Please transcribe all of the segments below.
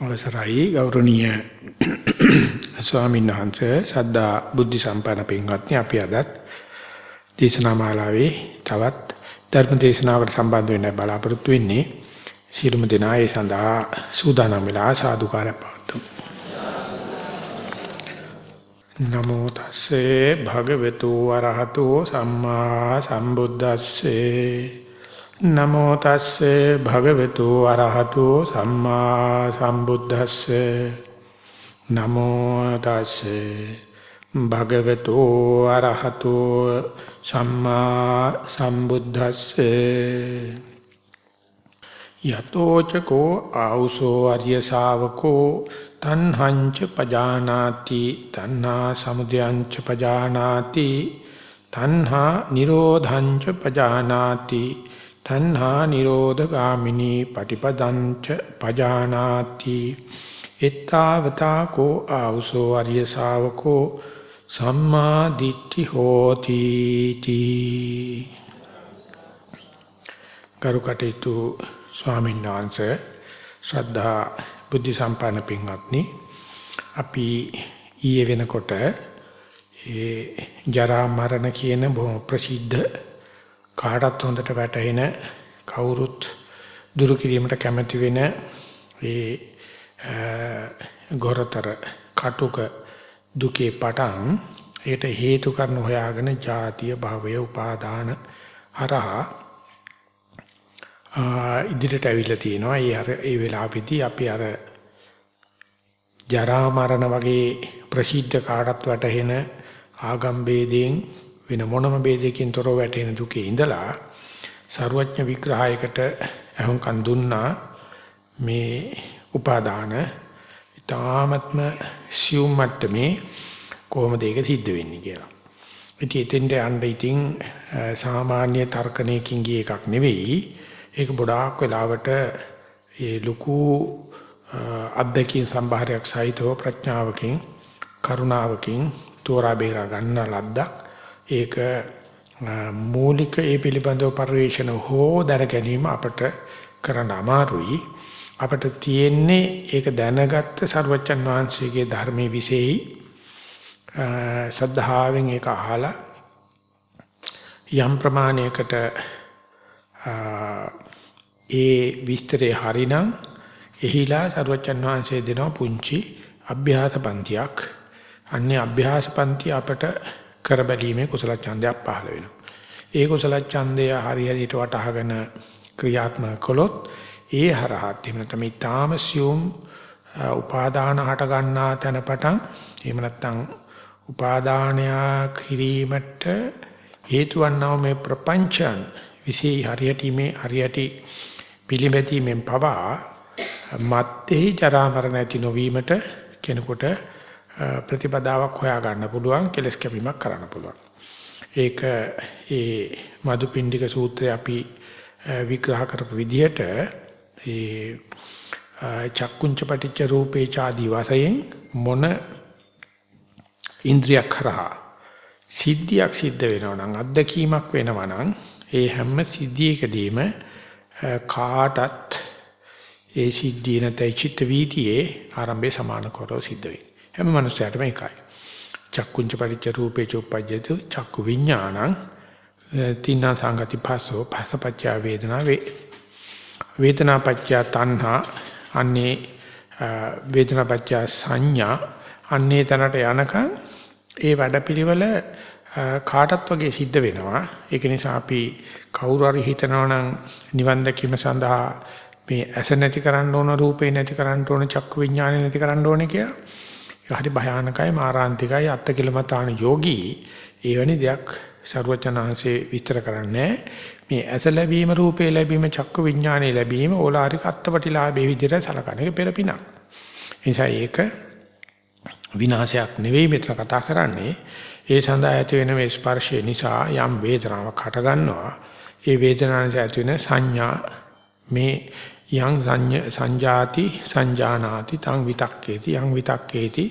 අවසරයි ගෞරවනීය ස්වාමීන් වහන්සේ සද්ධා බුද්ධ සම්පන්න පින්වත්නි අපි අදත් දේශනා මාලාවේ තවත් ධර්ම දේශනාවකට සම්බන්ධ වෙන්න බලාපොරොත්තු වෙන්නේ සියලුම දෙනා ඒ සඳහා සූදානම් වෙලා සාදුකාරය පවතුමු නමෝ තස්සේ භගවතු වරහතෝ සම්මා සම්බුද්දස්සේ. නමෝ තස්සේ භගවතු අරහතෝ සම්මා සම්බුද්දස්සේ. නමෝ තස්සේ භගවතු අරහතෝ සම්මා සම්බුද්දස්සේ. යතෝ චකෝ ආ우සෝ අරිය ශාවකෝ තණ්හංච පජානාති තණ්හා සමුදයංච පජානාති තණ්හා නිරෝධංච පජානාති තණ්හා නිරෝධ ගාමිනී පටිපදංච පජානාති. එත්තාවතා කෝ ආවසෝ අරිය ශාවකෝ සම්මා දිට්ඨි හෝති තී. කරුකටේතු ස්වාමීන් වහන්සේ ශ්‍රද්ධා බුද්ධ සම්පන්න පින්වත්නි අපි ඊයේ වෙනකොට ඒ ජරා මරණ කියන බොහොම ප්‍රසිද්ධ කාටත් හොඳට වැටහෙන කවුරුත් දුරු කිරීමට කැමති වෙන ඒ ගොරතර කටුක දුකේ පටන් ඒට හේතු කරන හොයාගෙන ජාතිය භවය උපාදාන හරහා ඉදිරියට ඇවිල්ලා තියෙනවා. ඒ අර ඒ වෙලාවෙදී අපි අර ජරා මරණ වගේ ප්‍රසිද්ධ කාටත් වැටහෙන ආගම් ભેදයෙන් වෙන මොනම ભેදයකින් තොරව වැටෙන දුකේ ඉඳලා ਸਰුවඥ විග්‍රහයකට අහුම්කන් දුන්නා මේ උපාදාන ඊ타ත්ම සියුම් මට්ටමේ කොහොමද ඒක සිද්ධ වෙන්නේ කියලා. ඉතින් එතෙන්ට යන්න ඉතින් සාමාන්‍ය තර්කණයකින් ගිය එකක් නෙවෙයි. ඒක ගොඩාක් වෙලාවට ඒ ලুকু අධ්‍යක්ෂින් සම්භාරයක් සහිතව ප්‍රඥාවකින් කරුණාවකින් තෝරා බේරා ගන්න ලද්දක්. ඒක මූලික ඒ පිළිබඳව පරිශන හෝ දැන ගැනීම අපට කරන්න අමාරුයි. අපට තියෙන්නේ ඒක දැනගත්ත සර්වචන් වහන්සේගේ ධර්මයේ විශේෂයි ශ්‍රද්ධාවෙන් ඒක අහලා යම් ප්‍රමාණයකට ඒ විස්තරේ හරිනම් එහිලා සර්වචන් වහන්සේ දෙනවා පුංචි අභ්‍යාස පන්තියක්. අන්නේ අභ්‍යාස පන්ති අපට කර බැලීමේ කුසල ඡන්දයක් පහළ වෙනවා. ඒ කුසල ඡන්දය හරියට වටහාගෙන ක්‍රියාත්මක කළොත් ඒ හරහත් එහෙම නැත්නම් ඊටාම සියුම් උපාදාන හට ගන්නා තැන පටන් එහෙම නැත්නම් උපාදානයක් කිරීමට හේතු වන්නා මේ ප්‍රපංචයන් විශේෂ හරියට මේ හරියට පිළිඹීමෙන් පවා මත්තේ ජරා මරණ ඇති නොවීමට කෙනෙකුට ප්‍රතිපදාවක් හොයා ගන්න පුළුවන් කෙලස් කැපීමක් කරන්න පුළුවන්. ඒක ඒ මදුපිණ්ඩික සූත්‍රය අපි විග්‍රහ කරපු විදිහට ඒ චක්කුංච පටිච්ච රූපේ ചാදි වශයෙන් මොන ඉන්ද්‍රියක් කරා සිද්ධියක් සිද්ධ වෙනවා නම් අත්දැකීමක් වෙනවා නම් ඒ හැම සිද්ධියකදීම කාටත් ඒ සිද්ධිය නැතයි චිත්ත වීතියේ ආරම්භය සමාන කරව සිද්ධ වෙයි. හැම මනුස්සයාටම එකයි. චක්කුංච පරිච්ඡ රූපේ චොප්පජ්ජතු චක්කු විඥානං තින්න සංගති පස්සෝ පස්සපච්ච වේදනා වේ වේදනාපච්ච තණ්හා අන්නේ වේදනාපච්ච සංඥා අන්නේ තැනට යනකම් ඒ වැඩපිළිවෙල කාටත් වගේ සිද්ධ වෙනවා ඒක නිසා අපි කවුරු හරි හිතනවා නම් නිවන් දැකීම සඳහා මේ ඇස නැති කරන්න ඕන රූපේ නැති කරන්න ඕන චක්කු විඥානේ නැති කරන්න ඕනේ කියලා හරි භයානකයි මාරාන්තිකයි අත්කලමතාන යෝගී එවැනි දෙයක් ਸਰවචනාංශේ විස්තර කරන්නේ මේ ඇස ලැබීම රූපේ ලැබීම චක්ක විඥානේ ලැබීම ඕලාරික අත්පටිලාභේ විදිහට සලකන එක පෙරපිනක්. නිසා ඒක විනාශයක් නෙවෙයි මෙතන කතා කරන්නේ. ඒ සඳහා ඇති වෙන මේ ස්පර්ශය නිසා යම් වේදනාවක් හට ගන්නවා. ඒ වේදනාවෙන් ඇති වෙන සංඥා මේ යං සංජාති සංජානාති තං විතක්කේති යං විතක්කේති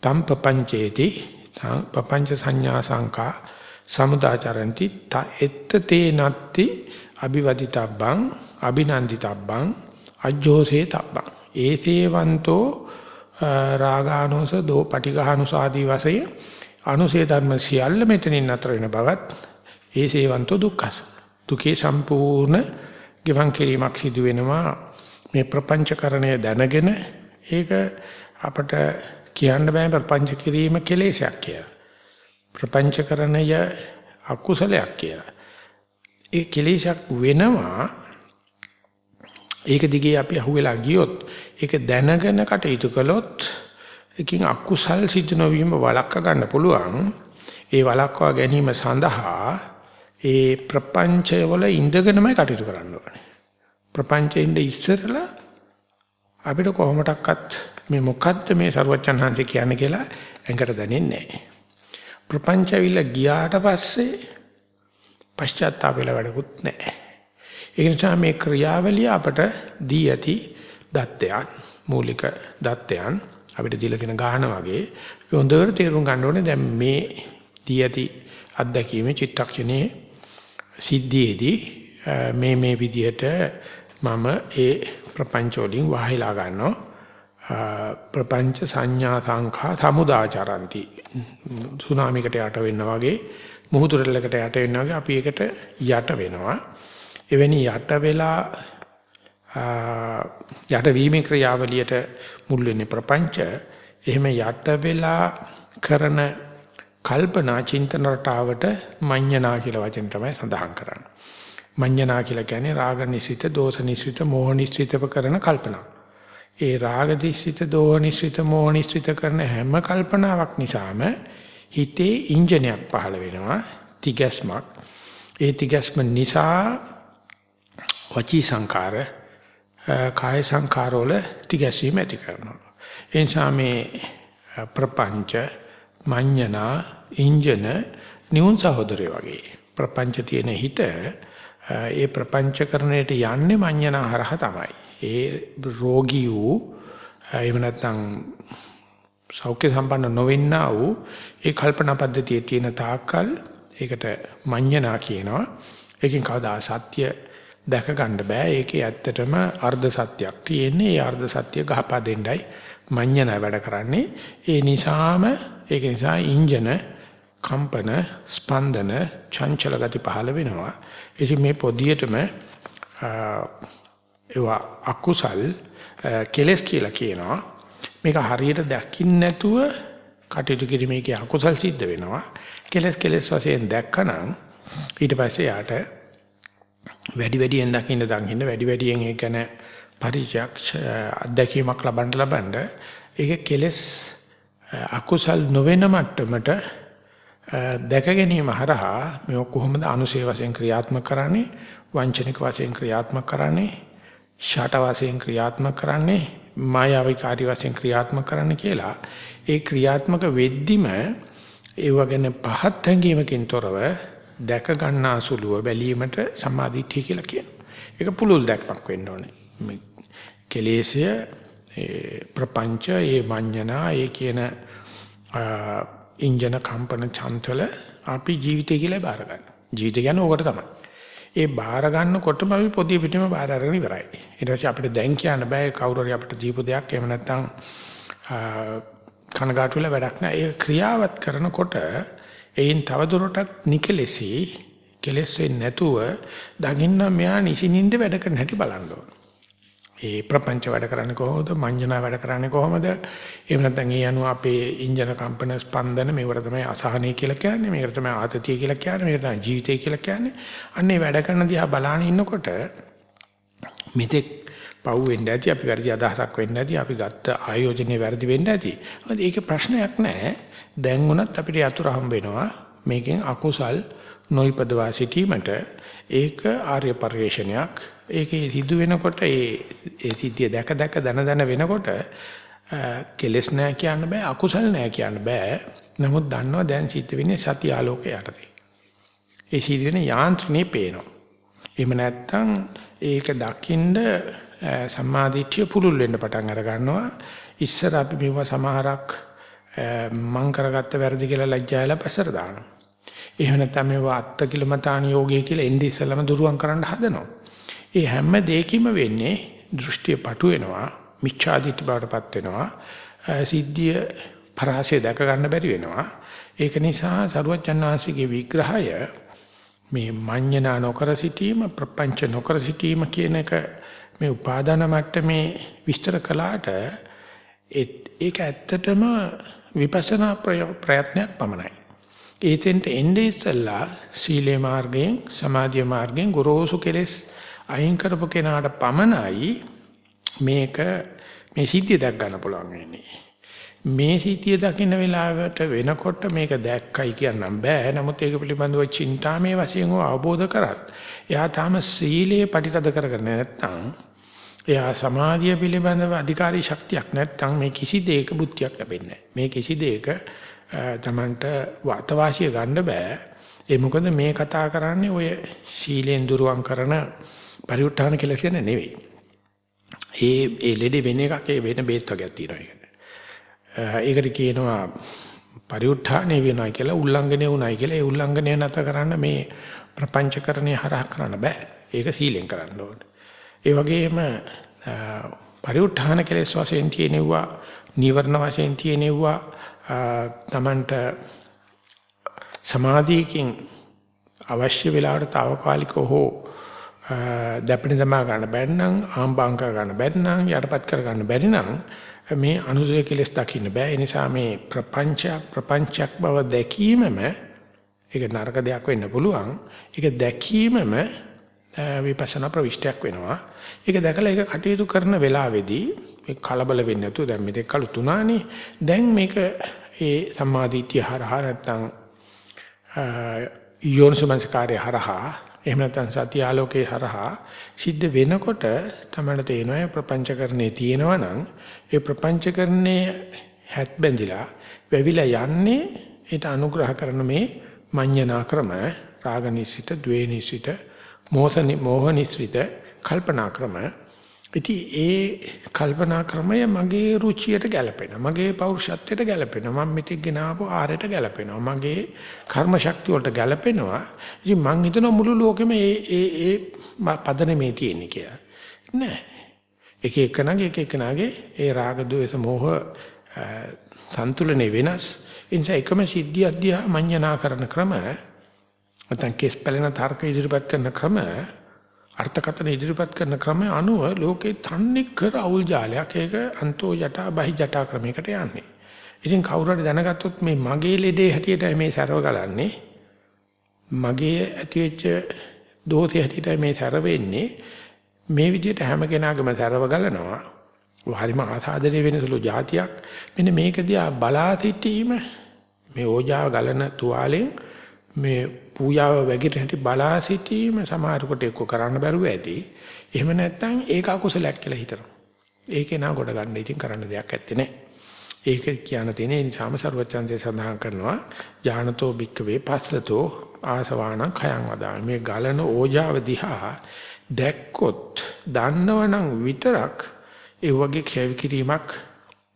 තම් පపంచේති තං පపంచ සංඥා සංකා සමුදාචරಂತಿ ත එත්ත තේ නත්ති අභිවදිතබ්බං අභිනන්දිතබ්බං අජ්ජෝසේ තබ්බං ඒසේවන්තෝ රාගානුස දෝ පටිඝානුස ආදී වශයෙන් අනුසේ ධර්ම සියල්ල මෙතනින් අතර වෙන බවත් ඒසේවන්තෝ දුක්ඛස. දුකේ සම්පූර්ණ ගිවන් කිරීමක් සිදු වෙනවා මේ ප්‍රපංචකරණය දැනගෙන ඒක අපට කියන්න බෑ ප්‍රපංච කිරීම කෙලෙසයක් කියලා. ප්‍රපංචකරණය අකුසලයක් කියලා. ඒ කෙලෙසක් වෙනවා ඒක දිගේ අපි අහුවෙලා ගියොත් ඒක දැනගෙන කටයුතු කළොත් එකකින් අකුසල් සිදු නොවීම වළක්වා ගන්න පුළුවන්. ඒ වළක්වා ගැනීම සඳහා ඒ ප්‍රපංචය වල ඉඳගෙනමයි කටයුතු කරන්න ඕනේ. ප්‍රපංචයෙන් ඉස්සරලා අපිට කොහොමඩක්වත් මේ මොකද්ද මේ ਸਰවචන් හන්සේ කියන්නේ කියලා ඇඟට දැනෙන්නේ නැහැ. ප්‍රපංචවිල ගියාට පස්සේ පශ්චාත්තාප වෙලා වැඩකුත් නැහැ. ඒ නිසා මේ ක්‍රියාවලිය අපට දී ඇති දත්තයන් මූලික දත්තයන් අපිට දීලා තියෙන ගාහන වගේ හොඳට තේරුම් ගන්න ඕනේ දැන් මේ දී ඇති අත්දැකීමේ චිත්තක්ෂණයේ සිද්ධියේදී මේ මේ විදිහට මම ඒ ප්‍රපංච වලින් වහයලා ගන්නවා. ප්‍රපංච සංඥා සංඛා සමුදාචරಂತಿ සුනාමිකට යට වෙන්න වගේ මුහුදු රැල්ලකට යට වෙන්න වගේ අපි ඒකට යට වෙනවා. එවැනි යට වෙලා යට වීමේ ක්‍රියාවලියට මුල් වෙන්නේ ප්‍රපංච. එහෙම යට වෙලා කරන කල්පනා චින්තන රටාවට මඤ්ඤණා කියලා වචන තමයි සඳහන් කරන්නේ මඤ්ඤණා කියලා කියන්නේ රාග නිසිත, දෝෂ නිසිත, මෝහ නිසිතව කරන කල්පනා. ඒ රාග දිසිත, දෝෂ නිසිත, මෝහ නිසිත කරන හැම කල්පනාවක් නිසාම හිතේ ඉන්ජිනයක් පහළ වෙනවා, තිගැස්මක්. ඒ තිගැස්ම නිසා වචී සංකාර, කාය සංකාර වල තිගැසීම ඇති කරනවා. ඒ නිසා මේ ප්‍රපංච, මඤ්ඤණා, ඉන්ජන නියුන් සහෝදරය වගේ ප්‍රපංච තියෙන හිත ඒ ප්‍රපංචකරණයට යන්නේ මඤ්ඤණා හරහා තමයි. ඒ රෝගී වූ එහෙම නැත්නම් සෞඛ්‍ය සම්පන්න නොවෙන්නා වූ ඒ කල්පනා පද්ධතියේ තියෙන තාක්කල් ඒකට මඤ්ඤණා කියනවා. ඒකෙන් කවදා සත්‍ය දැක ගන්න බෑ. ඒකේ ඇත්තටම අර්ධ සත්‍යයක් තියෙන්නේ. ඒ අර්ධ සත්‍ය ගහපා දෙන්නයි මඤ්ඤණා වැඩ කරන්නේ. ඒ නිසාම ඒක නිසා ඉන්ජන කම්පන ස්පන්දන චංචල ගති පහළ වෙනවා. ඉතින් මේ පොදියටම ඒවා අකුසල් කෙලස් කියලා කියනවා. මේක හරියට දැකින්න නැතුව කටයුතු කිරීමේදී අකුසල් සිද්ධ වෙනවා. කෙලස් කෙලස් වශයෙන් දැක්කනම් ඊට පස්සේ යාට වැඩි වැඩියෙන් දකින්න දකින්න වැඩි වැඩියෙන් ඒ කියන්නේ පරිචයක් අත්දැකීමක් ලබන්න ලබන්න ඒක කෙලස් අකුසල් නොවන මට්ටමට දැක ගැනීම හරහා මේ කොහොමද අනුශේ වශයෙන් ක්‍රියාත්මක කරන්නේ වංචනික වශයෙන් ක්‍රියාත්මක කරන්නේ ෂාට වශයෙන් ක්‍රියාත්මක කරන්නේ මායාවිකාරී වශයෙන් ක්‍රියාත්මක කරන්න කියලා ඒ ක්‍රියාත්මක වෙද්දිම ඒ වගේ පහත් හැඟීමකින් තොරව දැක ගන්නා සුළුව බැලීමට සමාධිත්‍ය කියලා කියනවා. ඒක පුළුල් දැක්මක් වෙන්න ඕනේ. මේ කෙලෙසය ප්‍රපංච ඒ මඤ්ඤණා ඒ කියන ඉන්ජන කම්පන චන්තල අපි ජීවිතය කියලා බාර ගන්න. ජීවිතය කියන්නේ ඕකට තමයි. ඒ බාර ගන්නකොටම අපි පොඩි පිටිම බාර අරගෙන ඉවරයි. ඊට පස්සේ අපිට දැන් කියන්න බෑ කවුරු හරි අපිට දීපු දෙයක් එහෙම නැත්නම් කනගාටු වෙලා වැඩක් නෑ. ඒ ක්‍රියාවත් කරනකොට එයින් තවදුරටත් නිකලෙසි කෙලස් වෙන්නේ නැතුව දකින්න මෙයා නිසින්ින්ද වැඩ කරන හැටි බලන්න ඕන. ඒ ප්‍රපංච වැඩ කරන්නේ කොහොමද? මඤ්ඤණා වැඩ කරන්නේ කොහොමද? එහෙම නැත්නම් ඒ අනුව අපේ ඉන්ජන කම්පන ස්පන්දන මේවට තමයි අසහනය කියලා කියන්නේ. මේකට තමයි ආතතිය කියලා කියන්නේ. මේකට තමයි ජීවිතය කියලා කියන්නේ. අන්නේ වැඩ කරන දිහා බලාගෙන ඉන්නකොට මෙතෙක් පව් වෙන්න ඇති අපි වැරදි අදහසක් වෙන්න ඇති අපි ගත්ත ආයෝජනයේ වැරදි වෙන්න ඇති. මොකද ඒක ප්‍රශ්නයක් නෑ. දැන් උනත් අපිට යතුරු හම්බ වෙනවා. මේකෙන් අකුසල් නොයිපදවා සිටීමට ඒක ආර්ය පරිශ්‍රණයක් ඒකේ සිදු වෙනකොට ඒ ඒ සිද්ධිය දැක දැක දන දන වෙනකොට කෙලස් නැහැ කියන්න බෑ අකුසල් නැහැ කියන්න බෑ. නමුත් දන්නවා දැන් සිද්ධ වෙන්නේ සත්‍ය ආලෝකය යටතේ. ඒ සිද්ධ වෙන යාන්ත්‍රණේ පේනවා. එහෙම නැත්නම් ඒක දකින්න සම්මාදිට්ඨිය පුරුල් වෙන්න පටන් අර ගන්නවා. ඉස්සර අපි මෙව සමහරක් මං කරගත්ත වැරදි කියලා ලැජ්ජායලා පස්සට දානවා. එහෙම නැත්නම් මේව අත්ති කිලමතාන යෝගය කියලා එන්නේ ඉස්සලම දුරුවන් කරන්න හදනවා. ඒ හැම දෙයකින්ම වෙන්නේ දෘෂ්ටිය පටු වෙනවා මිච්ඡාදිට්ඨි බවටපත් වෙනවා. සිද්ධිය පරාසය දැක ගන්න බැරි වෙනවා. ඒක නිසා සරුවච්චන් වහන්සේගේ විග්‍රහය මේ මඤ්ඤණා නොකර සිටීම ප්‍රපංච නොකර සිටීම කියන එක මේ උපාදාන මට්ටමේ විස්තර කළාට ඒක ඇත්තටම විපස්සනා ප්‍රයත්නයක් පමණයි. ඒතෙන්ට එන්නේ ඉස්සල්ලා සීලේ මාර්ගයෙන් සමාධිය මාර්ගයෙන් ගොරෝසු කෙලෙස් අයින් කරපු කෙනාට පමණයි මේක මේ සිද්ධිය දැක් ගන්න පුළුවන් වෙන්නේ. මේ සිටිය දකින්න වෙලාවට වෙනකොට මේක දැක්කයි කියන්නම් බෑ. නමුත් ඒක පිළිබඳව චින්තාමේ වශයෙන් අවබෝධ කරත් එයා තාම සීලයේ පරිතද කරගෙන නැත්නම් එයා සමාධිය පිළිබඳව අධිකාරී ශක්තියක් නැත්නම් මේ කිසි දෙයක බුද්ධියක් ලැබෙන්නේ මේ කිසි දෙයක තමන්ට වාතවාසිය ගන්න බෑ. ඒ මොකද මේ කතා කරන්නේ ඔය සීලෙන් දුරුවන් කරන පරිඋත් ทาน කියලා කියන්නේ නෙවෙයි. ඒ ඒ ලෙඩේ වෙන එකක් ඒ වෙන බේත් වර්ගයක් තියෙනවා ඒකට. ඒකට කියනවා පරිඋත් ทาน වෙනවා කියලා උල්ලංඝනය වුණයි කියලා ඒ උල්ලංඝනය නැත කරන්න මේ ප්‍රපංචකරණේ හරහ කරන්න බෑ. ඒක සීලෙන් කරන්න ඕනේ. ඒ වගේම පරිඋත් ทาน කෙලෙස් වශයෙන් තියෙනවා නීවරණ වශයෙන් තියෙනවා තමන්ට සමාධියකින් අවශ්‍ය වෙලාවට తాවකාලිකව හෝ දැපෙන දමා ගන්න බැරි නම් ආම්බාංක ගන්න බැරි නම් යටපත් කර ගන්න බැරි නම් මේ අනුසය කෙලස් දකින්න බෑ. ඒ නිසා මේ ප්‍රපංච ප්‍රපංචයක් බව දැකීමම ඒක නරක දෙයක් වෙන්න පුළුවන්. ඒක දැකීමම විපස්සනා ප්‍රවිෂ්ටයක් වෙනවා. ඒක දැකලා ඒක කටයුතු කරන වෙලාවේදී මේ කලබල වෙන්නේ නැතුව දැන් මේක කළු තුනානේ. දැන් මේක ඒ සම්මාදිට්ඨිය හරහා නැත්තම් යෝනිසමංසකාරය හරහා එහෙම නැත්නම් සත්‍ය ආලෝකේ හරහා සිද්ධ වෙනකොට තමයි තේරෙනවා ප්‍රපංචකරණේ තියෙනවා නම් ඒ ප්‍රපංචකරණේ හැත් බැඳිලා වැවිලා යන්නේ ඊට අනුග්‍රහ කරන මේ මඤ්ඤණා ක්‍රම රාගනිසිත, ද්වේනිසිත, මෝහනි මෝහනිසිත කල්පනා ක්‍රම ඉතින් ඒ කල්පනා ක්‍රමය මගේ රුචියට ගැලපෙනවා. මගේ පෞරුෂත්වයට ගැලපෙනවා. මම මෙතෙක් ගෙනාවු ආරයට ගැලපෙනවා. මගේ කර්ම ශක්තිය වලට ගැලපෙනවා. ඉතින් මං හිතනවා මුළු ලෝකෙම ඒ ඒ ඒ පදනමේ තියෙන්නේ කියලා. නෑ. එක එකනාගේ එක එකනාගේ ඒ රාග ద్వේෂ මෝහ සන්තුලනේ වෙනස්. ඒ නිසා එකම සිද්ධිය අධ්‍යා මඤ්ඤණා කරන ක්‍රම නැත්නම් කෙස් පැලෙන තර්ක ඉදිරිපත් කරන ක්‍රම අර්ථකථන ඉදිරිපත් කරන ක්‍රමය අනුව ලෝකේ තන්නේ කර අවුල් ජාලයක් ඒක අන්තෝ ජටා බහි ජටා ක්‍රමයකට යන්නේ. ඉතින් කවුරු හරි දැනගත්තොත් මේ මගේ ලෙඩේ හැටියට මේ සරව ගලන්නේ මගේ ඇතිවෙච්ච දෝෂය හැටියට මේ සර වෙන්නේ මේ විදිහට හැම කෙනාගේම සරව ගලනවා. හරිම ආසාදනය වෙන සුළු જાතියක් මෙන්න මේක දිහා බලා සිටීම මේ ඕජාව ගලන තුවාලෙන් මේ පූජාව වැගිර හැටි බලා සිටීම සමහරකට එක්ක කරන්න බැරුව ඇති. එහෙම නැත්නම් ඒක අකුසලයක් කියලා හිතනවා. ඒකේ නා ගොඩ ගන්න ඉතින් කරන්න දෙයක් ඇත්තේ නැහැ. ඒක කියන තේනේ නිසාම ਸਰවචන්සේ සඳහන් කරනවා ඥානතෝ භික්කවේ පස්සතෝ ආසවාණං khයං වදාමි. මේ ගලන ඕජාව දිහා දැක්කොත් දන්නවනම් විතරක් ඒ වගේ ක්ෂය කිරීමක්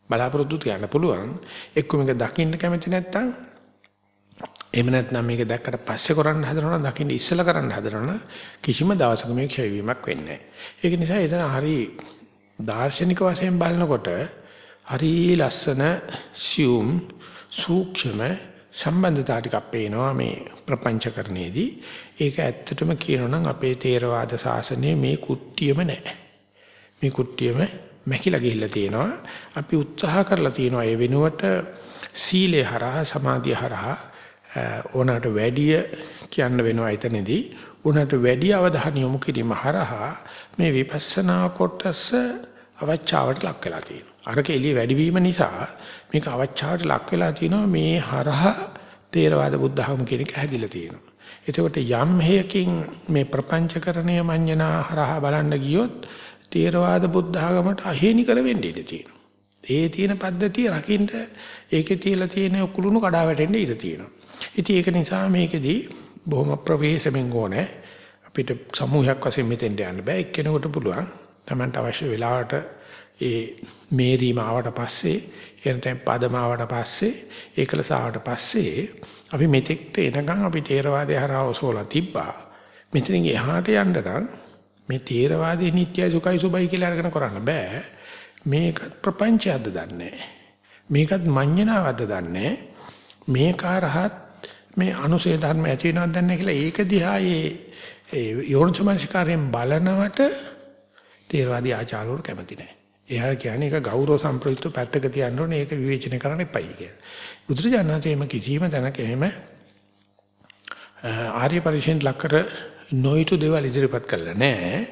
බලාපොරොත්තු තියන්න පුළුවන්. එක්ක මේක දකින්න කැමති නැත්නම් එහෙම නැත්නම් මේක දැක්කට පස්සේ කරන්න හදනවා නම් දකින්න ඉස්සෙල්ලා කරන්න හදනවා කිසිම දවසක මේ ක්ෂය වීමක් වෙන්නේ ඒක නිසා එතන හරි දාර්ශනික වශයෙන් බලනකොට හරි ලස්සන සියුම් සූක්ෂම සම්බන්ධතා ටිකක් පේනවා මේ ප්‍රපංචකරණයේදී. ඒක ඇත්තටම කියනනම් අපේ තේරවාද සාසනයේ මේ කුට්ටියම නැහැ. මේ කුට්ටියම මැකිලා ගිහිල්ලා තියෙනවා. අපි උත්සාහ කරලා තියෙනවා ඒ වෙනුවට සීලේ හරහා සමාධිය හරහා ඕනකට වැඩිය කියන්න වෙනවා එතනදී උනට වැඩි අවධානය යොමු කිරීම හරහා මේ විපස්සනා කොටස අවචාවට ලක් වෙලා තියෙනවා. අරක එළිය වැඩිවීම නිසා මේක අවචාවට ලක් වෙලා තිනවා මේ හරහා තේරවාද බුද්ධහම කියන එක හැදිලා තියෙනවා. එතකොට යම් හේයකින් මේ ප්‍රපංචකරණය මඤ්ඤණා හරහා බලන්න ගියොත් තේරවාද බුද්ධහමට අහේනි කර වෙන්න ඉඩ තියෙනවා. ඒ තියෙන පද්ධතිය රකින්න ඒකේ තියලා තියෙන කුළුණු කඩා වැටෙන්න ඉඩ තියෙනවා. ඉතින් ඒක නිසා මේකෙදී බොහොම ප්‍රවේශමෙන් ඕනේ. අපිට සමූහයක් වශයෙන් මෙතෙන්ට යන්න බෑ. එක්කෙනෙකුට පුළුවන් Tamanට අවශ්‍ය වෙලාවට ඒ මේරීම ආවට පස්සේ එනතෙන් පදම ආවට පස්සේ ඒකලස ආවට පස්සේ අපි මෙතෙක්ට එනකන් අපි තේරවාදය හරහා ඔසෝලා තිබ්බා. මෙතනින් එහාට යන්න නම් මේ තේරවාදී නිට්ටයයි සුඛයි සුබයි කියලා අරගෙන කරන්න බෑ. මේකත් ප්‍රපංචයක්ද දන්නේ මේකත් මඤ්ඤණාවක්ද දන්නේ මේක රහත් මේ අනුසේ ධර්ම ඇති වෙනවද දන්නේ කියලා ඒක දිහා ඒ යෝනිසමනසිකාරයෙන් බලනවට තේරවාදී ආචාර්යවරු කැමති නැහැ. එයා කියන්නේ ඒක ගෞරව සම්ප්‍රයුක්ත පැත්තක තියන්න ඕනේ ඒක විවේචනය කරන්න එපයි කියලා. බුදුරජාණන්සේම කිසිම තැනක එහෙම ආර්ය පරිශෙන් ලක්කර නොයිතු දේවල් ඉදිරිපත් කළා නෑ.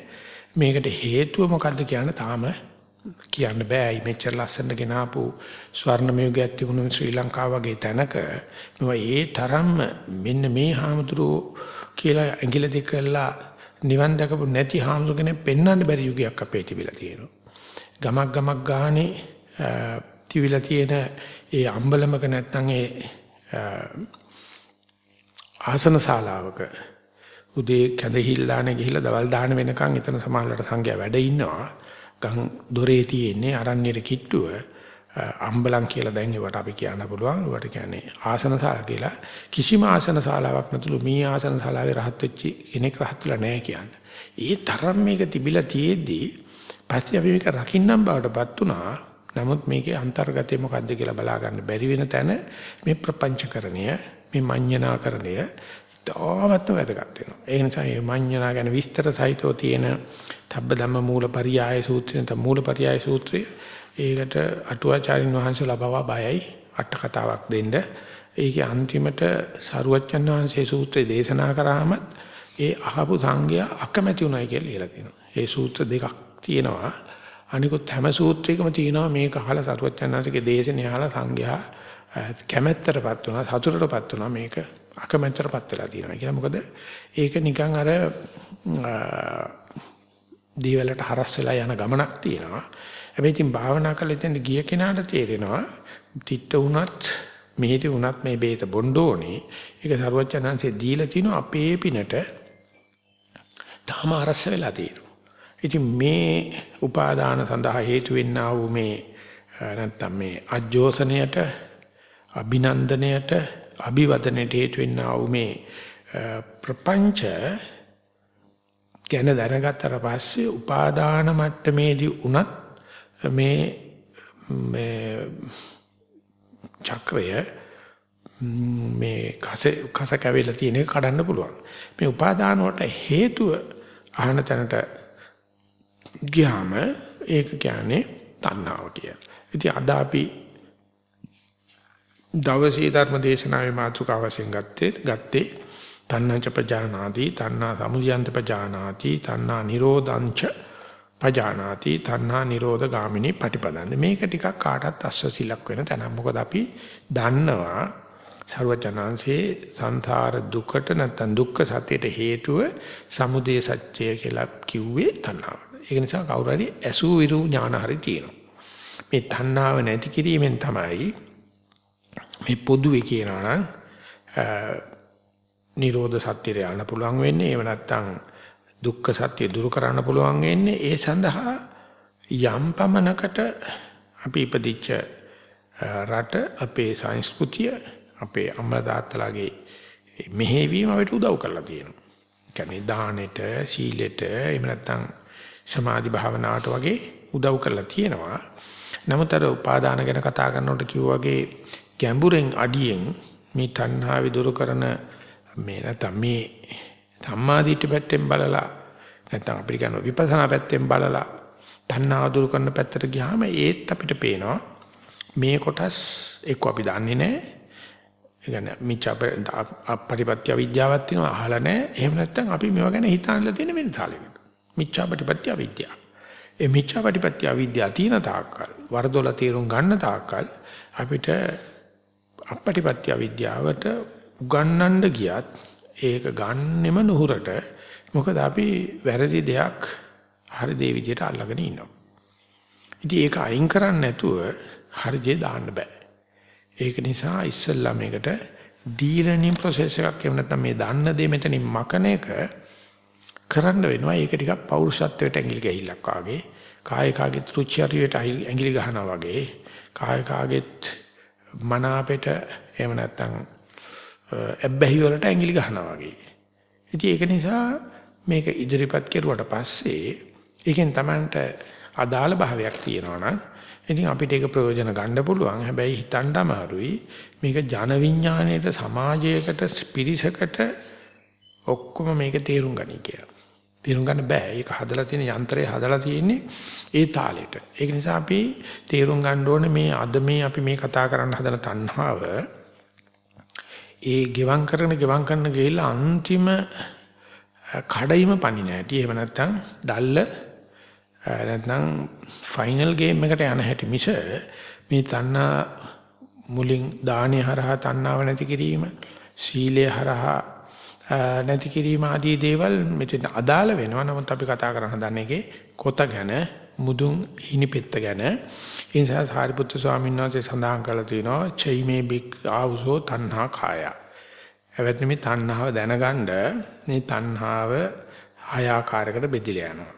මේකට හේතුව මොකද්ද කියන තාම කියන්න බෑ. මෙච්චර ලස්සනට ගෙනාපු ස්වර්ණ යුගයක් තිබුණු ශ්‍රී ලංකාව වගේ තැනක මේවා ඒ තරම්ම මෙන්න මේ හාමුදුරුවෝ කියලා ඇඟිලි දෙක කළා නිවන් දැකපු නැති හාමුදුරු කෙනෙක් පෙන්වන්න බැරි යුගයක් අපේ තිබිලා තියෙනවා. ගමක් ගමක් ගානේ තිබිලා තියෙන ඒ අම්බලමක නැත්නම් ඒ ආසන ශාලාවක උදේ කැඳහිල් දාන ගිහිල්ලා දවල් දාන වෙනකන් එතන සමාජලට සංඝයා වැඩ ඉන්නවා. ගම් දොරේ තියෙන්නේ අරණ්‍යෙට කිට්ටුව අම්බලම් කියලා දැන් ඒවට අපි කියන්න පුළුවන්. ඒවට කියන්නේ ආසනශාලා කියලා. කිසිම ආසනශාලාවක් නැතුළු මේ ආසනශාලාවේ රහත් වෙච්ච කෙනෙක් රහත් වෙලා නැහැ කියන්නේ. ඒ තරම් මේක තිබිලා තියේදී පස්සේ අපි මේක රකින්නම් බවටපත් උනා. නමුත් මේකේ අන්තර්ගතය මොකද්ද කියලා බලා ගන්න බැරි වෙන තැන මේ ප්‍රපංචකරණය, මේ මඤ්ඤණාකරණය තාමත්ම වැදගත් වෙනවා. ඒ නිසා මේ මඤ්ඤණා ගැන විස්තර සහිතව තියෙන තබ්බ ධම්ම මූලපරියාය සූත්‍රය නැත්නම් මූලපරියාය සූත්‍රය ඒකට අටුවාචාරින් වහන්සේලා බව බයයි අට කතාවක් දෙන්න. ඒකේ අන්තිමට සරුවච්චන් වහන්සේ සූත්‍රය දේශනා කරාම ඒ අහපු සංඝයා අකමැති උනායි කියලා ලියලා තියෙනවා. ඒ සූත්‍ර දෙකක් තියෙනවා. අනිකුත් හැම සූත්‍රයකම තියෙනවා මේක අහලා සරුවච්චන් වහන්සේගේ දේශනේ අහලා සංඝයා කැමැත්තටපත් වුණා සතුටටපත් වුණා මේක අකමැත්තටපත් වෙලා තියෙනවා කියලා. මොකද ඒක නිකන් අර දීවලට හරස් වෙලා යන ගමනක් තියෙනවා. හැබැයි ඉතින් භාවනා කරලා ඉතින් ගිය කෙනාට තේරෙනවා තිත්ත වුණත් මෙහෙටි වුණත් මේ බේත බොන්න ඕනේ. ඒක සරුවචනංශේ දීලා තිනු අපේ පිනට තාම අරස වෙලා තියෙනවා. ඉතින් මේ උපාදාන සඳහා හේතු වෙන්නා වූ මේ නැත්තම් මේ අජෝසනයට අභිනන්දනයට අභිවදනයට හේතු වෙන්නා වූ මේ ප්‍රපංච ගැන දැනගත්තට පස්සේ උපාදාන මට්ටමේදී උනත් මේ මේ චක්‍රය මේ කස කස කැවිලා තියෙන එක කඩන්න පුළුවන්. මේ උපාදාන වලට හේතුව අහන තැනට ගියාම ඒක කියන්නේ තණ්හාව කියලා. ඉතින් අද අපි දවසේ ධර්ම දේශනාවේ මාතෘකාව වශයෙන් ගත්තේ ගත්තේ තණ්හංච පජානාති තණ්හා සමුදයන්ත පජානාති තණ්හා නිරෝධංච පජානාති තණ්හා නිරෝධ ගාමිනී පටිපදන්නේ මේක ටිකක් කාටත් අස්වැසිලක් වෙන තැන මොකද අපි දන්නවා ਸਰවඥාන්සේ සංසාර දුකට නැත්නම් දුක්ඛ සත්‍යයට හේතුව සමුදය සත්‍යය කියලා කිව්වේ තණ්හාව. ඒක නිසා කවුරු හරි ඇසු විරු ඥාන හරි තියෙනවා. මේ තණ්හාව නැති කිරීමෙන් තමයි මේ පොදුවේ කියනවා නම් නිරෝධ සත්‍යය යන්න පුළුවන් වෙන්නේ. එහෙම නැත්නම් දුක්ඛ සත්‍ය දුරු කරන්න පුළුවන් වෙන්නේ ඒ සඳහා යම් පමණකට අපි ඉපදිච්ච රට අපේ සංස්කෘතිය අපේ අම්මලා තාත්තලාගේ මෙහෙවීම අපිට උදව් කරලා තියෙනවා. කියන්නේ දානෙට, සීලෙට, එහෙම නැත්නම් සමාධි භාවනාවට වගේ උදව් කරලා තියෙනවා. නමුත් අර උපාදාන ගැන කතා කරනකොට කිව්වා වගේ ගැඹුරෙන් අඩියෙන් මේ තණ්හාව දුරු කරන මේ නැත්නම් මේ ධම්මාදිට්ඨි පැත්තෙන් බලලා නැත්නම් අපිට කියන විපස්සනා පැත්තෙන් බලලා තණ්හාව දුරු කරන පැත්තට ගියාම ඒත් අපිට පේනවා මේ කොටස් එක්ක අපි දන්නේ නැහැ. ඒ කියන්නේ මිච්ඡා පටිපත්‍ය විද්‍යාවක් තියෙනවා අහලා නැහැ. එහෙම නැත්නම් අපි මේවා ගැන හිතන්නලා තියෙන වෙන තාලෙකට. මිච්ඡා පටිපත්‍ය විද්‍යාව. ඒ මිච්ඡා පටිපත්‍ය විද්‍යාව තියෙන තාක්කල් වරදොල තේරුම් ගන්න තාක්කල් අපිට අපටිපත්‍ය විද්‍යාවට උගන්වන්න ගියත් ඒක ගන්නෙම නුහුරට මොකද අපි වැරදි දෙයක් හරි දේ විදියට අල්ලගෙන ඉන්නවා. ඉතින් ඒක අයින් කරන්නේ නැතුව හරි දේ දාන්න බෑ. ඒක නිසා ඉස්සෙල්ලා මේකට ඩීලර්නින් ප්‍රොසෙස් එකක් එහෙම නැත්නම් මේ දන්න දේ මෙතනින් මකන එක කරන්න වෙනවා. ඒක ටිකක් පෞරුෂත්වයට ඇඟිලි ගහිල්ලක් වාගේ, කාය කාගෙත් රුචි අරියට ඇඟිලි ගහනවා වගේ, කාය කාගෙත් මනාපෙට එහෙම නැත්නම් ඇබ්බැහි වලට ඇඟිලි ගහනවා වගේ. ඉතින් ඒක නිසා මේක ඉදිරිපත් කෙරුවට පස්සේ ඒකෙන් Tamanට අදාළ භාවයක් තියෙනවා නම් ඉතින් අපිට ඒක ප්‍රයෝජන ගන්න පුළුවන්. හැබැයි හිතන්න අමාරුයි. මේක ජන විඥාණයට සමාජයකට පිරිසකට ඔක්කොම මේක තේරුම් ගනි කියලා. තේරුම් ගන්න බෑ. ඒක හදලා තියෙන යන්ත්‍රය හදලා තියෙන්නේ ඒ තාලෙට. ඒක නිසා අපි තේරුම් ගන්න ඕනේ මේ අද මේ අපි මේ කතා කරන්න හදන තණ්හාව ඒ ගෙවම් කරන ගෙවම් කරන ගිහිල්ලා අන්තිම කඩයිම පණින හැටි. එහෙම නැත්නම් දැල්ල නැත්නම් ෆයිනල් ගේම් එකට යන හැටි මිස මේ තණ්හා මුලින් දානේ හරහා තණ්හාව නැති කිරීම සීලය හරහා නැති කිරීම ආදී දේවල් මෙතන අදාළ වෙනවා නමුත් අපි කතා කරන හදන එකේ කොත ගැන මුදුන් හිනිපෙත්ත ගැන ඒ නිසා සාරිපුත්‍ර ස්වාමීන් වහන්සේ සඳහන් කළා තියෙනවා චෛමේ බික් ආවුසෝ තණ්හා කාය. එවැත් මේ තණ්හාව දැනගන්න මේ තණ්හාව හය ආකාරයකට බෙදලා යනවා.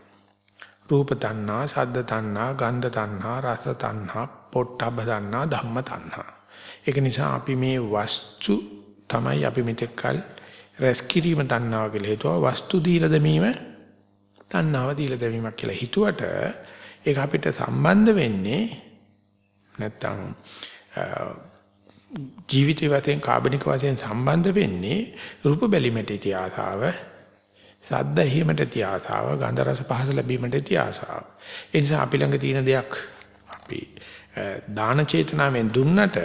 රූප තණ්හා, ශබ්ද තණ්හා, ගන්ධ තණ්හා, රස තණ්හා, පොට්ටබ්බ තණ්හා, ධම්ම තණ්හා. ඒක නිසා අපි මේ වස්තු තමයි අපි මෙතෙක්කල් රැස් කිරීම තණ්හාව කියලා හිතුවා වස්තු දීලා දැමීම තණ්හාව දීලා දැමීමක් කියලා හිතුවට ඒක අපිට සම්බන්ධ වෙන්නේ නැත්තම් ජීවිතය වශයෙන් කාබනික වශයෙන් සම්බන්ධ වෙන්නේ රූප බැලිමට ඉති ආසාව සද්ද හිමට ඉති ආසාව ගන්ධ රස පහස ලැබීමට ඉති ආසාව. ඒ නිසා අපි ළඟ තියෙන දෙයක් අපි දාන චේතනාවෙන් දුන්නට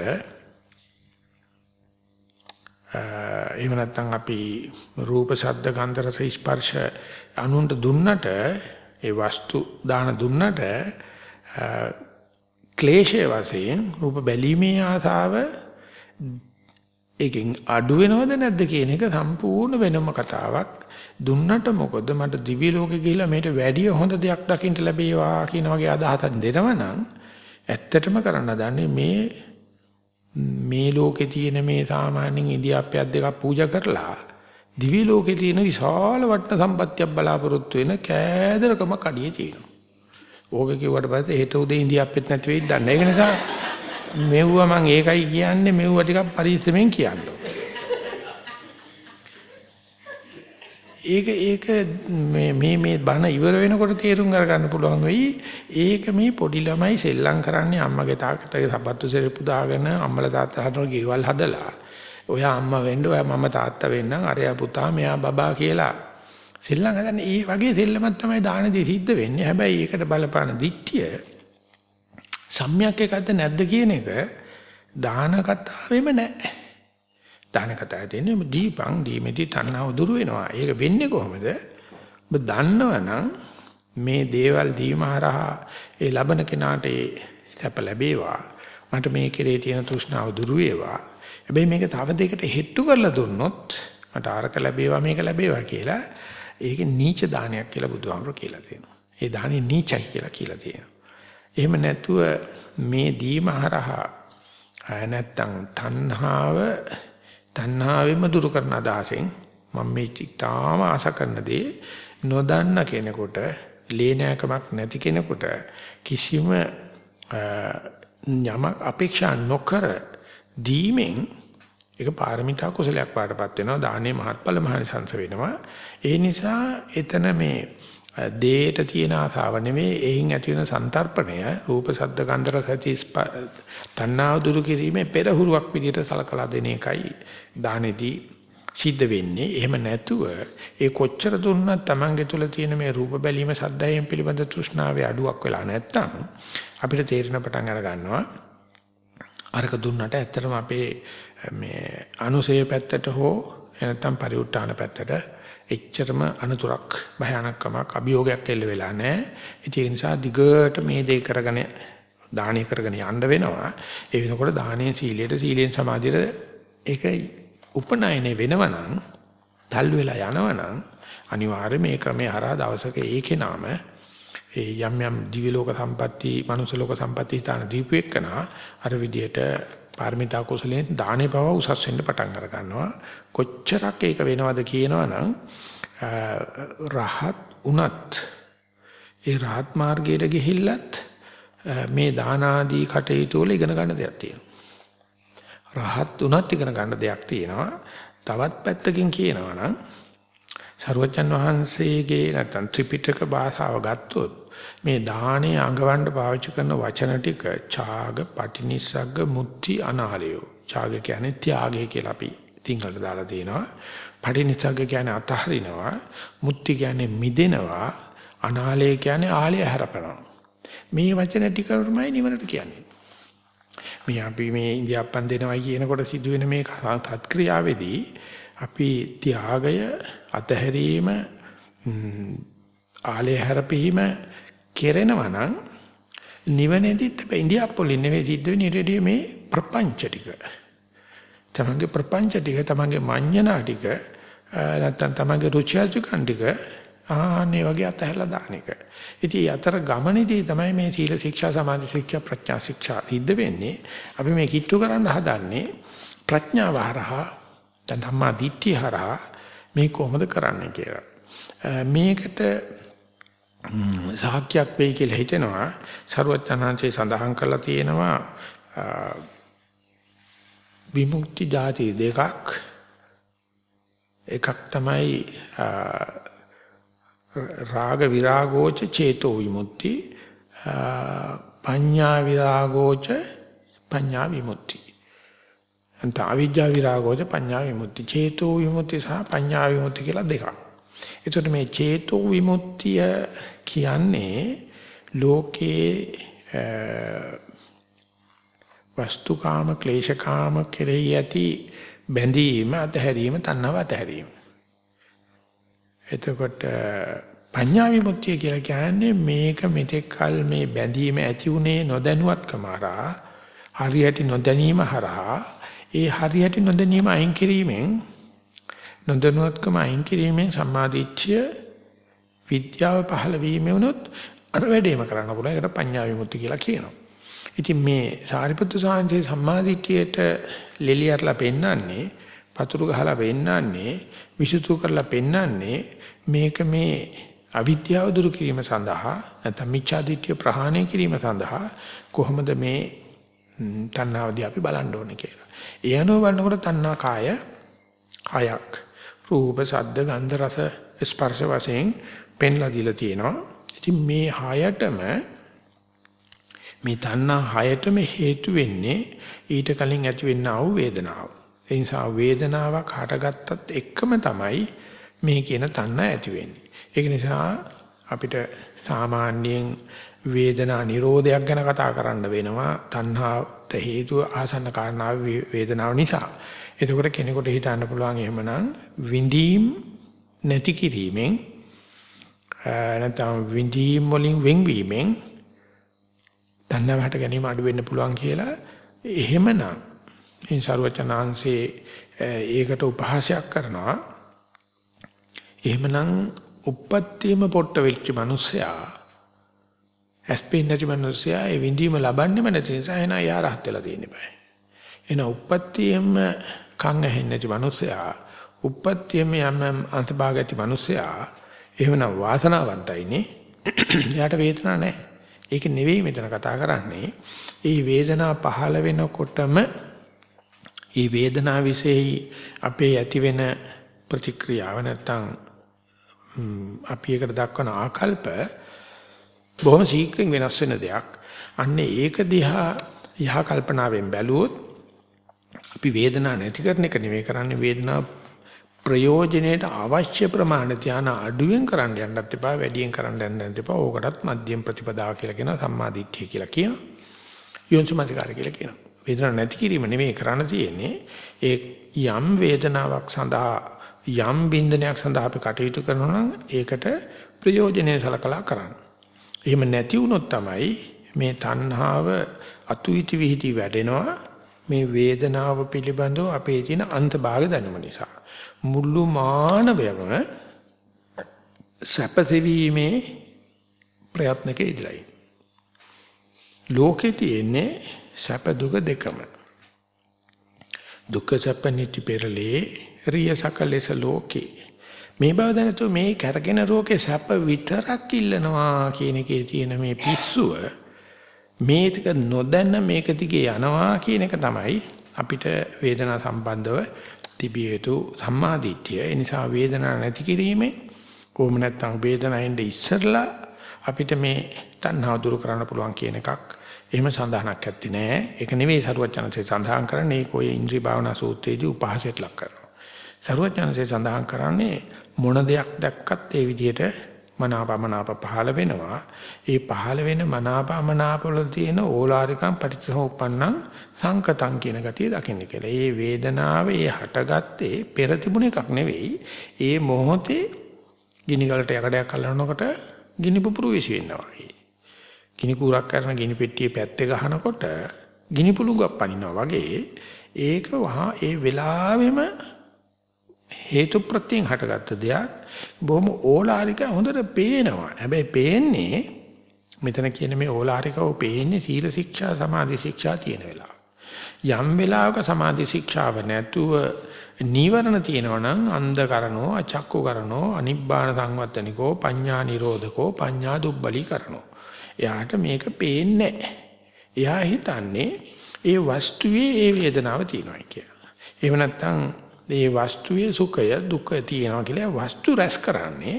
එහෙම නැත්නම් අපි රූප ශබ්ද ගන්ධ රස ස්පර්ශ අනුන්ට දුන්නට ඒ වස්තු දාන දුන්නට ක්ලේශයේ වශයෙන් රූප බැලීමේ ආසාව ඒකෙන් අඩු වෙනවද නැද්ද කියන එක සම්පූර්ණ වෙනම කතාවක්. දුන්නට මොකද මට දිව්‍ය ලෝකෙ ගිහිල්ලා මේට වැඩිය හොඳ දෙයක් දකින්න ලැබේවා කියන වගේ අදහසක් දෙනවනම් ඇත්තටම කරන්න දන්නේ මේ මේ ලෝකේ තියෙන මේ සාමාන්‍යයෙන් ඉන්දියාප්පයක් දෙකක් පූජා කරලා දිවි ලෝකේ තියෙන විශාල වටන සම්පත්තියක් බලාපොරොත්තු වෙන කෑදරකම කඩියේ තියෙනවා. ඕක කිව්වට පස්සේ හෙට උදේ ඉන්දියාප්පෙත් නැති වෙයිද දන්නේ. ඒක නිසා මෙව්වා මම ඒකයි කියන්නේ මෙව්වා ටිකක් පරිස්සමෙන් කියන්න. ඒක ඒක මේ මේ මේ බණ ඉවර වෙනකොට තේරුම් ගන්න පුළුවන් වෙයි. ඒක මේ පොඩි ළමයි සෙල්ලම් කරන්නේ අම්මගේ තාත්තගේ සපත්තු සෙරප්පු දාගෙන අම්මලා තාත්තා හතර ගෙවල් හදලා. ඔයා අම්මා වෙන්න ඔයා මම තාත්තා වෙන්නම් අරයා පුතා මෙයා බබා කියලා. සෙල්ලම් හදන්නේ ඒ වගේ සෙල්ලමක් තමයි දානදී සිද්ධ වෙන්නේ. හැබැයි ඒකට බලපාන දිට්ඨිය සම්‍යක් එකක්ද නැද්ද කියන එක දාන කතාවෙම නැහැ. දාන කතාවේ තියෙන්නේ දීපං දීමේදී තණ්හාව දුරු වෙනවා. ඒක වෙන්නේ කොහොමද? ඔබ දන්නවනම් මේ දේවල් දීම හරහා ඒ ලබන කෙනාට ඒ සැප ලැබේවා. මට මේ කෙරේ තියෙන තෘෂ්ණාව දුරු වේවා. හැබැයි මේක තව දෙයකට හෙට්ටු කරලා දුන්නොත් මට ආරක ලැබේවා මේක ලැබේවා කියලා ඒක නීච දානයක් කියලා බුදුහාමුදුරුවෝ කියලා තියෙනවා. ඒ දානේ නීචයි කියලා කියලා තියෙනවා. එහෙම නැතුව මේ දීම හරහා නැත්තම් තණ්හාව තණ්හාවෙම දුරු කරන අදහසෙන් මම මේ චිත්තාම ආශ කරන දේ නොදන්න කෙනෙකුට ලේනෑකමක් නැති කෙනෙකුට කිසිම යම අපේක්ෂා නොකර දීමෙන් ඒක පාරමිතා කුසලයක් පාටපත් වෙනවා. දානේ මහත්ඵල මහනිසංස වෙනවා. ඒ නිසා එතන මේ දේට තියෙන ආසාව නෙමෙයි එයින් ඇති වෙන සංතරපණය රූප ශබ්ද ගන්ධ රස ඇති තණ්හාව දුරු කිරීමේ පෙරහුරුවක් විදිහට සලකලා දෙන එකයි දානෙදී සිද්ධ වෙන්නේ එහෙම නැතුව ඒ කොච්චර දුන්නත් Tamange තුල තියෙන මේ රූප බැලීම සද්දයෙන් පිළිබඳ තෘෂ්ණාවේ අඩුවක් වෙලා නැත්තම් අපිට තේරෙන පටන් අර ගන්නවා අරක දුන්නට ඇත්තටම අපේ මේ අනුසය පැත්තට හෝ නැත්නම් පරිඋත් ทาน පැත්තට එච්චරම අනතුරක් භයානකමක් අභියෝගයක් එල්ල වෙලා නැහැ. ඒ නිසා දිගට මේ දේ කරගෙන දානය කරගෙන යන්න වෙනවා. ඒ වෙනකොට දානයෙන් සීලයට සීලෙන් සමාධියට ඒක උපනයනේ වෙනවනම් තල් වෙලා යනවනම් අනිවාර්යයෙන් මේ ක්‍රමයේ හරහා දවසක ඒකේ නාම ඒ යම් යම් දිව්‍ය ලෝක සම්පatti, මනුස්ස ලෝක සම්පatti ස්ථාන දීපු එක්කනා අර විදියට පාරමිතා කුසලයෙන් දානේ බව උසස් වෙන්න පටන් අර ගන්නවා. කොච්චරක් ඒක වෙනවද කියනවනම් රහත් උනත් ඒ රහත් මාර්ගයට ගිහිල්ලත් මේ දාන ආදී කටයුතු වල ඉගෙන ගන්න දෙයක් තියෙනවා. රහත් උනත් ඉගෙන ගන්න දෙයක් තියෙනවා. තවත් පැත්තකින් කියනවා නම් සරුවචන් වහන්සේගේ නැත්නම් ත්‍රිපිටක භාෂාව ගත්තොත් මේ දාහනේ අඟවන්න පාවිච්චි කරන වචන ටික ඡාග, පටිනිස්සග්ග, මුත්‍ති, අනාලයෝ. ඡාග කියන්නේ ත්‍යාගය කියලා අපි සිංහලට දාලා තියෙනවා. පටිනිස්සග්ග කියන්නේ අතහරිනවා. මුත්‍ති කියන්නේ මිදෙනවා. අනාලය කියන්නේ ආලය හැරපෙනවා. මේ වචන ටික තමයි නිවනට කියන්නේ. මේ අපි මේ ඉන්දියාප්පන් දෙනවයි කියනකොට සිදුවෙන මේ සත්ක්‍රියාවේදී අපි ත්‍යාගය අතහැරීම ආලය හැරපීම කෙරෙනවා නම් නිවනේදීත් ඉන්දියාප්පොලින් නෙවෙයි සිද්ධ වෙන්නේ ඊටදී මේ ප්‍රපංච ටික. තමන්ගේ ප්‍රපංච ටික තමන්ගේ මඤ්ඤණා ටික නැත්තම් තමන්ගේ රුචි අරුචිකන් ටික ආන්නේ වගේ අතහැරලා දාන එක. ඉතින් අතර ගමනේදී තමයි මේ සීල ශික්ෂා සමාධි ශික්ෂා ප්‍රඥා ශික්ෂා සිද්ධ වෙන්නේ. අපි මේ කිට්ටු කරන්න හදන්නේ ප්‍රඥාව හරහා ධම්මා දිට්ඨිය හරහා මේ කොහොමද කරන්නේ කියලා. මේකට සාක්කයක් වෙයි කියලා හිතෙනවා. සරුවචනාංශේ සඳහන් කරලා තියෙනවා විමුක්ති ධාති දෙකක් එකක් තමයි රාග විරාගෝච චේතෝ විමුක්ති පඤ්ඤා විරාගෝච පඤ්ඤා විමුක්ති අන්ත අවිජ්ජා විරාගෝච පඤ්ඤා විමුක්ති චේතෝ විමුක්ති සහ පඤ්ඤා විමුක්ති කියලා දෙකක්. එතකොට මේ චේතෝ විමුක්තිය කියන්නේ ලෝකේ වස්තුකාම ක්ලේශකාම කෙරෙහි ඇති බැඳීම අතහැරීම තණ්හාව අතහැරීම. එතකොට පඤ්ඤා විමුක්තිය කියලා කියන්නේ මේක මෙතෙක් කල මේ බැඳීම ඇති උනේ නොදැනුවත්කම හරහා හරියට නොදැනීම හරහා ඒ හරියට නොදැනීම අයින් කිරීමෙන් නොදැනුවත්කම අයින් කිරීමෙන් සම්මාදිච්ඡය විද්‍යාව පහළ වීම වුණොත් අර වැඩේම කරන්න පුළුවන්. ඒකට පඤ්ඤා විමුක්ති කියලා කියනවා. ඉතින් මේ සාරිපුත්තු සාංශේ සම්මාදිට්ඨියට ලෙලියර්ලා පෙන්නන්නේ පතුරු ගහලා පෙන්නන්නේ විසුතු කරලා පෙන්නන්නේ මේක මේ අවිද්‍යාව දුරු කිරීම සඳහා නැත්නම් මිච්ඡාදිට්ඨිය ප්‍රහාණය කිරීම සඳහා කොහොමද මේ තණ්හාවදී අපි බලන්න ඕනේ කියලා. ඒ අනුව බලනකොට තණ්හා කාය හයක් රූප, ශබ්ද, ගන්ධ, රස, ස්පර්ශ වශයෙන් පෙන්ලා දීලා තියෙනවා. ඉතින් මේ හයටම මේ තණ්හා හයටම හේතු වෙන්නේ ඊට කලින් ඇති වෙන්නා වූ වේදනාව. ඒ නිසා වේදනාවක් හටගත්තත් එක්කම තමයි මේ කියන තණ්හා ඇති වෙන්නේ. ඒක නිසා අපිට සාමාන්‍යයෙන් වේදනා නිරෝධයක් ගැන කතා කරන්න වෙනවා තණ්හාට හේතුව ආසන්න කාරණාව වේදනාව නිසා. එතකොට කෙනෙකුට හිතන්න පුළුවන් එහෙමනම් විඳීම් නැති කිරීමෙන් නැත්නම් විඳීම් වලින් වෙන්වීමෙන් තණ්හාවට ගැනීම අඩු වෙන්න පුළුවන් කියලා. එහෙමනම් ඉන් ਸਰවචනාංශේ ඒකට උපහාසයක් කරනවා. එහෙමනම් උප්පත්තියම පොට්ට වෙච්ච මිනිසයා ඇස්පෙන් නැති මිනිසයා ඒ විඳීම ලබන්නෙම නැති නිසා එන යා රහත් වෙලා තියෙන්න බෑ. එන උප්පත්තියෙම කන් ඇහෙන්නේ නැති මිනිසයා උප්පත්තියෙම යම් යම් අන්තභාග ඇති මිනිසයා එහෙමනම් වාසනාවන්තයිනේ එයාට වේදනාවක් නැහැ ඒක නෙවෙයි මෙතන කතා කරන්නේ. ඒ වේදනාව පහළ වෙනකොටම ඒ වේදනාව વિશેයි අපේ ඇති වෙන ප්‍රතික්‍රියාව නැත්තම් අපි ඒකට දක්වන ආකල්ප බොහොම ශීක්‍රයෙන් වෙනස් වෙන දෙයක්. අන්නේ ඒක දිහා යහ කල්පනාවෙන් බැලුවොත් අපි වේදනාව නැති කරන එක නෙවෙයි කරන්නේ වේදනාව ප්‍රයෝජනෙට අවශ්‍ය ප්‍රමාණය ධාන අඩුවෙන් කරන්න යන්නත් එපා වැඩියෙන් කරන්න යන්නත් එපා. ඕකටත් මධ්‍යම ප්‍රතිපදාව කියලා කියනවා සම්මාදිට්ඨිය කියලා කියනවා. යොන්සුමතිකාරය කියලා කියනවා. වේදනාවක් නැති කිරීම නෙමෙයි කරන්න තියෙන්නේ. ඒ යම් වේදනාවක් සඳහා යම් බින්දනයක් සඳහා අපි කටයුතු කරනවා නම් ඒකට ප්‍රයෝජනෙ සලකලා කරන්න. එහෙම නැති වුණොත් තමයි මේ තණ්හාව අතුයිති විහිටි වැඩෙනවා මේ වේදනාව පිළිබඳව අපේ තියෙන අන්තභාග දැනුම නිසා. මුළු මානවයම සැපසෙවීමේ ප්‍රයත්නක ඉදලයි. ලෝකේ තියෙන්නේ සැප දුක දෙකම. දුක්ඛ සැප නිති පෙරලේ රිය සකලෙස ලෝකේ. මේ බව දැනතු මේ කැරගෙන රෝගේ සැප විතරක් ඉල්ලනවා කියන එකේ තියෙන මේ පිස්සුව මේක නොදැන්න මේක දිගේ යනවා කියන එක තමයි අපිට වේදනා සම්බන්ධව තිබිය යුතු සම්මාදිට්ඨිය. ඒ නිසා වේදනාව නැති කිරීමේ කොහොම නැත්නම් වේදනාවෙන් ඉස්සරලා අපිට මේ තණ්හාව දුරු කරන්න පුළුවන් කියන එකක් එහෙම සඳහනක් ඇත්තේ නෑ. ඒක නෙවෙයි සරුවචනසේ සඳහන් කරන්නේ ඒක ඔය ඉන්ද්‍රිය භාවනා සූත්‍රයේදී උපහාසයට ලක් කරනවා. සරුවචනසේ සඳහන් කරන්නේ මොන දෙයක් දැක්කත් ඒ විදිහට මනාපමනාප පහළ වෙනවා. ඒ පහළ වෙන මනාපමනාප වල තියෙන ඕලාරිකම් පටිච්චසමුප්පන්නං සංකතං කියන ගතිය දකින්න කියලා. ඒ වේදනාව ඒ හටගත්තේ පෙර තිබුණ එකක් නෙවෙයි. ඒ මොහොතේ ගිනි ගලට යකඩයක් අල්ලනකොට ගිනි පුපුරු විසි වෙනවා වගේ. ගිනි කූරක් කරන ගිනි පෙට්ටියේ පැත්තේ ගහනකොට ගිනි පුළඟක් පනිනවා වගේ ඒක වහා ඒ වෙලාවෙම හේතු ප්‍රත්‍යයෙන් හටගත්ත දෙයක් බොහොම ඕලාරික හොඳට පේනවා. හැබැයි පේන්නේ මෙතන කියන මේ ඕලාරිකව පේන්නේ සීල ශික්ෂා සමාධි ශික්ෂා තියෙන වෙලාව. යම් වෙලාවක සමාධි ශික්ෂාව නැතුව නීවරණ තියෙනවා නම් අන්ධ කරනෝ අචක්කු කරනෝ අනිබ්බාන සංවත්තනිකෝ පඤ්ඤා නිරෝධකෝ පඤ්ඤා දුබ්බලී කරනෝ. එයාට මේක පේන්නේ එයා හිතන්නේ ඒ වස්තුවේ ඒ වේදනාව තියෙනවා කියලා. එහෙම නැත්නම් මේ වස්තුවේ සුඛය දුක තියෙනවා කියලා වස්තු රැස් කරන්නේ.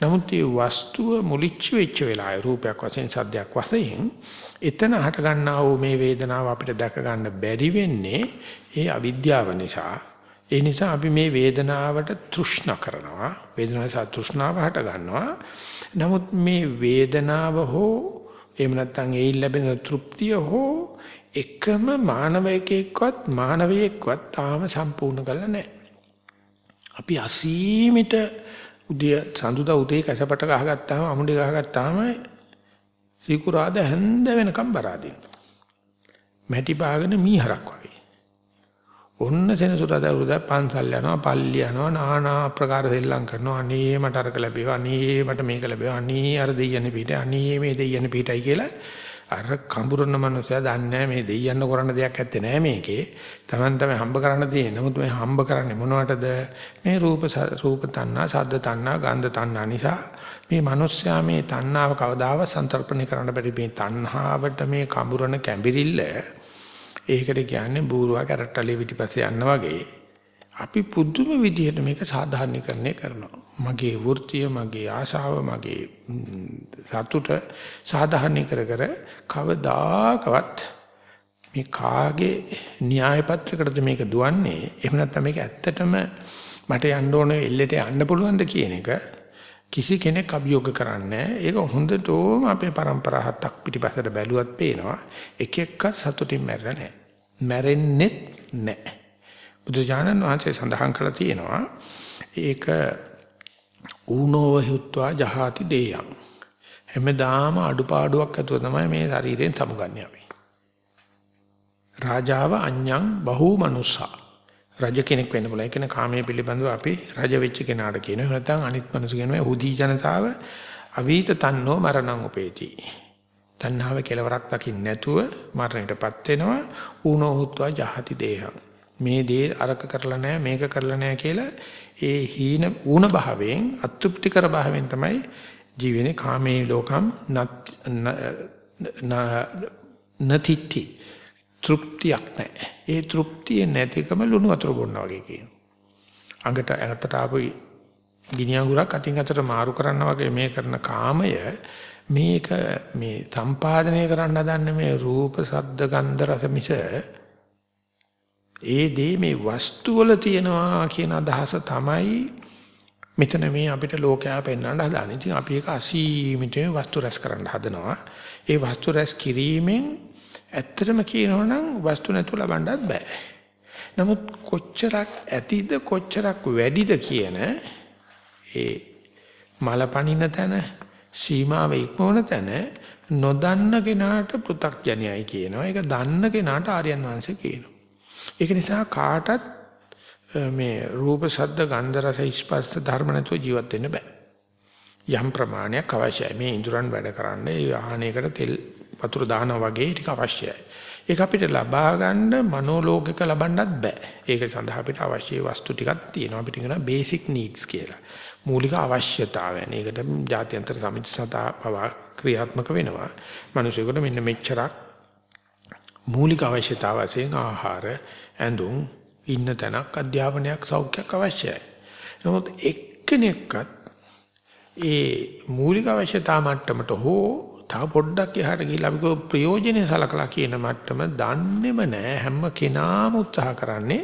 නමුත් මේ වස්තුව මුලිච්ච වෙච්ච වෙලාවේ රූපයක් වශයෙන් සද්දයක් වශයෙන් එතන හට ගන්නා වූ මේ වේදනාව අපිට දැක ගන්න බැරි වෙන්නේ ඒ අවිද්‍යාව නිසා. ඒ නිසා අපි මේ වේදනාවට තෘෂ්ණා කරනවා. වේදනාව නිසා තෘෂ්ණාව හට ගන්නවා. නමුත් මේ වේදනාව හෝ එහෙම නැත්නම් ඒ ලැබෙන තෘප්තිය හෝ එකම මානවයෙක්වත් මානවයෙක්වත් තාම සම්පූර්ණ කරලා නැහැ. අපි අසීමිත උදේ සඳුදා උදේ කැසපට ගහගත්තාම අමුඩේ ගහගත්තාම සීකුරාද හැන්ද වෙනකම් බරාදින. මැටි පාගෙන මීහරක් වගේ. ඔන්න සෙනසුරාදා උරුදා පන්සල් යනවා පල්ලි යනවා নানা ආකාර සෙල්ලම් කරනවා අනේ මට අරක ලැබේවා අනේ මට මේක ලැබේවා අනේ අර දෙයියන්නේ පිට අනේ මේ දෙයියන්නේ පිටයි කියලා අර කඹුරන මනුස්සයා දන්නේ මේ දෙයියන්න කරන්න දෙයක් ඇත්තේ නැහැ මේකේ. Taman තමයි හම්බ කරන්න තියෙන්නේ. නමුත් මේ හම්බ කරන්නේ මොනවටද? මේ රූප රූප තණ්හා, ශබ්ද තණ්හා, ගන්ධ තණ්හා නිසා මේ මනුස්සයා මේ තණ්හාව කවදාවත් සන්තරපණය කරන්න බැරි මේ තණ්හාවට මේ කඹුරන කැඹිරිල්ල ඒකට කියන්නේ බූරුවා කැරට්ටලේ පිටිපස්සේ යන්න වගේ අපි පුදුම විදිහට මේක සාධාරණීකරණය කරනවා. මගේ වෘත්තිය, මගේ ආශාව, මගේ සතුට සාධාරණී කර කර කවදාකවත් මේ කාගේ න්‍යාය පත්‍රයකටද මේක දුවන්නේ? එහෙම නැත්නම් මේක ඇත්තටම මට යන්න ඕන එල්ලෙට යන්න පුළුවන්ද කියන එක කිසි කෙනෙක් අභියෝග කරන්නේ ඒක හොඳටම අපේ પરම්පරා හතක් පිටිපස්සට බැලුවත් පේනවා එක එකක් සතුටින් මැරෙන්නේ නැහැ. මැරෙන්නෙත් නැහැ. බුදුජානන් වහන්සේ සඳහන් කරලා තියෙනවා ඒක ඌනෝව හුත්වා ජහාති දේයං හැමදාම අඩුපාඩුවක් ඇතුව තමයි මේ ශරීරයෙන් සමුගන්නේ අපි රාජාව අඤ්ඤං බහූ මනුස්සා රජ කෙනෙක් වෙන්න පුළුවන්. ඒ කියන්නේ කාමයේ පිළිබඳව අපි රජ වෙච්ච කෙනාට කියනවා. නැත්නම් අනිත් මනුස්ස කියනවා හුදී ජනතාව අවීත තන්නෝ මරණං උපේති. තණ්හාව කෙලවරක් දකින්න නැතුව මරණයටපත් වෙනවා. ඌනෝ හුත්වා ජහති දේහං. මේ දේ අරක කරලා නැහැ මේක කරලා නැහැ කියලා ඒ හීන ඌණ භාවයෙන් අතෘප්තිකර භාවයෙන් තමයි ජීවෙන්නේ කාමේ ලෝකම් නතිති තෘප්තියක් නැහැ. ඒ තෘප්තිය නැතිකම ලුණු වතුර බොන්නා වගේ කියනවා. අඟට ඇඟට ආපු ගිනි අඟුරක් අතින් අතට මාරු කරන්න වගේ මේ කරන කාමය මේක මේ සම්පාදනය කරන්න හදන්නේ මේ රූප, ශබ්ද, ගන්ධ, රස මිස ඒ දේ මේ වස්තු වල තියෙනවා කියන අදහස තමයි මෙතන මේ අපිට ලෝකයා පෙන්වන්න හදාන්නේ. ඉතින් අපි ඒක අසීමිතව වස්තු රැස් කරන්න හදනවා. ඒ වස්තු රැස් කිරීමෙන් ඇත්තටම කියනවනම් වස්තු නැතුව ලබන්නත් බෑ. නමුත් කොච්චරක් ඇතිද කොච්චරක් වැඩිද කියන ඒ මලපණින තැන සීමාව ඉක්මවන තැන නොදන්න කෙනාට පෘ탁ජනයයි කියනවා. ඒක දන්න කෙනාට ආර්යයන් වහන්සේ කියනවා. ඒක නිසා කාටත් මේ රූප ශබ්ද ගන්ධ රස ස්පර්ශ ධර්ම නැතුව ජීවත් වෙන්න බෑ. යම් ප්‍රමාණයක් අවශ්‍යයි. මේ ඉඳුරන් වැඩ කරන්න ඒ ආහනයකට තෙල් වතුර දානවා වගේ ටික අවශ්‍යයි. ඒක අපිට ලබා ගන්න මනෝලෝකික ලබන්නත් බෑ. ඒක සඳහා අපිට අවශ්‍ය වස්තු ටිකක් තියෙනවා. අපිට කියනවා බේසික් නීඩ්ස් කියලා. මූලික අවශ්‍යතාවයන්. ඒකට ජාත්‍යන්තර සමිති සතා පවා ක්‍රියාත්මක වෙනවා. මිනිසෙකුට මෙන්න මෙච්චරක් මූලික අවශ්‍යතාව වශයෙන් ආහාර, ඇඳුම්, ඉන්න තැනක් අධ්‍යාපනයක් සෞඛ්‍යයක් අවශ්‍යයි. නමුත් එක්කෙනෙක්වත් ඒ මූලික අවශ්‍යතා මට්ටමට හෝ තව පොඩ්ඩක් එහාට ගිහිල්ලා අපි කෝ ප්‍රයෝජනෙ සලකලා කියන මට්ටම දන්නේම නැහැ හැම කෙනාම උත්සාහ කරන්නේ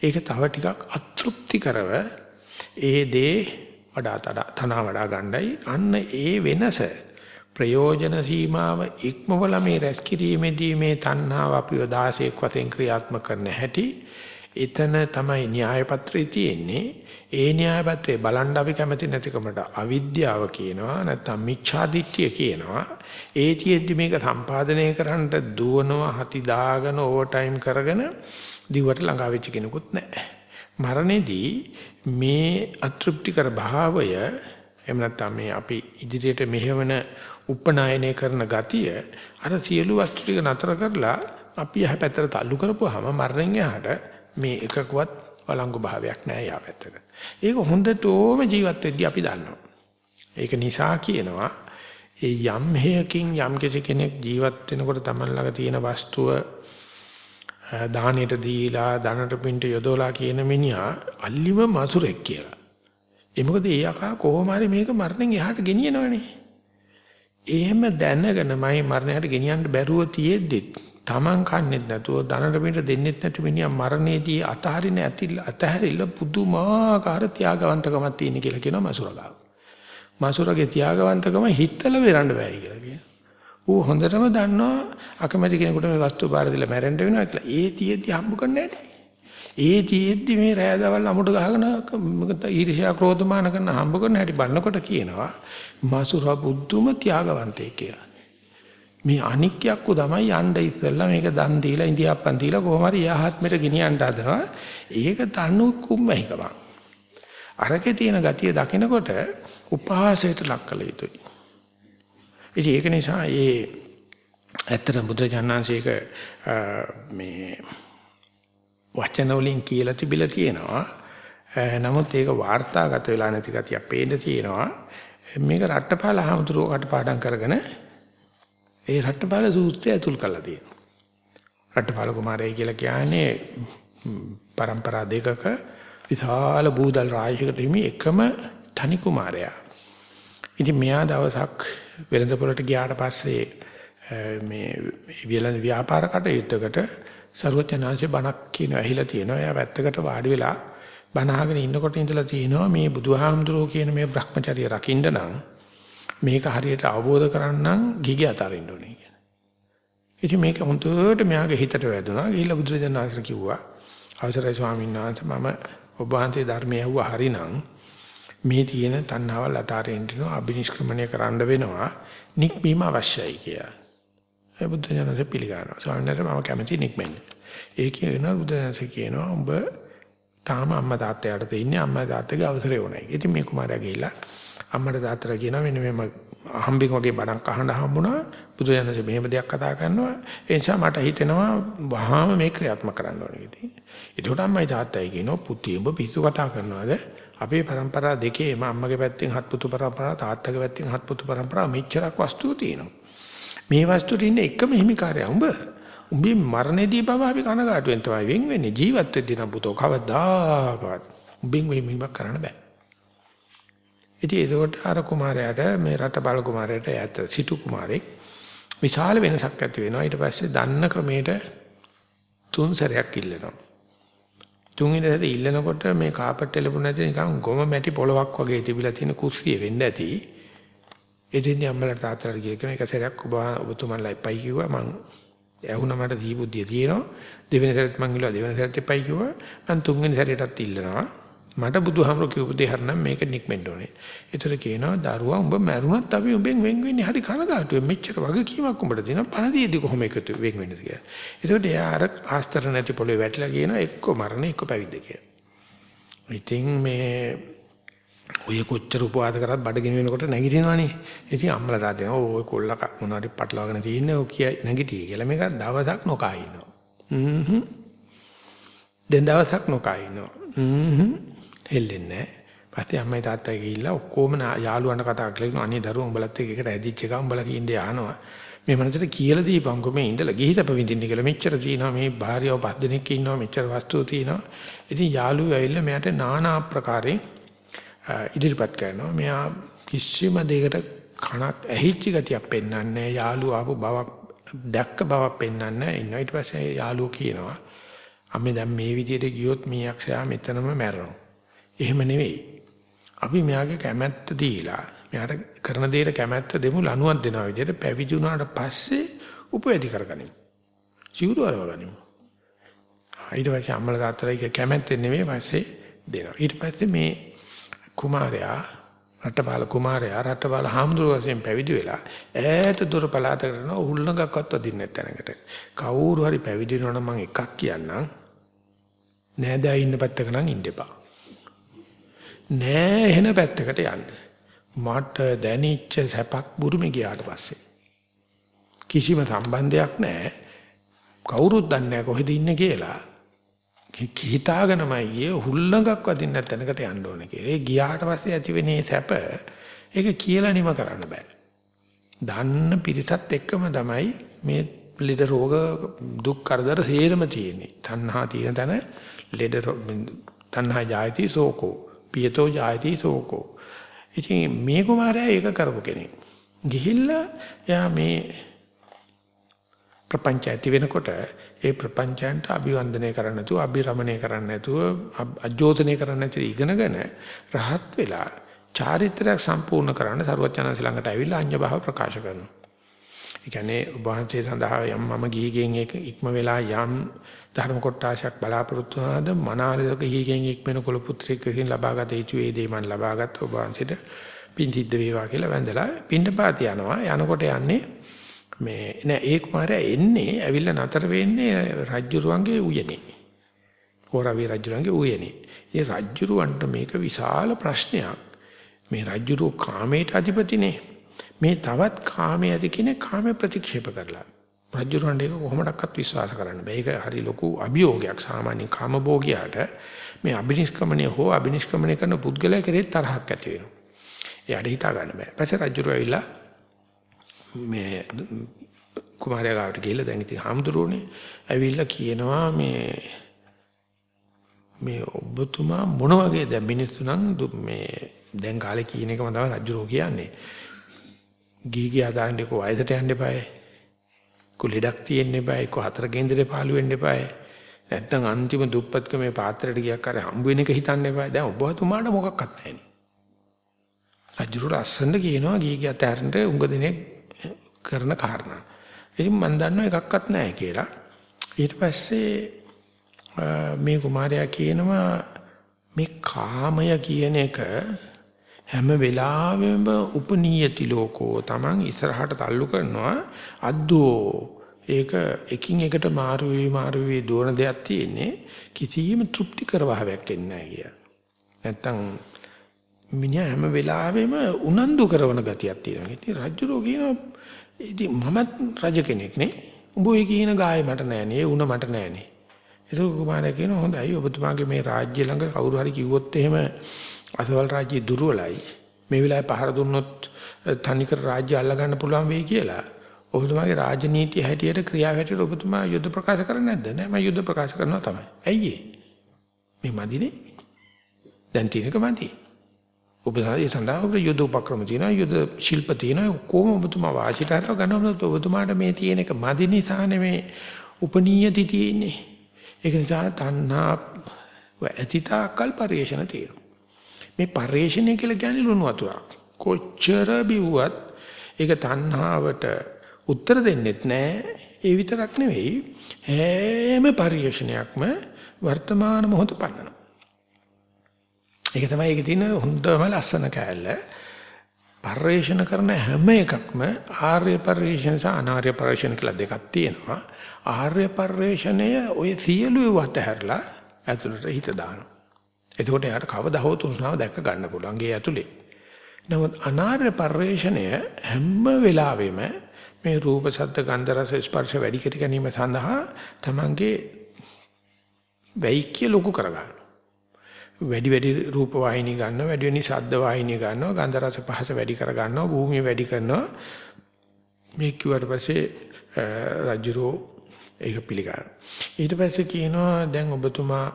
ඒක තව ටිකක් අතෘප්ති කරව ඒ දේ වඩා තනා වඩා ගණ්ඩයි අන්න ඒ වෙනස ප්‍රයෝජන සීමාව ඉක්මවල මේ රැස් කිරීමේදී මේ තණ්හාව අපිව 16ක් වශයෙන් ක්‍රියාත්මක කරන හැටි එතන තමයි න්‍යාය පත්‍රයේ තියෙන්නේ. ඒ න්‍යාය පත්‍රේ බලන් අපි කැමති නැතිකමට අවිද්‍යාව කියනවා නැත්නම් මිච්ඡාදිට්ඨිය කියනවා. ඒතියෙදි මේක සම්පාදනය කරන්න දුවනවා හති දාගෙන ඕවර් ටයිම් කරගෙන දිවට ළඟා වෙච්ච කෙනෙකුත් නැහැ. මරණයේදී මේ අතෘප්තිකර භාවය එහෙම නැත්නම් මේ අපි ඉදිරියට මෙහෙවන උපනායනය කරන ගතිය අර සියලු වස්තු ටික නතර කරලා අපි යහ පැත්තට තල්ලු කරපුවාම මරණයෙන් එහාට මේ එකකවත් වළංගු භාවයක් නැහැ යා පැත්තක. ඒක හොඳටම ජීවත් වෙද්දී අපි දන්නවා. ඒක නිසා කියනවා ඒ යම් හේයකින් යම් කෙනෙක් ජීවත් වෙනකොට Taman ළඟ තියෙන වස්තුව දානෙට දීලා ධනට පින්ට යොදවලා කියන මිනිහා අල්ලිම මසුරෙක් කියලා. ඒ මොකද ඒ යකා කොහොම හරි මේක මරණයෙන් එහාට ගෙනියනවනේ. එහෙම දැනගෙනමයි මරණයට ගෙනියන්න බැරුව තියෙද්දිත් Taman කන්නේත් නැතුව ධනට පිට දෙන්නෙත් නැති මිනිහා මරණයේදී අතහරින ඇතිල් අතහැරිලා පුදුමාකාර ත්‍යාගවන්තකමක් තියෙන කියලා කියනවා මසුරගාව. මසුරගේ ත්‍යාගවන්තකම හිතල වෙරන්න බෑ කියලා කියනවා. ඌ හොඳටම දන්නවා අකමැති කෙනෙකුට මේ වස්තු බාර දීලා මැරෙන්න වෙනවා කියලා. ඒ තියෙද්දි හම්බ කරන්නේ නැහැ. ඒ තියෙද්දි මේ රෑ දවල් අමුඩ ගහගෙන ඊර්ෂ්‍යා ක්‍රෝධමාන කරන හම්බ කරන හැටි බලනකොට කියනවා මසුර බුද්ධුම ත්‍යාගවන්තයෙක් කියලා. මේ අනික්යක් උ තමයි යන්න ඉස්සෙල්ලා මේක දන් දීලා ඉන්දියාප්පන් දීලා කොහොම හරි යහත්මෙට ගෙනියන්න හදනවා. ඒක තනු කුම්මයිකම. අරකේ තියෙන ගතිය දකිනකොට උපහාසයට ලක් කළ යුතුයි. ඉතින් ඒක නිසා ඒ ඇත්තට බුදුජානනාංශයක මේ වචන වලින් කියලා තිබිලා තියෙනවා. නමුත් ඒක වාර්තාගත වෙලා නැති ගතියක් පේන්න තියෙනවා. මේක රට්ටපාල හමුදුරුව කටපාඩම් කරගෙන ඒ රට්ටපාල සූත්‍රය ඇතුල් කරලා තියෙනවා. රට්ටපාල කුමාරය කියලා කියන්නේ પરම්පරා දෙකක විශාල බූදල් රාජ්‍යයකට හිමි එකම තනි කුමාරයා. ඉතින් මෙයා දවසක් වෙළඳපොළට ගියාට පස්සේ මේ විලඳ ව්‍යාපාර කටයුත්තකට ਸਰවඥාන්සේ බණක් කියන ඇහිලා තියෙනවා. එයා වැත්තකට වාඩි වෙලා බණ අහගෙන ඉන්නකොට ඉඳලා තියෙනවා මේ බුදුහාමුදුරුවෝ කියන මේ Brahmacharya රකින්න නම් මේක හරියට අවබෝධ කරගන්න ගිගි අතරින්න ඕනේ කියන. ඉතින් මේක හොඳට මෙයාගේ හිතට වැදුනා. ගිහිල්ලා බුදුරජාණන් වහන්සේ කිව්වා අවසරයි ස්වාමීන් වහන්සේ මම ඔබ වහන්සේ ධර්මය ඇහුවා හරිනම් මේ තියෙන තණ්හාවල් අතාරින්න අභිනිෂ්ක්‍රමණය කරන්න වෙනවා. නික්මීම අවශ්‍යයි කියලා. ඒ බුද්ධ ජනසේ පිළිගන්නවා. ස්වාමීන් වහන්සේ මම කැමති නික්මෙන්න. ඒ කියනවා බුද්ධ ජනසේ කියනවා උඹ තාම අම්මා තාත්තයාට දෙන්නේ අම්මා තාත්තගේ අවසරය ඕනේ. ඉතින් මේ කුමාරයා ගිහිල්ලා අම්මට තාත්තට කියනවා මෙන්න මෙහෙම හම්බෙන් වගේ බණක් අහන්න හම්බුණා. බුදු යනසේ මෙහෙම දෙයක් කතා කරනවා. ඒ නිසා මට හිතෙනවා වහාම මේ ක්‍රියාත්මක කරන්න ඕනේ කියලා. ඒකට අම්මයි තාත්තයි කියනවා පුතේ උඹ පිස්සු කතා කරනවාද? අපේ પરම්පරා දෙකේම අම්මගේ පැත්තෙන් හත් පුතු પરම්පරා තාත්තගේ පැත්තෙන් හත් පුතු પરම්පරා මෙච්චරක් වස්තුව තියෙනවා. මේ වස්තුවේ ඉන්න එකම හිමිකාරය උඹ. උඹේ මරණයේදී බව අපි කනගාටුවෙන් තමයි වෙන් වෙන්නේ. ජීවත් වෙද්දී නම් පුතෝ කවදාකවත් උඹෙන් වෙමීමක් කරන්න බෑ. ඉතින් ඒකට අර කුමාරයාට මේ රට බල කුමාරයාට ඇත සිටු කුමාරෙක් විශාල වෙනසක් ඇති වෙනවා. ඊට පස්සේ දන්න ක්‍රමයට තුන් සැරයක් ඉල්ලනවා. තුන්වෙනි සැරේ ඉල්ලනකොට මේ කාපට් එලපු නැති නිකන් ගොම මැටි පොලවක් වගේ තිබිලා තියෙන කුස්සිය වෙන්න ඇති. එදින් අම්මලාට තාත්තලාට ගිය කෙනා එක සැරයක් ඔබ ඔබතුමන්ලා එපයි කිව්වා මං ඇහුණා මට දී බුද්ධිය තියෙනවා දෙවෙනි සැරේත් මං ඉල්ලුවා දෙවෙනි සැරේත් එපයි කිව්වා මං තුන්වෙනි සැරේටත් ඉල්ලනවා මට බුදුහාමර කිව්ව දේ හරිනම් මේක නික්මෙන්න ඕනේ. ඒතර කියනවා දරුවා උඹ මැරුණත් අපි උඹෙන් වෙන් වෙන්නේ හරි කනගාටුවෙන් මෙච්චර වගකීමක් උඹට දෙනවා පණදීදී කොහොම එකතු වෙන් වෙන්නේ කියලා. ඒතකොට එයා අර ආස්තර නැති පොළවේ වැටිලා කියනවා එක්ක මරණ එක්ක පැවිද්ද කියලා. ඉතින් මේ ඔය කොච්චර උපවාද කරත් බඩගිනි වෙනකොට නැගිටිනවනේ. ඉතින් අම්මලා තාත්තේ ඔය කොල්ල මොනවාරි පටලවාගෙන තියෙන්නේ ඔය කිය නැගිටියේ කියලා මේක දවසක් නොකා ඉන්නවා. හ්ම් දැන් දවසක් නොකා ඉන්නවා. හ්ම් හෙල්ලෙන්නේ. පස්සේ අම්මයි තාත්තයි ගිහිල්ලා ඔක්කොම යාළුවන්ට කතා කරලා අනේ දරුවෝ උඹලත් එක්ක එකට ඇදිච්ච එක උඹලා කියින්ද යනවා. මේ මනසට කියලා දීපන්කො මේ ඉඳලා ගිහිතප විඳින්න කියලා මෙච්චර තියෙනවා මේ භාර්යාව පස් දෙනෙක් ඉන්නවා මෙච්චර වස්තු තියෙනවා. ඉතින් යාළුවෝ ඇවිල්ලා මෙයාට নানা ආකාරයෙන් ඉදිරිපත් කරනවා. මෙයා කිසිම දෙයකට කනක් ඇහිච්ච ගතියක් පෙන්වන්නේ යාළුවා ආපු බවක් දැක්ක බවක් පෙන්වන්නේ ඉන්නවා. ඊට පස්සේ යාළුවෝ කියනවා අපි දැන් මේ විදිහට ගියොත් මේ යක්ෂයා මෙතනම මැරෙනවා. එහෙම නෙවෙයි. අපි මෙයාගේ කැමැත්ත දීලා මෙයාට කරන දෙයට කැමැත්ත දෙමු ලනුවක් දෙනවා විදිහට පැවිදි වුණාට පස්සේ උපයදි කරගනිමු. සිවුරු අරවගනිමු. ඊට පස්සේ අම්මලා තාත්තලා කැමැත්තෙන් නෙමෙයි පස්සේ දෙනවා. ඊට පස්සේ මේ කුමාරයා රටපාල කුමාරයා රටපාල හාමුදුරුවෝ වශයෙන් පැවිදි වෙලා ඈත දුර පළාතකට යන උල්ලංඝක්වත් වදින්නේ නැතනකට. කවුරු හරි පැවිදි වෙනවා නම් මම එකක් කියන්නම්. නෑදෑ ඉන්න පැත්තක නම් ඉන්න එපා. නෑ එහෙන පැත්තකට යන්න. මට දැනෙච්ච සැපක් බුරුමේ ගියාට පස්සේ කිසිම සම්බන්ධයක් නැහැ කවුරුත් දන්නේ නැහැ කොහෙද ඉන්නේ කියලා හිතාගෙනමයි ගියේ හුල්ලඟක් වදින්න තැනකට යන්න ඕනේ කියලා. ඒ ගියාට පස්සේ ඇතිවෙනේ සැප ඒක කියලා නිම කරන්න බෑ. දන්න පිරිසත් එක්කම තමයි මේ ලෙඩ රෝග දුක් කරදර සේරම තියෙන්නේ. තණ්හා තියෙන තැන ලෙඩ තණ්හා ජායති සෝකෝ පියතෝ ජායති සෝකෝ ඉතින් මේ කුමාරයා ඒක කරපු කෙනෙක්. ගිහිල්ලා එයා මේ ප්‍රපංච ඇති වෙනකොට ඒ ප්‍රපංචයන්ට අභිවන්දනය කරන්න නැතුව අභිරමණය කරන්න නැතුව අජෝතනය කරන්න නැතිව ඉගෙනගෙන රහත් වෙලා චාරිත්‍රයක් සම්පූර්ණ කරන්න සරුවචනන්ස ළඟට ඇවිල්ලා අඤ්ඤ භාව ප්‍රකාශ කරනවා. ඒ කියන්නේ ඔබ වහන්සේ සඳහා යම් මම ගිහිගෙන් ඉක්ම වෙලා යම් ධර්ම කොටාශයක් බලාපොරොත්තු වුණාද මනාලයක ගිහිගෙන් ඉක්මන කුල පුත්‍රයෙක් විසින් ලබාගත යුතු ඒ දේ මන් ලබාගත් ඔබ වහන්සේට පින් සිද්ධ වේවා කියලා වැඳලා පින්නපාත යනවා යනකොට යන්නේ මේ නෑ ඒ කුමාරයා එන්නේ ඇවිල්ලා නතර වෙන්නේ රජ්ජුරුවන්ගේ උයනේ හොරවි රජ්ජුරුවන්ගේ උයනේ ඒ රජ්ජුරුවන්ට මේක විශාල ප්‍රශ්නයක් මේ රජ්ජුරුව කාමයට අධිපතිනේ මේ තවත් කාමයේ ඇති කෙනෙක් කාමයේ ප්‍රතික්ෂේප කරලා රජුරණ්ඩ ඒක කොහොමඩක්වත් විශ්වාස කරන්න බෑ. ඒක හරි ලොකු අභියෝගයක් සාමාන්‍ය කාමභෝගියාට මේ අබිනිෂ්ක්‍මණය හෝ අබිනිෂ්ක්‍මණය කරන පුද්ගලයා කෙරේ තරහක් ඇති වෙනවා. එයාට හිතා ගන්න බෑ. පස්සේ රජුරු ඇවිල්ලා මේ කුමාරයා ගාවට ගිහිල්ලා දැන් ඉතින් හාමුදුරුවනේ ඇවිල්ලා කියනවා මේ මේ ඔබතුමා මොන වගේ දැන් මිනිස්සු නම් මේ දැන් කාලේ කියන එකම තමයි රජුරෝ කියන්නේ. ගිහි ගියා දාන්න එක වයසට යන්න එපායි. කො ලෙඩක් තියෙන්න එපායි. කො හතර කේන්දරේ පාළු වෙන්න එපායි. නැත්තම් අන්තිම දුප්පත්කමේ පාත්‍රයට ගියක් අර හම්බ වෙන එක හිතන්න එපායි. දැන් ඔබතුමාට මොකක්වත් නැහැ නේ. රජුර ලස්සනට කියනවා ගිහි ගියා තැරන්ට උඟ දිනේ කරන කාරණා. ඉතින් මම දන්නවා එකක්වත් නැහැ කියලා. ඊට පස්සේ මේ කුමාරයා කියනවා මේ කාමය කියන එක හැම වෙලාවෙම උපනීයති ලෝකෝ Taman ඉස්සරහට තල්ලු කරනවා අද්දෝ ඒක එකින් එකට මාරු වෙවි මාරු වෙවි දුවන දෙයක් තියෙන්නේ කිසියම් තෘප්තිකර භාවයක් එන්නේ නැහැ කිය. නැත්තම් මිනිහා හැම වෙලාවෙම උනන්දු කරන ගතියක් තියෙනවා. ඉතින් රජුරෝ කියනවා ඉතින් මමත් රජ කෙනෙක් නේ. උඹ ඔය කියන ගාය මට නෑනේ. උණ මට නෑනේ. ඒක කුමාරයා කියනවා හොඳයි ඔබතුමාගේ මේ රාජ්‍ය ළඟ කවුරු හරි කිව්වොත් එහෙම අසවල් රාජ්‍ය දුර්වලයි. මේ වෙලාවේ පහර දුන්නොත් තනිකර රාජ්‍ය අල්ල ගන්න පුළුවන් වෙයි කියලා. ඔබතුමාගේ රාජනීතිය හැටියට ක්‍රියාව හැටියට ඔබතුමා යුද්ධ ප්‍රකාශ කරන්නේ නැද්ද? නෑ මම යුද්ධ ප්‍රකාශ කරනවා තමයි. ඇයි මේ මදිනේ? දැන් තියෙනක මදි. ඔබ ඒ සඳහා ඔබ යුද්ධ උපක්‍රම තියෙනවා යුද්ධ ශිල්ප තියෙනවා කොහොම ඔබතුමා වාසියට හරව ගන්නවද ඔබතුමාට මේ තියෙන එක මදි නිසා නෙමේ උපනීයති තියෙන්නේ. ඒක නිසා තණ්හා ඇතිතාකල් පරිේශන තියෙනවා. මේ පරිේශණය කියලා කියන්නේ ලුණු වතුරක්. කොච්චර බිව්වත් ඒක තණ්හාවට උත්තර දෙන්නෙත් නෑ. ඒ විතරක් නෙවෙයි හැම පරිේශණයක්ම වර්තමාන මොහොත පන්නනවා. ඒක තමයි ඒකේ තියෙන හොඳම ලස්සන කෑල්ල. පරිේශන කරන හැම එකක්ම ආර්ය පරිේශන සහ අනාර්ය පරිේශන කියලා දෙකක් තියෙනවා. ආර්ය පරිේශණය ඔය සියලු වත හැරලා ඇතුළට හිත දානවා. එතකොට එයාට කවදා හෝ තෘෂ්ණාව දැක ගන්න පුළුවන් ගේ ඇතුලේ. නමුත් අනාර්ය පරිශ්‍රණය හැම වෙලාවෙම මේ රූප ශබ්ද ගන්ධ රස ස්පර්ශ වැඩි කර ගැනීම සඳහා තමන්ගේ වෛක්‍ය ලොකු කරගන්න. වැඩි වැඩි රූප වාහිනී ගන්නවා වැඩි වෙනි ශබ්ද වාහිනී ගන්නවා ගන්ධ රස පහස වැඩි කර ගන්නවා භූමිය වැඩි කරනවා මේ කිව්වට පස්සේ රජුරෝ ඒක පිළිගන්නවා. ඊට පස්සේ කියනවා දැන් ඔබතුමා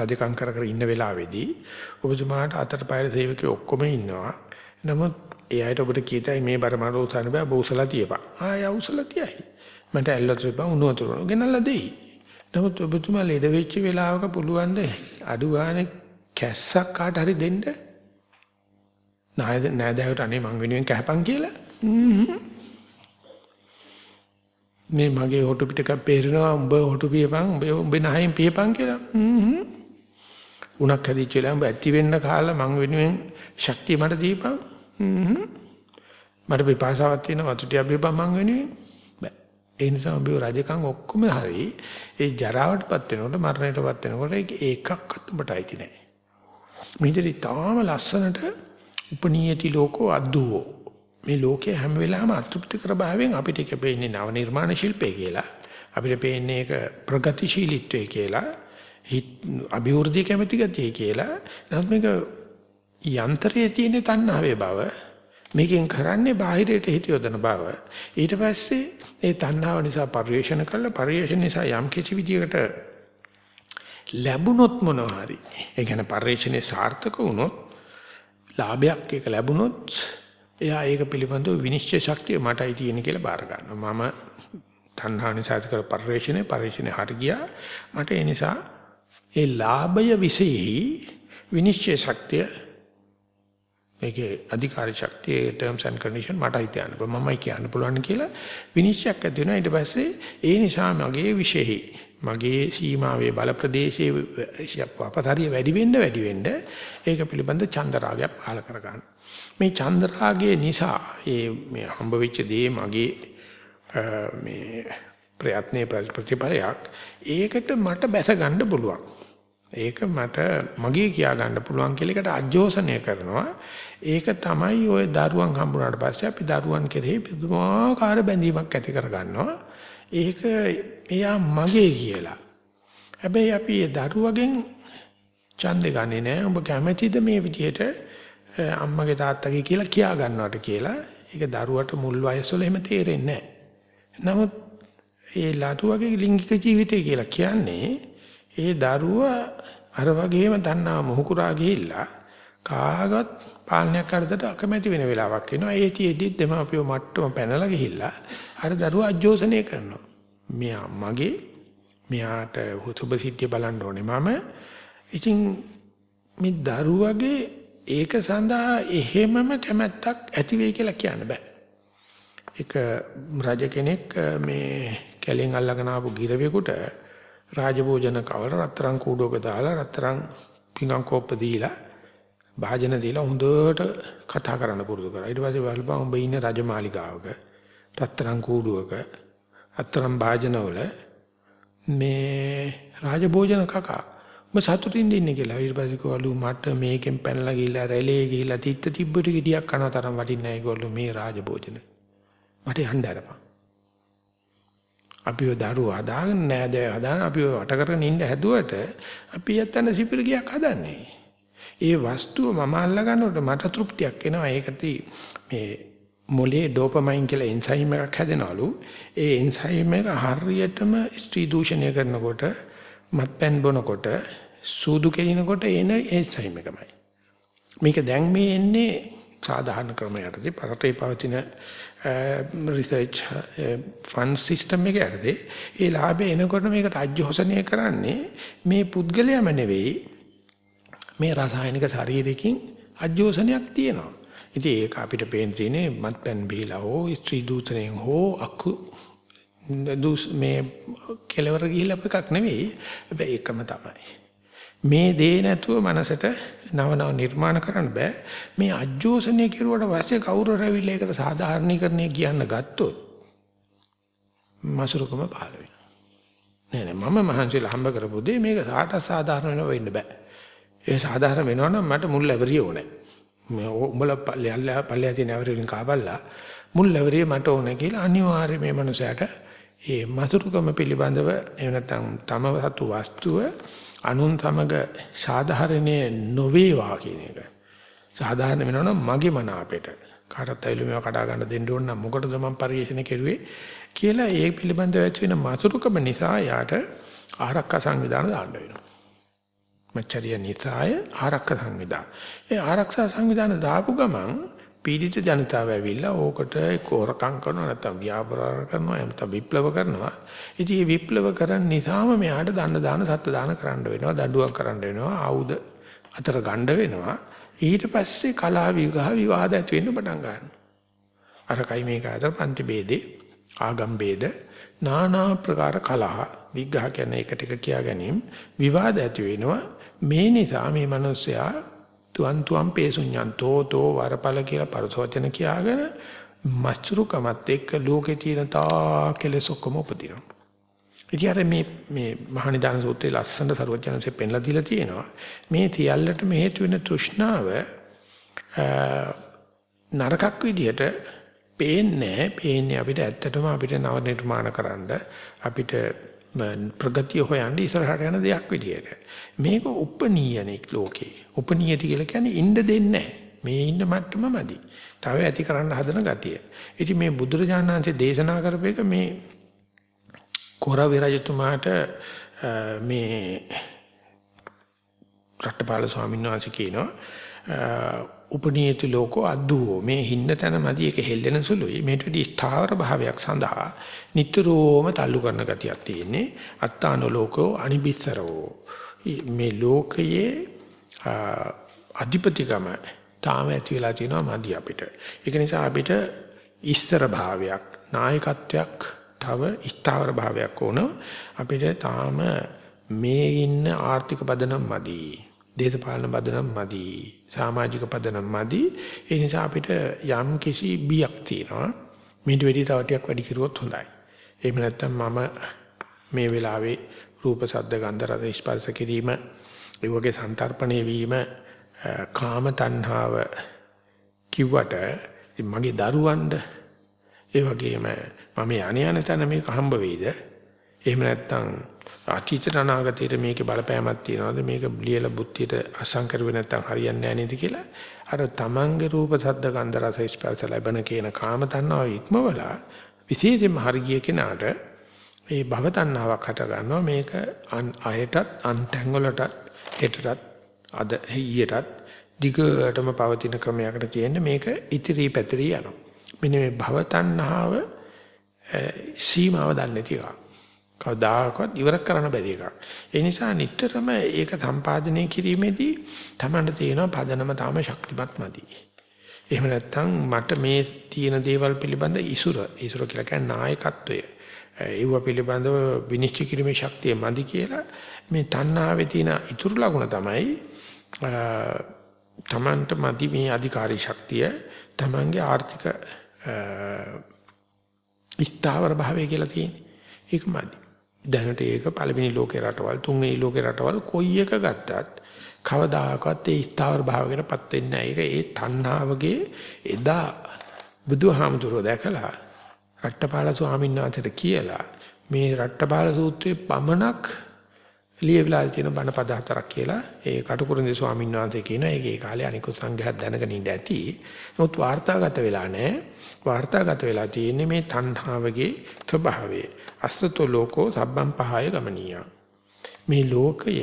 රජකම් කර කර ඉන්න වෙලාවේදී ඔබතුමාට අතට පයර සේවකයෝ ඔක්කොම ඉන්නවා. නමුත් ඒ අයට ඔබට කීතයි මේ බරමඩ උසන්න බෑ ඔබ උසලා තියපන්. ආය උසලා තියයි. මට ඇල්ලතර බා උණු වතුර ගෙනල්ලා දෙයි. නමුත් ඔබතුමා ලෙඩ වෙච්ච වෙලාවක පුළුවන් ද අඩු ගානේ කැස්සක් කාට හරි දෙන්න? නායද නෑදෑයට අනේ මං වෙනුවෙන් කැපන් කියලා. මේ මගේ හොටු පිටක පේරෙනවා උඹ හොටු පියපන් උඹ උඹ නහයෙන් පියපන් කියලා. හ්ම්. උණක් හැදිච්ච වෙලාව උඹ ඇති වෙන්න කාලා මං වෙනුවෙන් ශක්තිය මට දීපන්. හ්ම්. මට පිපාසාවක් තියෙන වතු ටික බීපන් මං වෙනුවෙන්. බෑ. ඒ නිසා උඹ රජකම් ඔක්කොම හරි ඒ ජරාවටපත් වෙනකොට මරණයටපත් වෙනකොට ඒකක්වත් උඹට අයිති නෑ. මිහිදලි තාම ලස්සනට උපනීයති ලෝකෝ අද්දුවෝ මේ ලෝකයේ හැම වෙලාවෙම අතෘප්තිකර භාවයෙන් අපිට ඒක පේන්නේ නව නිර්මාණ ශිල්පය කියලා. අපිට පේන්නේ ඒක ප්‍රගතිශීලීත්වය කියලා. අභිවෘද්ධි කැමැති ගතිය කියලා. නමුත් මේක යන්ත්‍රයේ තියෙන තණ්හාවේ බව මේකෙන් කරන්නේ බාහිරයට හිත යොදන බව. ඊට පස්සේ ඒ තණ්හාව නිසා පරිේශන කළා පරිේශන නිසා යම් කිසි විදියකට ලැබුණොත් මොනවා හරි. ඒ කියන්නේ පරිේශනේ සාර්ථක වුණොත් ලාභයක් එක ලැබුණොත් එයා ඒක පිළිබඳව විනිශ්චය ශක්තිය මටයි තියෙන කියලා බාර ගන්නවා. මම තණ්හා නිසා කර පරිශ්‍රණය පරිශ්‍රණය හරි ගියා. මට ඒ නිසා ඒ ලාභය විශේෂයි විනිශ්චය ශක්තිය මේකේ අධිකාරී ශක්තිය terms and condition මටයි තියන්න පුළුවන්. මමයි කියන්න පුළුවන් කියලා විනිශ්චයක් ඇති වෙනවා. ඊට පස්සේ ඒ නිසා මගේ විශේෂයි. මගේ සීමාවේ බල ප්‍රදේශයේ අපතරිය වැඩි වෙන්න වැඩි වෙන්න ඒක පිළිබඳ චන්දරාගයක් පහල කර ගන්නවා මේ චන්ද්‍රාගයේ නිසා ඒ මේ හම්බ වෙච්ච දේ මගේ මේ ප්‍රයත්නේ ප්‍රතිඵලයක් ඒකට මට බැස ගන්න පුළුවන්. ඒක මට මගේ කියා ගන්න පුළුවන් කියලා එකට අජෝසනය කරනවා. ඒක තමයි ওই දරුවන් හම්බුනාට පස්සේ අපි දරුවන් කෙරෙහි පුදුමාකාර බැඳීමක් ඇති කර ගන්නවා. ඒක එයා මගේ කියලා. හැබැයි අපි ඒ දරුවගෙන් ඡන්දේ ගන්නේ නැහැ. ඔබ කැමැතිද මේ විදිහට අම්මගේ තාත්තගේ කියලා කියා ගන්නවට කියලා ඒක දරුවට මුල් වයසවල එහෙම තේරෙන්නේ නැහැ. නමුත් ඒ ලතුවගේ ලිංගික ජීවිතය කියලා කියන්නේ ඒ දරුවා අර වගේම දන්නා මොහුකුරා ගිහිල්ලා කාගත් පාලනයක් කරදට අකමැති වෙන වෙලාවක් එනවා. ඒ තියේදී දෙමාපියෝ මට්ටම පැනලා ගිහිල්ලා අර දරුවා අජෝසනය කරනවා. මෙයා මගේ මෙයාට සුබ සිද්ධිය බලන්න ඕනේ මම. ඉතින් මේ දරුවගේ ඒක සඳහා එහෙමම කැමැත්තක් ඇති වෙයි කියලා කියන්න බෑ. ඒක රජ කෙනෙක් මේ කැලෙන් අල්ලගෙන ආපු ගිරවෙකුට රාජභෝජන කවල රත්තරන් කූඩුවක දාලා රත්තරන් පිඟන් කෝප්ප දීලා භාජන දීලා හොඳට කතා කරන්න පුරුදු කරා. ඊට පස්සේ බලපන් උඹ ඉන්නේ රජමාලිගාවක රත්තරන් කූඩුවක රත්තරන් භාජනවල මේ රාජභෝජන කකා ඔබ සතුටින් ඉන්නේ කියලා. ඊට පස්සේ කිව්වලු මට මේකෙන් පැනලා ගිහිල්ලා රැළේ ගිහිල්ලා තිත්ත තිබ්බට ගෙඩියක් කන තරම් වටින්නේ නැහැ ඒගොල්ලෝ මේ රාජභෝජන. මට යන්න ආරපන්. අපිව දරුවෝ හදාගෙන නෑද හදාගෙන අපිව වට කරගෙන ඉන්න හැදුවට අපි යත්තන සිපිර ගියක් හදන්නේ. ඒ වස්තුව මම අල්ලා ගන්නකොට මට තෘප්තියක් එනවා. ඒකට මේ මොලේ ඩෝපමයින් කියලා එන්සයිම් එකක් හැදෙනවලු. ඒ එන්සයිම් එක හරියටම ස්ත්‍රී දූෂණය කරනකොට මත්පැන් බොනකොට සූදු කෙලිනකොට එන එන්සයිම් එකමයි. මේක දැන් මේ එන්නේ සාධාරණ ක්‍රමයකදී පරතේ පවතින රිසර්ච් ෆන්ඩ් සිස්ටම් එක යටතේ ඒ ලාභය එනකොට මේකට අජෝසනය කරන්නේ මේ පුද්ගලයාම නෙවෙයි මේ රසායනික ශරීරයකින් අජෝසනයක් තියෙනවා. ඉතින් ඒක අපිට පේන තියෙන්නේ මත්පැන් බීලා හෝ ස්ත්‍රී දූෂණයෙන් හෝ අක්කු මේ කෙලවර ගිහිල්ලා එකක් නෙවෙයි. හැබැයි එකම තමයි. මේ දේ නැතුව මනසට නව නව නිර්මාණ කරන්න බෑ. මේ අජෝසනය කෙරුවට පස්සේ කවුරු රැවිල්ල ඒකට සාධාරණීකරණය කියන්න ගත්තොත් මසුරුකම පහළ වෙනවා. නෑ නෑ මම මහන්සිලා හම්බ කරපු දේ මේක සාට සාධාරණ වෙනව වෙන්න බෑ. ඒ සාධාරණ වෙනවනම් මට මුල් ලැබරිය ඕනේ. මේ උඹලා පල්ලෙහා පල්ලෙහා තියෙන ඇවරියෙන් කාබල්ලා මුල් ලැබරිය මට ඕනේ කියලා අනිවාර්යයෙන් මේ මනුස්සයාට ඒ මසුරුකම පිළිබඳව එහෙම නැත්නම් තම සතු වස්තුව අනුන් සමග සාධාරණේ නොවේවා කියන එක. සාධාරණ වෙනවනම් මගේ මන අපේට කාටත් ඇවිල්ලා මේවා කඩා ගන්න දෙන්න ඕන නම් මොකටද මම පරිශන කෙරුවේ කියලා ඒ පිළිබඳව ඇති වෙන මසුරුකම නිසා යාට ආරක්ෂා සංවිධාන දාන්න වෙනවා. මච්චරිය නිසාය ආරක්ෂා සංවිධාන. ඒ ආරක්ෂා සංවිධාන දාපු ගමන් පීඩිත ජනතාව ඇවිල්ලා ඕකට කොරකම් කරනවා නැත්නම් ව්‍යාපාර කරනවා නැත්නම් විප්ලව කරනවා. ඉතින් මේ විප්ලව කරන නිසාම මෙයාට දන්න දාන සත්ත්ව දාන කරන්න වෙනවා, දඬුවම් කරන්න වෙනවා, ආයුධ අතර ගන්න වෙනවා. ඊට පස්සේ කලා විගහ විවාද ඇති වෙන්න පටන් ගන්නවා. අරකයි මේක අතර පන්ති ભેදේ, ආගම් ભેද, নানা ප්‍රකාර කලහ විග්‍රහ කරන එකට එක කියා ගැනීම විවාද ඇති වෙනවා. මේ නිසා මේ මිනිස්සයා තුන් තුම් පේසුඤ්ඤන්තෝ තෝ වරපල කියලා පරසවචන කියාගෙන මස්තුරුකමත් එක්ක ලෝකේ තියෙන තා කෙලෙස් ඔක්කොම උපදිනවා. ඉතින් අර මේ මේ මහනිදාන සූත්‍රයේ ලස්සන ਸਰවඥාන්සේ පෙන්ලා දීලා තියෙනවා. මේ සියල්ලට හේතු වෙන තෘෂ්ණාව නරකක් විදිහට පේන්නේ පේන්නේ අපිට ඇත්තටම අපිට නව නිර්මාණ කරන්න අපිට ප්‍රගතිය හොයන්න ඉස්සරහට යන දෙයක් විදියට. මේක උපනීයනෙක් ලෝකේ. උපනීයති කියලා කියන්නේ ඉන්න දෙන්නේ මේ ඉන්න මට්ටමමදි. තව ඇති කරන්න හදන ගතිය. ඉතින් මේ බුදුරජාණන් වහන්සේ දේශනා කරපේක මේ කොරවි රජතුමාට මේ රට්ටපාල ස්වාමීන් වහන්සේ කියනවා උපනීයති ලෝකෝ අද්දුවෝ. මේ හින්න තැන මදි එක හෙල්ලෙන සුළුයි. මේට වඩා ස්ථාවර භාවයක් සඳහා නිතරම තල්ලු කරන ගතියක් තියෙන්නේ. අත්තානෝ ලෝකෝ අනිබිස්සරෝ මේ ලෝකයේ අධිපතිකම තාම ඇති වෙලා තියෙනවා මදි අපිට. ඒක නිසා අපිට ඉස්තර භාවයක් නායකත්වයක් තව ස්ථාවර භාවයක් ඕන. අපිට තාම මේ ඉන්න ආර්ථික පදනම් මදි. දේශපාලන පදනම් මදි. සමාජික පදනම් මදි. ඒ නිසා අපිට යම් කිසි බියක් තියෙනවා. මීට වෙඩි තව ටිකක් වැඩි කරුවොත් හොඳයි. එහෙම නැත්නම් මම මේ වෙලාවේ රූප ශබ්ද ගන්ධ රස ස්පර්ශ කිරීම ඒ වගේ සන්තරපණය වීම කාම තණ්හාව කිව්වට මගේ දරුවන්ට ඒ වගේම මම යණ යන තැන මේක හම්බ වෙයිද? එහෙම නැත්නම් අතීතට අනාගතයට මේකේ බලපෑමක් තියනවාද? මේක ලියලා බුද්ධියට අසං කරුවේ නැත්නම් හරියන්නේ නැහැ නේද කියලා? අර තමන්ගේ රූප සද්ද ගන්ධ රස ස්පර්ශ ලැබෙන කියන කාම තණ්හාව ඉක්මවලා විශේෂයෙන්ම හරිය කෙනාට මේ භව තණ්හාවක් හට ගන්නවා. මේක අයටත් අන්තැන් වලටත් හෙටටත් අද ඊයටත් දිගටම පවතින ක්‍රමයකට තියෙන්නේ මේක ඉතිරි පැතිරි යනවා. මෙන්න මේ භව තණ්හාව සීමාව දන්නේ නැති එකක් කවදාකවත් ඉවර කරන්න බැරි එකක්. ඒ නිසා නිතරම ඒක සම්පාදනය කිරීමේදී තමන්ට තියෙන පදනම තාම ශක්තිමත් නැති. එහෙම නැත්නම් මට මේ තියෙන දේවල් පිළිබඳ ඉසුර ඉසුර කියලා කියන්නේ නායකත්වය. ඒව පිළිබඳව විනිශ්චය කිරීමේ ශක්තිය මදි කියලා මේ තණ්හාවේ තියෙන ඉතුරු ලකුණ තමයි තමන්ට මදි මේ අධිකාරී ශක්තිය තමන්ගේ ආර්ථික ස්ථාවර භාවය කියලා තියෙන්නේ. ඒක මදි. දැනට ඒක පළවෙනි ලෝකේ රටවල් තුන්වෙනි ලෝකේ රටවල් කොයි එක ගත්තත් කවදාකවත් ඒ ස්ථාවර භාවයකටපත් වෙන්නේ නැහැ. ඒක ඒ තණ්හාවගේ එදා බුදුහාමුදුරුවෝ දැකලා රට්ටපාල ස්වාමීන් වහන්සේට කියලා මේ රට්ටපාල සූත්‍රයේ පමණක් ලියවිලා තියෙන බණ පද හතරක් කියලා ඒ කටුකුරුන්දේ ස්වාමීන් වහන්සේ කියන ඒකේ කාලේ අනිකුත් සංඝයාත් දැනගෙන ඉඳ ඇති. නමුත් වාර්තාගත වෙලා නැහැ. වාර්තාගත වෙලා තියෙන්නේ මේ තණ්හාවගේ ස්වභාවය. අස්සතෝ ලෝකෝ සබ්බම් පහය ගමනීය. මේ ලෝකය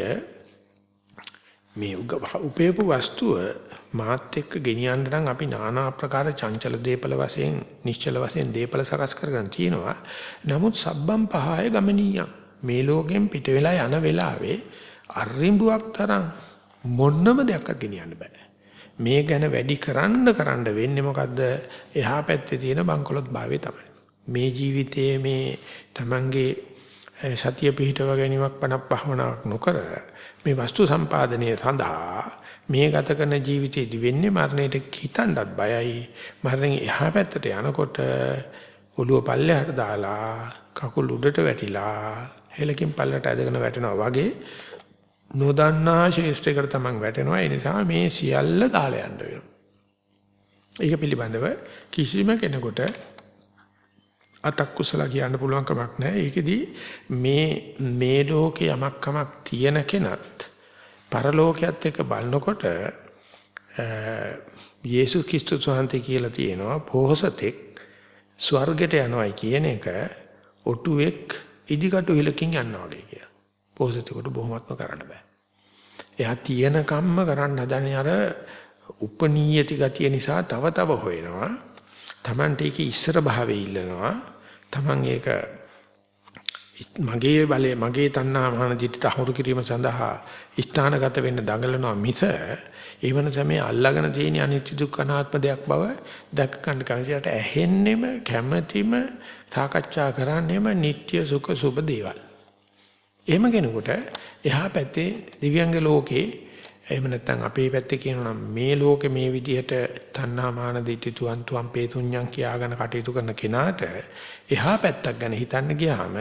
මේ උපේපු වස්තුව මාත් එක්ක ගෙනියන්න නම් අපි নানা ආකාර චංචල දීපල වශයෙන් නිශ්චල වශයෙන් දීපල සකස් කරගෙන තියෙනවා. නමුත් සබ්බම් පහය ගමනීය. මේ ලෝකෙන් පිට වෙලා යන වෙලාවේ අරිඹුවක් තරම් මොන්නම දෙයක් ගෙනියන්න බෑ. මේ ගැන වැඩි කරන්න කරන්න වෙන්නේ මොකද්ද? එහා පැත්තේ තියෙන බංකොලොත් භාවය තමයි. මේ ජීවිතයේ මේ Tamange සතිය පිහිටව ගැනීමක් පණක් පහවණක් නොකර මේ වස්තු සම්පාදනය සඳහා මේ ගත කරන ජීවිතයේදී වෙන්නේ මරණයට හිතන්නත් බයයි මරණයෙන් එහා පැත්තට යනකොට ඔළුව පල්ලෙහාට දාලා කකුල් උඩට වැටිලා හෙලකින් පල්ලට ඇදගෙන වැටෙනවා වගේ නොදන්නා ශේෂ්ත්‍රයකට තමන් වැටෙනවා ඒ නිසා මේ සියල්ල දාලා යන්න වෙනවා ඒක පිළිබඳව කිසිම කෙනෙකුට අතක් කුසල කියන්න පුළුවන් කමක් නැහැ. ඒකෙදි මේ මේ ලෝකේ යමක් කමක් තියෙන කෙනත් පරලෝකයක් එක්ක බලනකොට යේසුස් ක්‍රිස්තුස් වහන්සේ කියලා තියෙනවා පොහසතෙක් ස්වර්ගයට යනවායි කියන එක ඔටුවෙක් ඉදිකටු හිලකින් යනවා වගේ කියලා. පොහසතෙකුට බොහොමත්ම කරන්න බෑ. එයා තියෙන කම්ම කරන්න හදන්නේ අර උපනීයති ගතිය නිසා තව තව හොයනවා. Tamante ඒකේ ඉස්සර භාවයේ ඉල්ලනවා. Taman ඒක මගේ බලය මගේ තණ්හා මහාන දිට්ඨ අහුරු කිරීම සඳහා ස්ථානගත වෙන්න දඟලනවා මිස ඒ වෙනස මේ අල්ලාගෙන තියෙන අනිත්‍ය දුක්ඛ අනාත්ම දෙයක් බව දැක ගන්න කවසියට ඇහෙන්නෙම කැමැතිම සාකච්ඡා කරන්නෙම නিত্য සුඛ සුබ දේවල්. එහෙම කෙනෙකුට එහා පැත්තේ දිව්‍යංග ලෝකේ එහෙම නැත්නම් අපේ පැත්තේ කියනවා මේ ලෝකෙ මේ විදිහට තණ්හා මාන දිටි තුන් තුම් පේතුඤ්ඤං කියාගෙන කටයුතු කරන කෙනාට එහා පැත්තක් ගැන හිතන්න ගියාම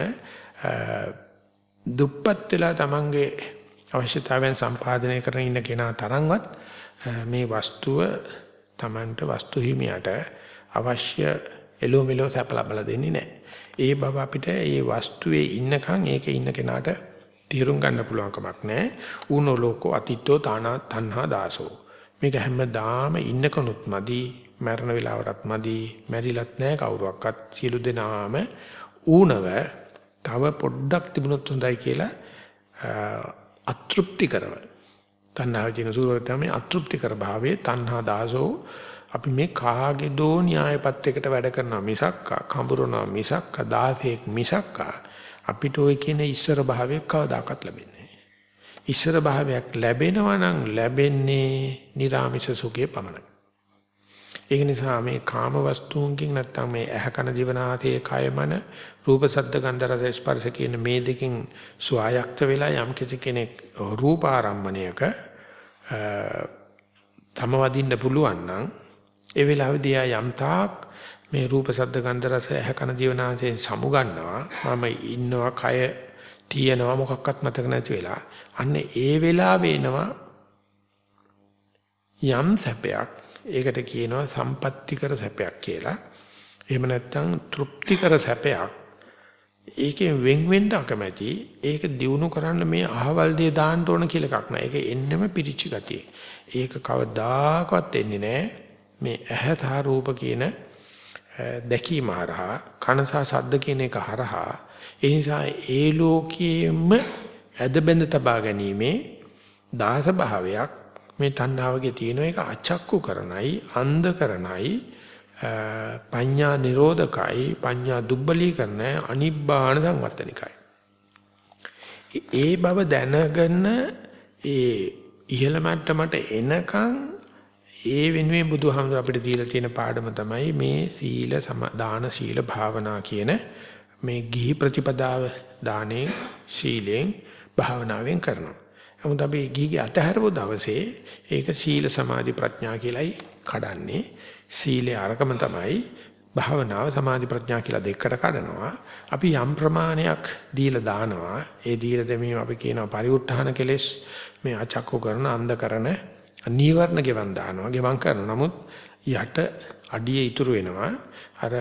දුප්පත් වෙලා තමන්ගේ අවශ්‍යතාවයන් සම්පාදනය කරගෙන ඉන්න කෙනා තරම්වත් මේ වස්තුව තමන්ට වස්තු හිමියට අවශ්‍ය එළොමෙලෝ සැප ලබලා දෙන්නේ නැහැ. ඒ බව අපිට මේ වස්තුවේ ඉන්නකන් ඒකේ ඉන්න කෙනාට තීරුම් ගන්න පුළුවන් කමක් නැහැ. ඌනෝ ලෝකෝ අතිත්තෝ තානා තණ්හා දාසෝ. මේක හැමදාම ඉන්නකනුත් මදි, මරණ වෙලාවටත් මදි, මැරිලත් නැහැ කවුරුවක්වත් සියලු දෙනාම ඌනව තව පොඩ්ඩක් තිබුණොත් හොඳයි කියලා අතෘප්ති කරව. තණ්හාව කියන සූරය තමයි අතෘප්ති කර භාවයේ තණ්හා දාසෝ අපි මේ කාගේ දෝ න්‍යායපත්‍යයකට වැඩ කරනවා මිසක් කඹරනවා මිසක් දාසෙක් මිසක් අපිට ওই කියන ඉස්සර භාවයක් කවදාකවත් ලැබෙන්නේ නැහැ. ඉස්සර භාවයක් ලැබෙනවා නම් ලැබෙන්නේ නිර්ාමිෂ සුඛේ පමණයි. ඒක නිසා මේ කාම වස්තුන්කින් නැත්තම් මේ ඇහ කන දිවනාතේ කයමන රූප සද්ද ගන්ධ රස ස්පර්ශ කියන මේ දෙකෙන් ස්වායක්ත වෙලා යම් කෙනෙක් රූපාරම්මණයක තමවදින්න පුළුවන් නම් ඒ වෙලාවේදී ආ යම් තාක් මේ රූප සද්ද ගන්ධ රස ඇහ කන දිවනාසයෙන් සමු ගන්නවා මම ඉන්නවා කය තියෙනවා මොකක්වත් මතක නැති වෙලා අන්න ඒ වෙලාවේ එනවා යම් සැපයක් ඒකට කියනවා සම්පත්‍තිකර සැපයක් කියලා. එහෙම නැත්නම් තෘප්තිකර සැපයක්. ඒකෙන් වෙන් වෙන්න අකමැති. ඒක දිනු කරන්න මේ අහවල් දේ දාන්න ඕන කියලා එකක් නෑ. ඒක එන්නෙම පිරිච්ච ගතිය. ඒක කවදාකවත් එන්නේ නෑ මේ ඇහත රූප කියන දැකීම හරහා කන සහ ශබ්ද කියන එක හරහා ඒ නිසා ඒ ලෝකයේම ඇද බැඳ තබා ගැනීමේ දාස භාවයක් මේ තණ්හාවගේ තියෙන එක අචක්කු කරණයි අන්ධ කරණයි පඤ්ඤා නිරෝධකයි පඤ්ඤා දුබ්බලී කරන අනිබ්බාන සංවර්ධනිකයි. ඒ බව දැනගෙන ඒ ඉහළ මට්ටමට එනකන් ඒ වෙනුවෙන් බුදුහාමුදුර අපිට දීලා තියෙන පාඩම තමයි මේ සීල දාන සීල භාවනා කියන මේ ගිහි ප්‍රතිපදාව දානේ සීලෙන් භාවනාවෙන් කරනවා නමුත් අපි ගිහිගේ අතහැරපු දවසේ ඒක සීල සමාධි ප්‍රඥා කියලායි කඩන්නේ. සීලේ අරකම තමයි භාවනාව සමාධි ප්‍රඥා කියලා දෙකට කඩනවා. අපි යම් ප්‍රමාණයක් දීලා දානවා. ඒ දීලා දෙමීම අපි කියනවා පරිඋත්ථාන කෙලෙස් මේ අචක්කු කරන අන්ධ කරන නීවරණ ගෙවන් දානවා. ගෙවන් කරනවා. නමුත් යට අඩිය ඉතුරු වෙනවා. අර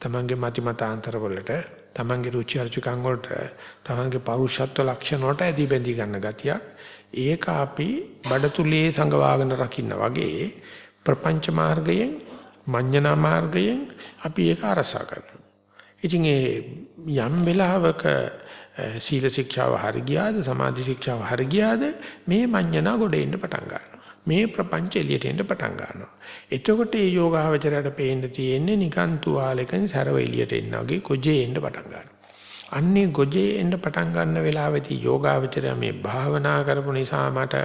තමන්ගේ මති මතාන්තර වලට තමන්ගේ රුචි අරුචිකම් වලට තමන්ගේ පෞරුෂත්ව ලක්ෂණ වලට ඇදී බැඳී ගන්න ගතියක් ඒක අපි බඩතුලේ සංගවාගෙන රකින්න වගේ ප්‍රපංච මාර්ගයෙන් මඤ්ඤණා මාර්ගයෙන් අපි ඒක අරසා කරනවා. ඉතින් ඒ යම් වෙලාවක සීල ශික්ෂාව හරි ගියාද සමාධි ශික්ෂාව හරි ගියාද මේ මඤ්ඤණා ගොඩ එන්න පටන් ගන්නවා. මේ ප්‍රපංච එළියට එන්න පටන් ගන්නවා. එතකොට මේ යෝගාවචරයට පේන්න තියෙන්නේ නිකන් තුවාලෙකින් සරව එළියට එන්න වගේ කොජේ එන්න පටන් ගන්නවා. අන්නේ ගොජේ එන්න පටන් ගන්න වෙලාවේදී යෝගාවචරය මේ භාවනා කරපු නිසා මට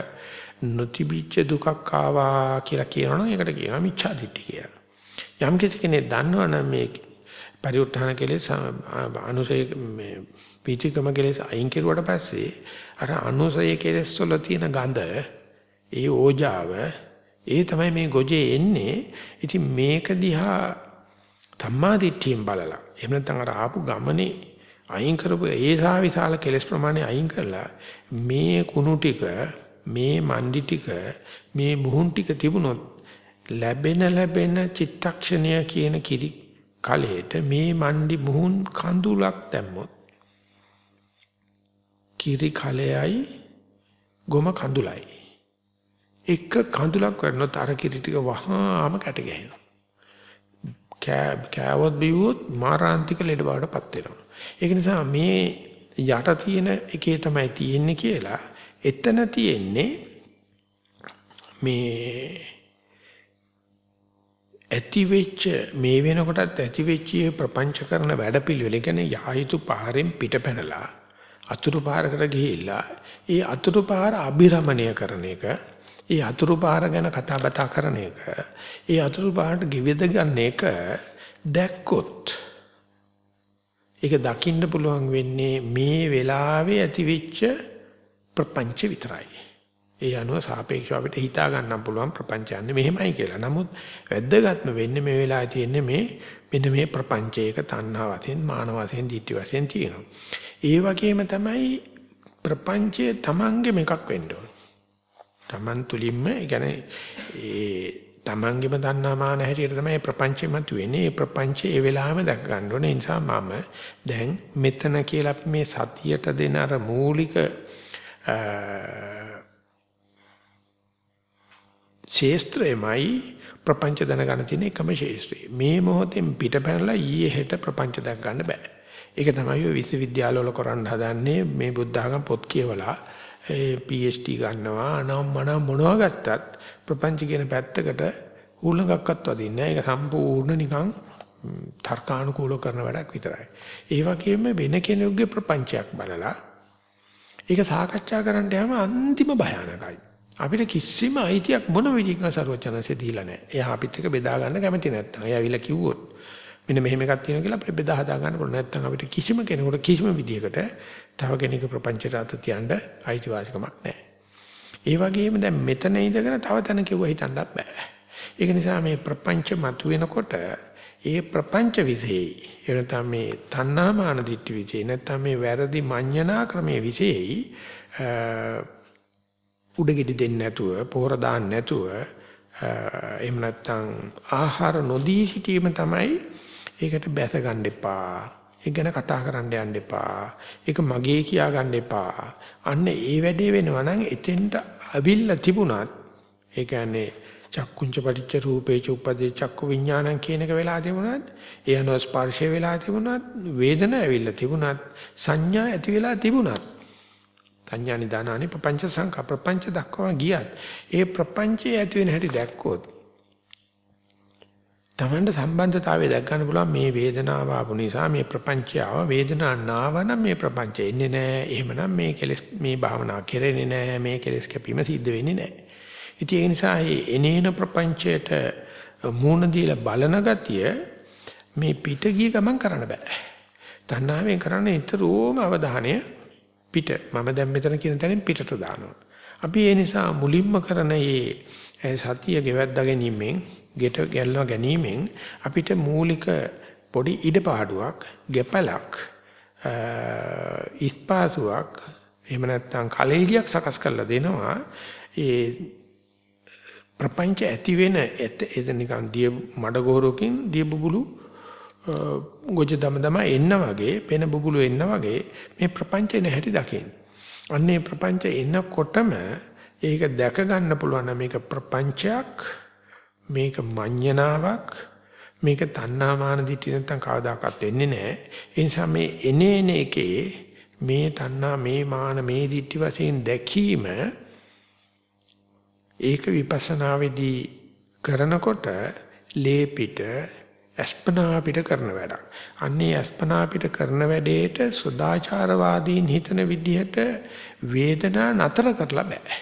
නොතිබිච්ච දුකක් ආවා කියලා කියනවනම් ඒකට කියනවා මිච්ඡා දිට්ඨිය කියලා. යම් කෙනෙක් දන්නවනම් මේ පරිඋත්ථාන කෙලෙස් අනුසය මේ පීතිකම කෙලෙස් අයින් කෙරුවට පස්සේ අර අනුසය කෙලෙස් වල තියෙන ගඳ ඒ ඕජාව ඒ තමයි මේ ගොජේ එන්නේ. ඉතින් මේක දිහා ධම්මා දිට්ඨියෙන් බලලා එහෙම නැත්නම් අර ආපු ගමනේ අයින් කරපු ඒසා විශාල කෙලස් ප්‍රමාණය අයින් කරලා මේ කුණු ටික මේ මණ්ඩි ටික මේ මුහුන් ටික තිබුණොත් ලැබෙන ලැබෙන චිත්තක්ෂණය කියන කිරි කලයට මේ මණ්ඩි මුහුන් කඳුලක් දැම්මොත් කිරි කලයයි ගොම කඳුලයි එක කඳුලක් වරනොත් අර කිරි ටික වහාම කැට ගැහෙනවා. කෑ කෑවොත් බිව්වොත් මාරාන්තික ලෙඩ බවටපත් වෙනවා. ඒක නිසා මේ යට තියෙන එකේ තමයි තියෙන්නේ කියලා එතන තියෙන්නේ මේ ඇති වෙච්ච මේ වෙනකොටත් ඇති වෙච්ච ප්‍රපංච කරන වැඩපිළිවෙල කියන්නේ යහිතු පාරෙන් පිටපැනලා අතුරු පාරකට ගිහිල්ලා ඒ අතුරු පාර අභිරමණය කරන එක ඒ අතුරු පාර ගැන කතා බතා කරන එක ඒ අතුරු පාරට ගෙවෙද ගන්න එක දැක්කොත් ඒක දකින්න පුළුවන් වෙන්නේ මේ වෙලාවේ ඇතිවෙච්ච ප්‍රපංච විතරයි. ඒ අනුව සාපේක්ෂව අපිට හිතා ගන්න පුළුවන් ප්‍රපංචයන්නේ මෙහෙමයි කියලා. නමුත් වැද්දගත්ම වෙන්නේ මේ වෙලාවේ තියෙන්නේ මේ මෙන්න මේ ප්‍රපංචයක තණ්හා වශයෙන්, මාන වශයෙන්, ditthi වශයෙන් තියෙනවා. ඒ වගේම තමයි ප්‍රපංචයේ Tamange එකක් වෙන්න ඕන. Taman තුලින්ම ඒ කියන්නේ ඒ තමන්ගේම දන්නාමාන හැටියට තමයි ප්‍රපංචෙ මතුවෙන්නේ. ඒ ප්‍රපංචය ඒ වෙලාවෙම දැක ගන්න ඕනේ. ඒ නිසා මම දැන් මෙතන කියලා මේ සතියට දෙන අර මූලික ශේස්ත්‍රයමයි ප්‍රපංච දැනගන්න තියෙන එකම ශේස්ත්‍රය. මේ මොහොතෙන් පිටපැනලා ඊයේ හෙට ප්‍රපංච දැක ගන්න බෑ. ඒක තමයි ඔය විශ්වවිද්‍යාලවල කරන්න හදන්නේ මේ බුද්ධ ආගම පොත් කියවලා ඒ PhD ගන්නවා අනම් මනම් මොනවා ගත්තත් ප්‍රපංච කියන පැත්තකට ඌලඟක්වත් වදින්නේ නැහැ. ඒක සම්පූර්ණ නිකන් තර්කානුකූල කරන වැඩක් විතරයි. ඒ වගේම වෙන කෙනෙකුගේ ප්‍රපංචයක් බලලා ඒක සාකච්ඡා කරන්න යම අන්තිම භයානකයි. අපිට කිසිම අයිතියක් මොන විදිහකින් සරුවචනanse දීලා නැහැ. එයා අපිත් එක්ක බෙදා ගන්න කැමති නැත්තම්. එයා ඇවිල්ලා කිව්වොත් මෙන්න මෙහෙම එකක් තියෙනවා කියලා අපිට බෙදා හදා ගන්න පුළුවන්. නැත්තම් අපිට කිසිම කෙනෙකුට කිසිම විදිහකට තව කෙනෙකුගේ ප්‍රපංචයට අත තියන්න අයිතිවාසිකමක් නැහැ. ඒ වගේම දැන් මෙතන ඉඳගෙන තව තැන කිව්ව හිතන්නත් බෑ. ඒක නිසා මේ ප්‍රපංච මතුවෙනකොට ඒ ප්‍රපංච විශේෂයි එනතම මේ තණ්හාමාන දිට්ඨි විශේෂයි නැත්නම් මේ වැරදි මඤ්ඤණා ක්‍රමයේ විශේෂයි උඩගෙඩි දෙන්නේ නැතුව පොහොර දාන්න නැතුව එහෙම නැත්නම් ආහාර නොදී සිටීම තමයි ඒකට බැස ගන්න එපා ඒක ගැන කතා කරන්න යන්න එපා. ඒක මගේ කියා ගන්න එපා. අන්න ඒ වැඩේ වෙනවා නම් එතෙන්ට අවිල්ල තිබුණත් ඒ කියන්නේ චක්කුංච පටිච්ච රූපේ චුප්පදේ චක්කු විඥානං කියන එක වෙලා තිබුණත් ඒ අනුව ස්පර්ශය වෙලා තිබුණත් වේදන ඇවිල්ලා තිබුණත් සංඥා ඇති වෙලා තිබුණත් සංඥා නිදානානි ප්‍රපංච සංඛ ප්‍රපංච දක්වා ගියත් ඒ ප්‍රපංචයේ ඇති වෙන හැටි දැක්කොත් තමන්ට සම්බන්ධතාවය දැක් ගන්න පුළුවන් මේ වේදනාව ආපු නිසා මේ ප්‍රපංචය ආව වේදනාවක් නාවනම් මේ ප්‍රපංචය එන්නේ නැහැ. එහෙමනම් මේ කෙලස් මේ භාවනා කෙරෙන්නේ නැහැ. මේ කෙලස් කැපීම සිද්ධ වෙන්නේ නැහැ. ඉතින් ඒ නිසා මේ එනේන ප්‍රපංචයට මූණ දීලා බලන ගතිය මේ පිට ගිය ගමන් කරන්න බෑ. තණ්හාවෙන් කරන්නේ ඊතරෝම අවධානය පිට. මම දැන් මෙතන කියන තැනින් පිටට දානවා. අපි ඒ නිසා මුලින්ම කරන මේ සතිය ගෙවද්දා ගැනීමෙන් ගෙට ගැල්ලව ගැනීමෙන් අපිට මූලික පොඩි ඉඩපාඩුවක් ගෙපලක් ඉස්පාසුවක් එහෙම නැත්නම් කලෙලියක් සකස් කරලා දෙනවා ඒ ප්‍රපංච ඇති වෙන එත නිකන් දිය මඩ ගෝරකින් දිය බුබුලු ගොජ දම දම එන්න වගේ පෙන බුබුලු එන්න වගේ මේ ප්‍රපංචේ නැහැටි දකින්න. අන්නේ ප්‍රපංච එනකොටම ඒක දැක ගන්න පුළුවන් මේක ප්‍රපංචයක් මේක මඤ්ඤණාවක් මේක තණ්හාමාන දිටි නැත්තම් කවදාකවත් වෙන්නේ නැහැ. ඒ නිසා මේ එනේන එකේ මේ තණ්හා මේ මාන මේ දිටි වශයෙන් දැකීම ඒක විපස්සනාවේදී කරනකොට ලේ පිට අස්පනා පිට කරන වැඩක්. අන්නේ අස්පනා පිට කරන වැඩේට සදාචාරවාදීන් හිතන විදිහට වේදනා නතර කරලා බෑ.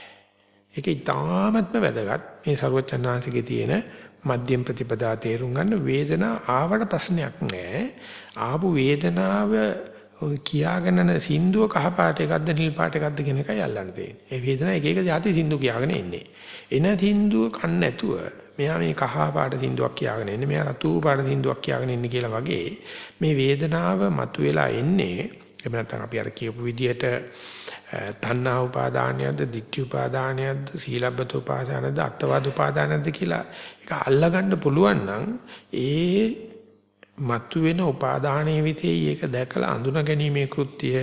ඒක ඊටාත්ම වැදගත්. මේ ਸਰුවචනාංශිකේ තියෙන මධ්‍යම ප්‍රතිපදා තේරුම් ගන්න වේදනා ආවට ප්‍රශ්නයක් නෑ. ආපු වේදනාව කියාගෙනන සින්දුව කහ පාට එකක්ද නිල් පාට එකක්ද කියන එකයි අල්ලන්න තියෙන්නේ. ඒ වේදනාව එක එක જાති සින්දු කියාගෙන ඉන්නේ. එන සින්දුව කන් නැතුව මෙයා මේ කහ පාට සින්දුවක් කියාගෙන ඉන්නේ. මෙයා රතු පාට සින්දුවක් කියාගෙන ඉන්නේ කියලා වගේ මේ වේදනාව මතුවලා එන්නේ එහෙම නැත්නම් අපි අර කියපු විදිහට තණ්හා උපාදානයක්ද, ditthi උපාදානයක්ද, සීලබ්බත උපාදානයක්ද, අත්වාද උපාදානයක්ද කියලා ඒක අල්ලගන්න පුළුවන් නම් ඒ මතුවෙන උපාදානයේ විතේ ඒක දැකලා අඳුන ගැනීමේ කෘත්‍ය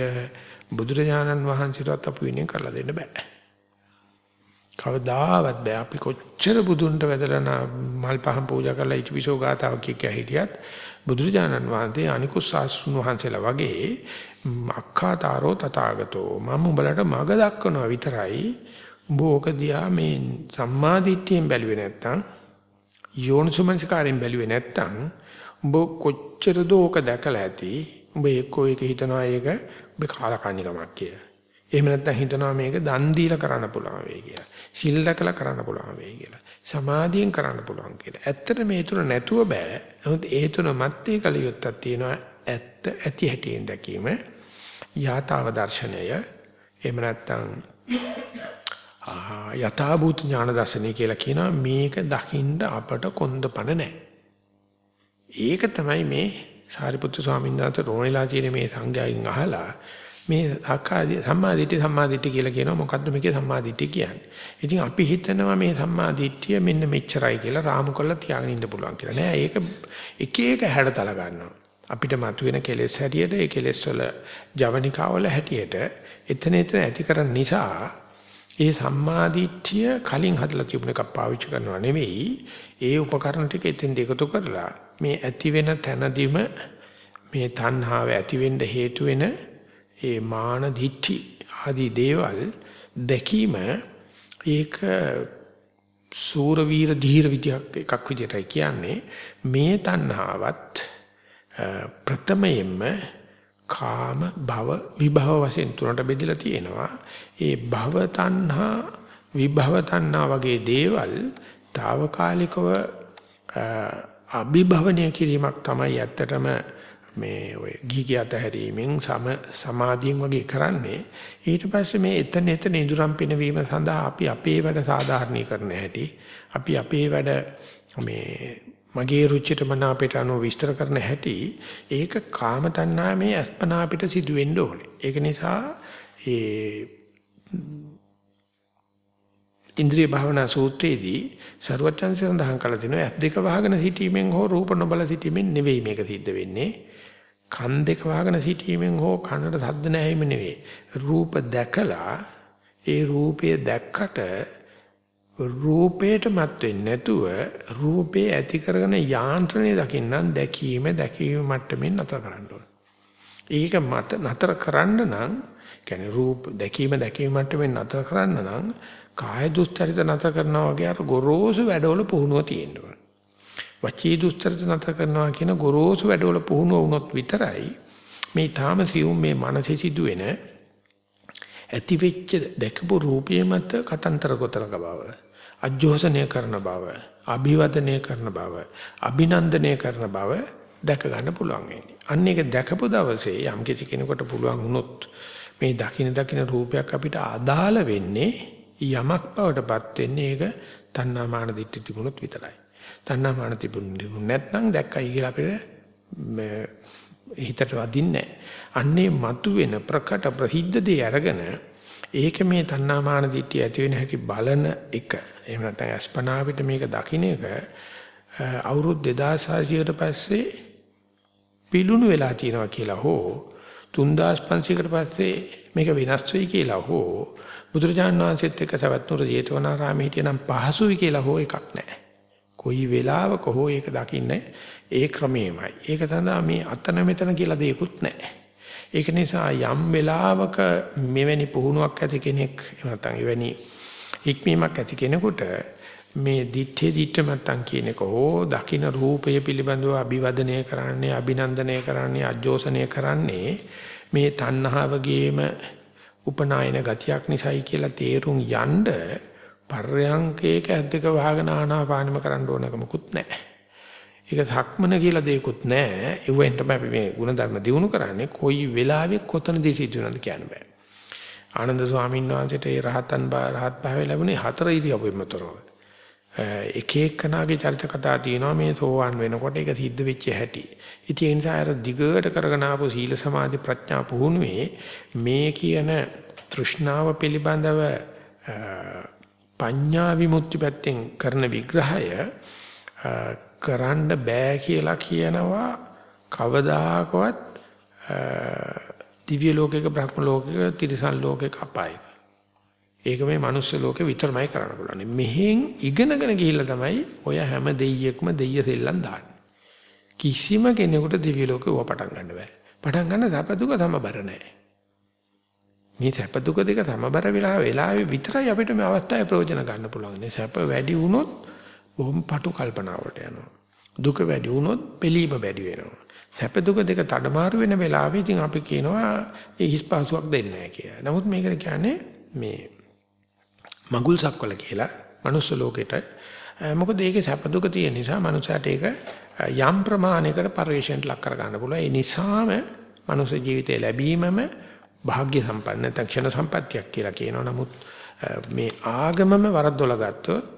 බුදුරජාණන් වහන්සේටත් අපු විනය කරලා දෙන්න බෑ. කවදාවත් බෑ අපි කොච්චර බුදුන්ට වැදලා මල් පහන් පූජා කරලා ඉතිවිසෝ ගාතාව කිය කිය හිටියත් බුදුරජාණන් වහන්සේ අනිකුත් ශාස්ත්‍රුන් වහන්සේලා වගේ අක්ඛාතාරෝ තථාගතෝ මම උඹලට මග දක්වනවා විතරයි උඹ ඕක දිහා මේ සම්මාදිට්ඨියෙන් බැලුවේ නැත්තම් යෝනිසමනසිකාරයෙන් බැලුවේ නැත්තම් උඹ කොච්චර දෝක දැකලා ඇති උඹ එක්කෝ එක හිතනවා ඒක උඹ කාලකන්නිකමක් කියලා. එහෙම නැත්නම් හිතනවා මේක දන් දීලා කරන්න පුළුවන් වෙයි කියලා. සිල් රැකලා කරන්න පුළුවන් වෙයි කියලා. සමාධියෙන් කරන්න පුළුවන් කියලා. ඇත්තට මේ තුන නැතුව බෑ. නමුත් ඒ තුන මැත්තේ කලියොත්තක් තියෙනවා. ඇත්ත ඇති හැටියෙන් දැකීම. යථාව දර්ශනය. එහෙම නැත්නම් යථාභූත ඥාන දර්ශනය කියලා කියනවා මේක දකින්න අපට කොන්දපණ නැහැ. ඒක තමයි මේ සාරිපුත්තු ස්වාමීන් වහන්සේ රෝණිලා තියෙන මේ සංඥාවෙන් අහලා මේ සක්කාදී සම්මාදිට්ඨි සම්මාදිට්ඨි කියලා කියනවා මොකද්ද මේකේ සම්මාදිට්ඨිය කියන්නේ. ඉතින් අපි හිතනවා මේ සම්මාදිට්ඨිය මෙන්න මෙච්චරයි කියලා රාමු කරලා තියාගෙන ඉන්න පුළුවන් කියලා. නෑ ඒක එක එක හැඩතල ගන්නවා. අපිට මතුවෙන කෙලෙස් හැටියට ඒ කෙලෙස් වල ජවනිකාවල හැටියට එතන එතන ඇති කරන නිසා ඒ සම්මාදිට්ඨිය කලින් හදලා තිබුණ එකක් පාවිච්චි කරනවා නෙවෙයි ඒ උපකරණ ටික එතෙන් එකතු කරලා මේ ඇති වෙන තැනදීම මේ තණ්හාව ඇති වෙන්න හේතු වෙන ඒ මාන දිට්ඨි ආදී දේවල් දැකීම ඒක සූර වීර ධීර විදියක් එකක් විදියටයි කියන්නේ. මේ තණ්හාවත් ප්‍රථමයෙන්ම කාම භව විභව වශයෙන් තුනට බෙදලා තියෙනවා. ඒ භව තණ්හා විභව තණ්හා වගේ දේවල් తాවකාලිකව අභිභවනය කිරීමක් තමයි ඇත්තටම මේ ඔය ගිහි අතහැරීමෙන් සම සමාධියෙන් වගේ කරන්නේ. ඊට පස්සේ මේ එතන එතන ඉදුරම් පිනවීම සඳහා අපි අපේ වැඩ සාධාරණීකරණ හැටි අපි අපේ වැඩ මේ මගේ රුචියට මන අපිට අනුව විස්තර කරන හැටි ඒක කාම තණ්හා මේ අස්පනා අපිට සිදු වෙන්න ඕනේ ඒක නිසා ඒ ඉන්ද්‍රිය භාවනා සූත්‍රයේදී ਸਰවචන්සේ සඳහන් කළ තිනවා ඇස් දෙක වහගෙන සිටීමෙන් හෝ රූප නොබල සිටීමෙන් නෙවෙයි මේක සිද්ධ වෙන්නේ කන් දෙක වහගෙන සිටීමෙන් හෝ කනට ශබ්ද නැහිම නෙවෙයි. රූප දැකලා ඒ රූපය දැක්කට රූපේට මත් වෙන්නේ නැතුව රූපේ ඇති කරගෙන යාන්ත්‍රණය දකින්නම් දැකීම දැකීම මට්ටමින් නතර කරන්න ඕන. ඒක මත නතර කරන්න නම් කියන්නේ රූප දැකීම දැකීම මට්ටමින් නතර කරන්න නම් කාය දුස්තරිත නතර කරනවා වගේ අර ගොරෝසු වැඩවල පුහුණුව තියෙන්න ඕන. වචී දුස්තරත නැත කරනවා කියන ගොරෝසු වැඩවල පුහුණුව වුණොත් විතරයි මේ තාම සියුම් මේ මනසේ සිදුවෙන ඇති වෙච්ච දැකපු රූපයේ මත කතන්තර කොතරක බව අජෝසනය කරන බව අභිවදනය කරන බව අභිනන්දනය කරන බව දැක ගන්න පුළුවන් වෙන්නේ. අන්න ඒක දැකපු දවසේ යම් කිසි කෙනෙකුට පුළුවන් වුණොත් මේ දකින දකින රූපයක් අපිට අදාළ වෙන්නේ යමක් බවටපත් වෙන්නේ ඒක තණ්හාමාන දිට්ඨි තිබුණොත් විතරයි. තණ්හාමාන තිබුණේ නැත්නම් දැක්කයි කියලා අපිට හිතට වදින්නේ අන්නේ මතුවෙන ප්‍රකට ප්‍රසිද්ධ දේ අරගෙන ඒක මේ තණ්හාමාන දිට්ඨිය ඇති වෙන හැටි බලන එක එහෙම නැත්නම් අස්පනා අපිට මේක දකින්න එක අවුරුදු 2600කට පස්සේ පිලුණු වෙලා තියෙනවා කියලා හෝ 3500කට පස්සේ මේක වෙනස් වෙයි කියලා හෝ බුදුරජාණන් වහන්සේත් එක්ක සවැත් නුර ජේතවනාරාමයේ හිටියනම් පහසුයි කියලා හෝ එකක් නැහැ. කොයි වෙලාවක හෝ ඒක දකින්නේ ඒ ක්‍රමෙමයි. ඒක තමයි මේ අතන මෙතන කියලා දෙයක්වත් නැහැ. ඒක නිසා යම් වෙලාවක මෙවැනි පුහුණුවක් ඇති කෙනෙක් නැත්නම් එවැනි හික්මීමක් ඇති කෙනෙකුට මේ දිත්තේ දිත්ත මත්තන් කියන එක හෝ දකින්න රූපය පිළිබඳව අභිවදනය කරන්නේ අභිනන්දනය කරන්නේ අජෝසනය කරන්නේ මේ තණ්හාවගේම උපනායන ගතියක් නිසායි කියලා තේරුම් යන්න පර්යංකේක ඇද්දක වහගෙන ආනාපානෙම කරන්න ඕනක මොකුත් නැහැ. ඒක ධක්මන කියලා දෙයක්වත් නැහැ. ඒවෙන් තමයි අපි මේ ಗುಣධර්ම දිනු කරන්නේ. කොයි වෙලාවෙ කොතනදී සිද්ධ වෙනවද කියන්න බෑ. ආනන්ද ස්වාමීන් වහන්සේට ඒ රහතන් රහත් භාවය ලැබුණේ හතර ඉරියව්වෙමතරව. එක එක්කනාගේ චරිත කතා තියෙනවා මේ සෝවන් වෙනකොට ඒක සිද්ධ වෙච්ච හැටි. ඉතින් ඒ නිසා අර දිගට කරගෙන ආපු සීල සමාධි ප්‍රඥා පුහුණුවේ මේ කියන තෘෂ්ණාව පිළිබඳව පඤ්ඤා විමුක්ති පැත්තෙන් කරන විග්‍රහය කරන්න බෑ කියලා කියනවා කවදාකවත් දිව්‍ය ලෝකයක බ්‍රහ්ම ලෝකයක තිරිසන් ලෝකයක අපායක. ඒක මේ manuss ලෝකේ විතරමයි කරන්න පුළුවන්. මෙහෙන් ඉගෙනගෙන ගිහිල්ලා තමයි ඔය හැම දෙයියෙක්ම දෙයිය සෙල්ලම් දාන්නේ. කිසිම කෙනෙකුට දිව්‍ය ලෝකේ ව පටන් ගන්න බෑ. පටන් ගන්න සැප දුක සමබර නැහැ. මේ සැප දුක දෙක සමබර වෙලා වෙලාවේ විතරයි අපිට මේ අවස්ථාවේ ප්‍රයෝජන ගන්න පුළුවන්. මේ සැප වැඩි වුණොත් බොහොම පටු කල්පනාවට යනවා. දුක වැඩි වුණොත් පිළීම වැඩි වෙනවා. සැප දුක දෙක තඩමාරු වෙන වෙලාවෙ ඉතින් අපි කියනවා ඒ හිස්පාසුවක් දෙන්නේ නැහැ කියලා. නමුත් මේකට කියන්නේ මේ මගුල් සක්වල කියලා මනුස්ස ලෝකෙට මොකද ඒකේ සැප දුක තියෙන නිසා මනුස්සයාට ඒක යම් ප්‍රමාණයකට පරිශ්‍රයට ලක් කර ගන්න පුළුවන්. ඒ නිසාම මනුස්ස ජීවිතය ලැබීමම භාග්‍ය සම්පන්න නැත්නම් ක්ෂණ සම්පත්තියක් කියලා කියනවා. නමුත් මේ ආගමම වරද්දොල ගත්තොත්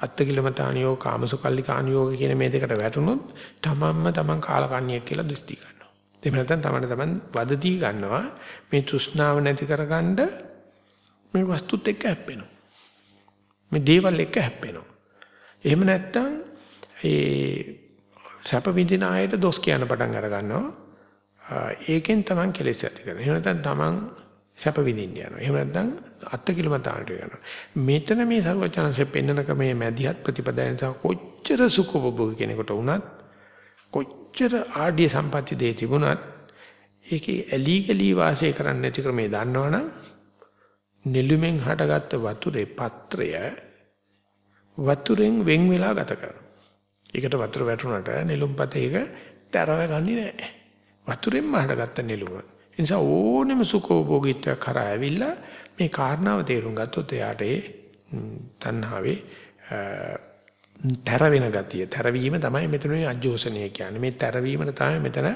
අත්තිකිලමතානියෝ කාමසුකල්ලිකානියෝ කියන මේ දෙකට වැටුනොත් තමන්ම තමන් කාලකන්ණියෙක් කියලා දෘෂ්ටි ගන්නවා. එහෙම නැත්නම් තමන්ට තමන් වදදී ගන්නවා මේ තෘෂ්ණාව නැති කරගන්න මේ වස්තුත් එක්ක හැප්පෙනවා. මේ දේවල් එක්ක හැප්පෙනවා. එහෙම නැත්නම් ඒ සැප විඳින අයට දොස් කියන පටන් අර ගන්නවා. ඒකෙන් තමන් කෙලෙස් ඇති කරනවා. එහෙම නැත්නම් තමන් සැප විඳින්න යනවා. එහෙම නැත්නම් අත්තිකිලමතාවට යනවා. මෙතන මේ සරුවචනanse පෙන්නන ක්‍රමයේ මැදිහත් ප්‍රතිපදාවෙන් සහ කොච්චර සුඛෝපභෝග කෙනෙකුට වුණත් කොච්චර ආඩිය සම්පatti දෙය තිබුණත් ඒකේ ඇලි ගලි වාසය කරන්න නැති ක්‍රමේ දන්නවනම් නෙළුමෙන් හටගත්ත වතුරේ පත්‍රය වතුරෙන් වෙන් වෙලා ගත කරනවා. ඒකට වතුර වැටුණාට නෙළුම්පතේ ඒක තරව ගන්නේ නැහැ. වතුරෙන්ම හටගත්ත නෙළුම. ඒ නිසා ඕනෙම සුඛෝභෝගීත්වයක් කරා ඇවිල්ලා මේ කාරණාව තේරුම් ගත්තොත් එයාට ඒ තණ්හාවේ තර වෙන ගතිය. තරවීම තමයි මෙතන මේ අජෝසනීය කියන්නේ. මේ තරවීමන තමයි මෙතන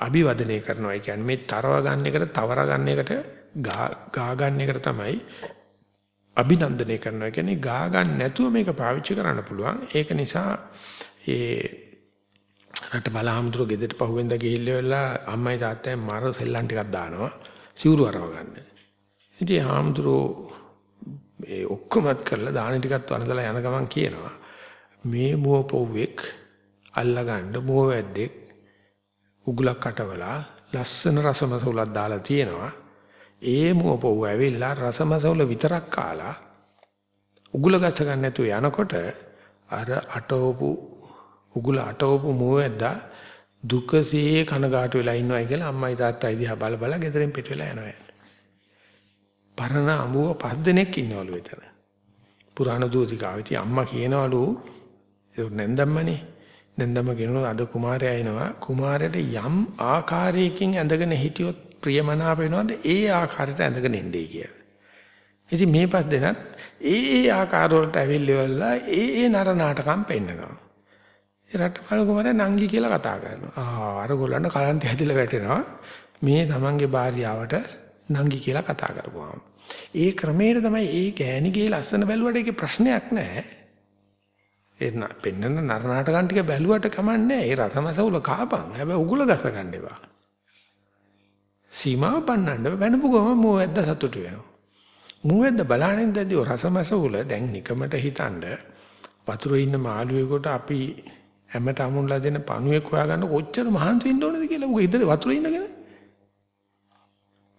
අභිවදනය කරනවා. කියන්නේ මේ තරව ගන්න එකට තවර ගන්න එකට ගා ගන්න එකට තමයි අභිනන්දනය කරනවා. කියන්නේ ගා ගන්න නැතුව මේක පාවිච්චි කරන්න පුළුවන්. ඒක නිසා ඒ රට බලහම්දුර ගෙදරට පහුවෙන්ද ගිහිල්ලා අම්මයි තාත්තයි මර සෙල්ලම් ටිකක් දානවා සිවුරු අරව ගන්න. ඉතින් හාමුදුරෝ ඒ ඔක්කොමත් කරලා දාන ටිකත් වන්දලා යන ගමන් කියනවා මේ මුව පොව්වෙක් අල්ලගන්න මුව වැද්දෙක් උගලක් කටවලා ලස්සන රසමසවුලක් දාලා තියෙනවා. ඒ මුව පොව්ව ඇවිල්ලා රසමසවුල විතරක් කාලා උගල ගස්ස ගන්න නැතුව යනකොට අර අටවපු උගුල අටවපු මුවැද්දා දුකසේ කනගාටු වෙලා ඉන්නවයි කියලා අම්මයි තාත්තයි දිහා බල බල ගෙදරින් පිට වෙලා යනවා. පරණ අඹුව පස් දෙනෙක් ඉන්නවලු එතන. පුරාණ දූතිකාවිති අම්මා කියනවලු ඒ නැන්දම්මනේ නැන්දම කියනවා අද කුමාරයා එනවා කුමාරයට යම් ආකාරයකින් ඇඳගෙන හිටියොත් ප්‍රියමනාප වෙනවද ඒ ආකාරයට ඇඳගෙන ඉන්නේ කියලා. ඉතින් මේ පස් දෙනත් ඒ ඒ ආකාර වලට ඇවිල්ලිවලා ඒ ඒ නර නාටකම් පෙන්නනවා. රටපල කුමාරයා නංගි කියලා කතා කරනවා. ආ අර ගොල්ලන්ට කලන්තය හැදිලා වැටෙනවා. මේ තමන්ගේ භාර්යාවට නංගි කියලා කතා කරපුවාම. ඒ ක්‍රමයට තමයි ඒ ගෑණිගේ ලස්සන බැලුවට ඒකේ ප්‍රශ්නයක් නැහැ. ඒ පෙන්නන නරනාටකන් ටික බැලුවට කමන්නේ ඒ රසමසවුල කාපන්. හැබැයි උගුල ගස ගන්න එපා. සීමාව පන්නන්න වෙනපු ගම මොවැද්ද සතුටු වෙනවා. මොවැද්ද බලහනින් දැදී රසමසවුල දැන් නිකමට හිතනද වතුරේ ඉන්න මාළුවෙකුට අපි හැමට අමුණලා දෙන පණුවෙක් හොයාගන්න කොච්චර මහන්සි වෙන්න ඕනද කියලා. ඌ ඉදලා වතුරේ ඉඳගෙන.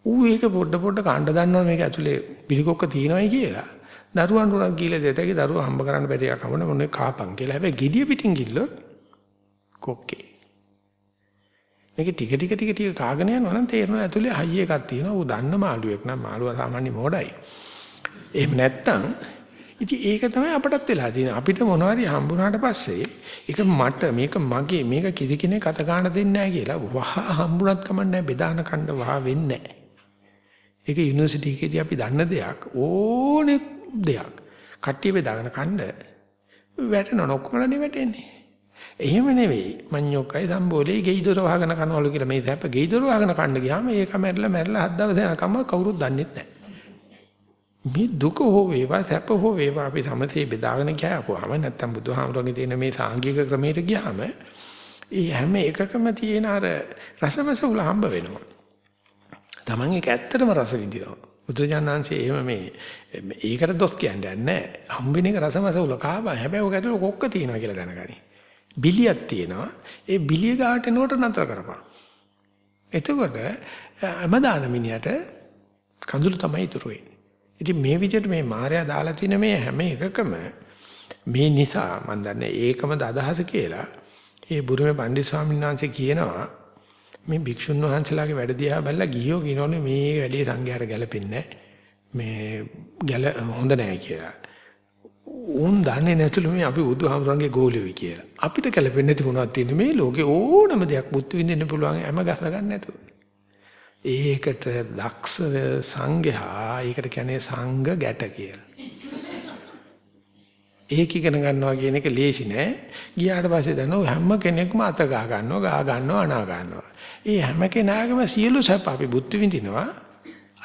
ඌ ඒක පොඩ පොඩ කාණ්ඩ දන්නවනේ මේක ඇතුලේ පිළිකොක්ක තියෙනවයි කියලා. දරුවන් උනක් කියලා දෙතගේ දරුවා හම්බ කරන්න බැරි එකක් හම්බුනේ. මොනේ කාපන් කියලා. හැබැයි gediya පිටින් ගිල්ලොත් කොක්කේ. මේක ටික ටික ටික ටික කාගෙන යනවා නම් තේරෙනවා ඇතුලේ හයිය එකක් තියෙනවා. ඌ දන්න මාළුවෙක් නම් මාළුවා සාමාන්‍ය මොඩයි. එහෙම නැත්තම් ඉතින් ඒක තමයි අපටත් වෙලා තියෙන්නේ. අපිට මොනවාරි හම්බුනාට පස්සේ ඒක මට මේක මගේ මේක කිසි කෙනෙක් අත ගන්න දෙන්නේ නැහැ කියලා වහ හම්බුනත් කමන්නේ බෙදාන කණ්ඩ වහ වෙන්නේ නැහැ. ඒක යුනිවර්සිටි එකේදී අපි දන්න දෙයක් ඕනේ දෙයක්. කට්ටිය බෙදාගෙන කණ්ඩ වැටෙන නොකොලනේ වැටෙන්නේ. එහෙම නෙවෙයි. මඤ්ඤොක්කයි සම්බෝලේ ගෙයිදොර වහගෙන කනවලු කියලා මේ දැප ගෙයිදොර වහගෙන කන්න ගියාම ඒක මැරිලා මැරිලා හත් දවස් යනකම් කවුරුත් දන්නේ නැහැ. මේ දුක හෝ වේවා සැප හෝ වේවා අපි සමතේ බෙදාගෙන ගියාපුවාම නැත්තම් බුදුහාමුදුරන්ගේ තියෙන මේ සාංගික ක්‍රමයට ගියාම ඒ හැම එකකම තියෙන අර රසමස උල හම්බ වෙනවා. Taman ඒක ඇත්තටම රස විඳිනවා. බුදුජානනාංශයේ එහෙම මේ ඒකට දොස් කියන්නේ නැහැ. හම්බෙන එක රසමස උල කාවා. හැබැයි ඔක ඇතුළේ කොක්ක තියෙනවා කියලා දැනගනි. බිලියක් තියෙනවා. ඒ බිලිය ගාට එනකොට නතර කරපන්. එතකොට හැමදාන මිනිහට කඳුළු තමයි ඉතුරු වෙන්නේ. ඉතින් මේ විදිහට මේ මායя දාලා තින මේ හැම එකකම මේ නිසා මම දන්නේ ඒකමද අදහස කියලා. ඒ බුරුමේ පණ්ඩිත ස්වාමීන් වහන්සේ කියනවා මේ භික්ෂුන් වහන්සේලාගේ වැඩ දිහා බලලා ගියෝ කියනෝනේ මේ වැඩේ සංඝයාට ගැලපෙන්නේ මේ ගැල හොඳ නැහැ කියලා. උන් දන්නේ නැතුළු මේ අපි බුදුහාමුදුරන්ගේ ගෝලියෝයි කියලා. අපිට ගැලපෙන්නේ නැති මොනවද තියෙන්නේ මේ ලෝකේ ඕනම දෙයක් බුද්ධ විඳින්න පුළුවන් හැම ගස ගන්න නැතුව. ඒකට දක්ෂ සංඝයා ඒකට කියන්නේ සංඝ ගැට කියලා. ඒක ඉගෙන ගන්නවා කියන එක ලේසි නෑ. ගියාට පස්සේ දන්නව හැම කෙනෙක්ම අත ගා ගන්නවා, ගා ගන්නවා, අනා ගන්නවා. ඒ හැම කෙනාගේම සියලු සැප අපි බුද්ධ විඳිනවා.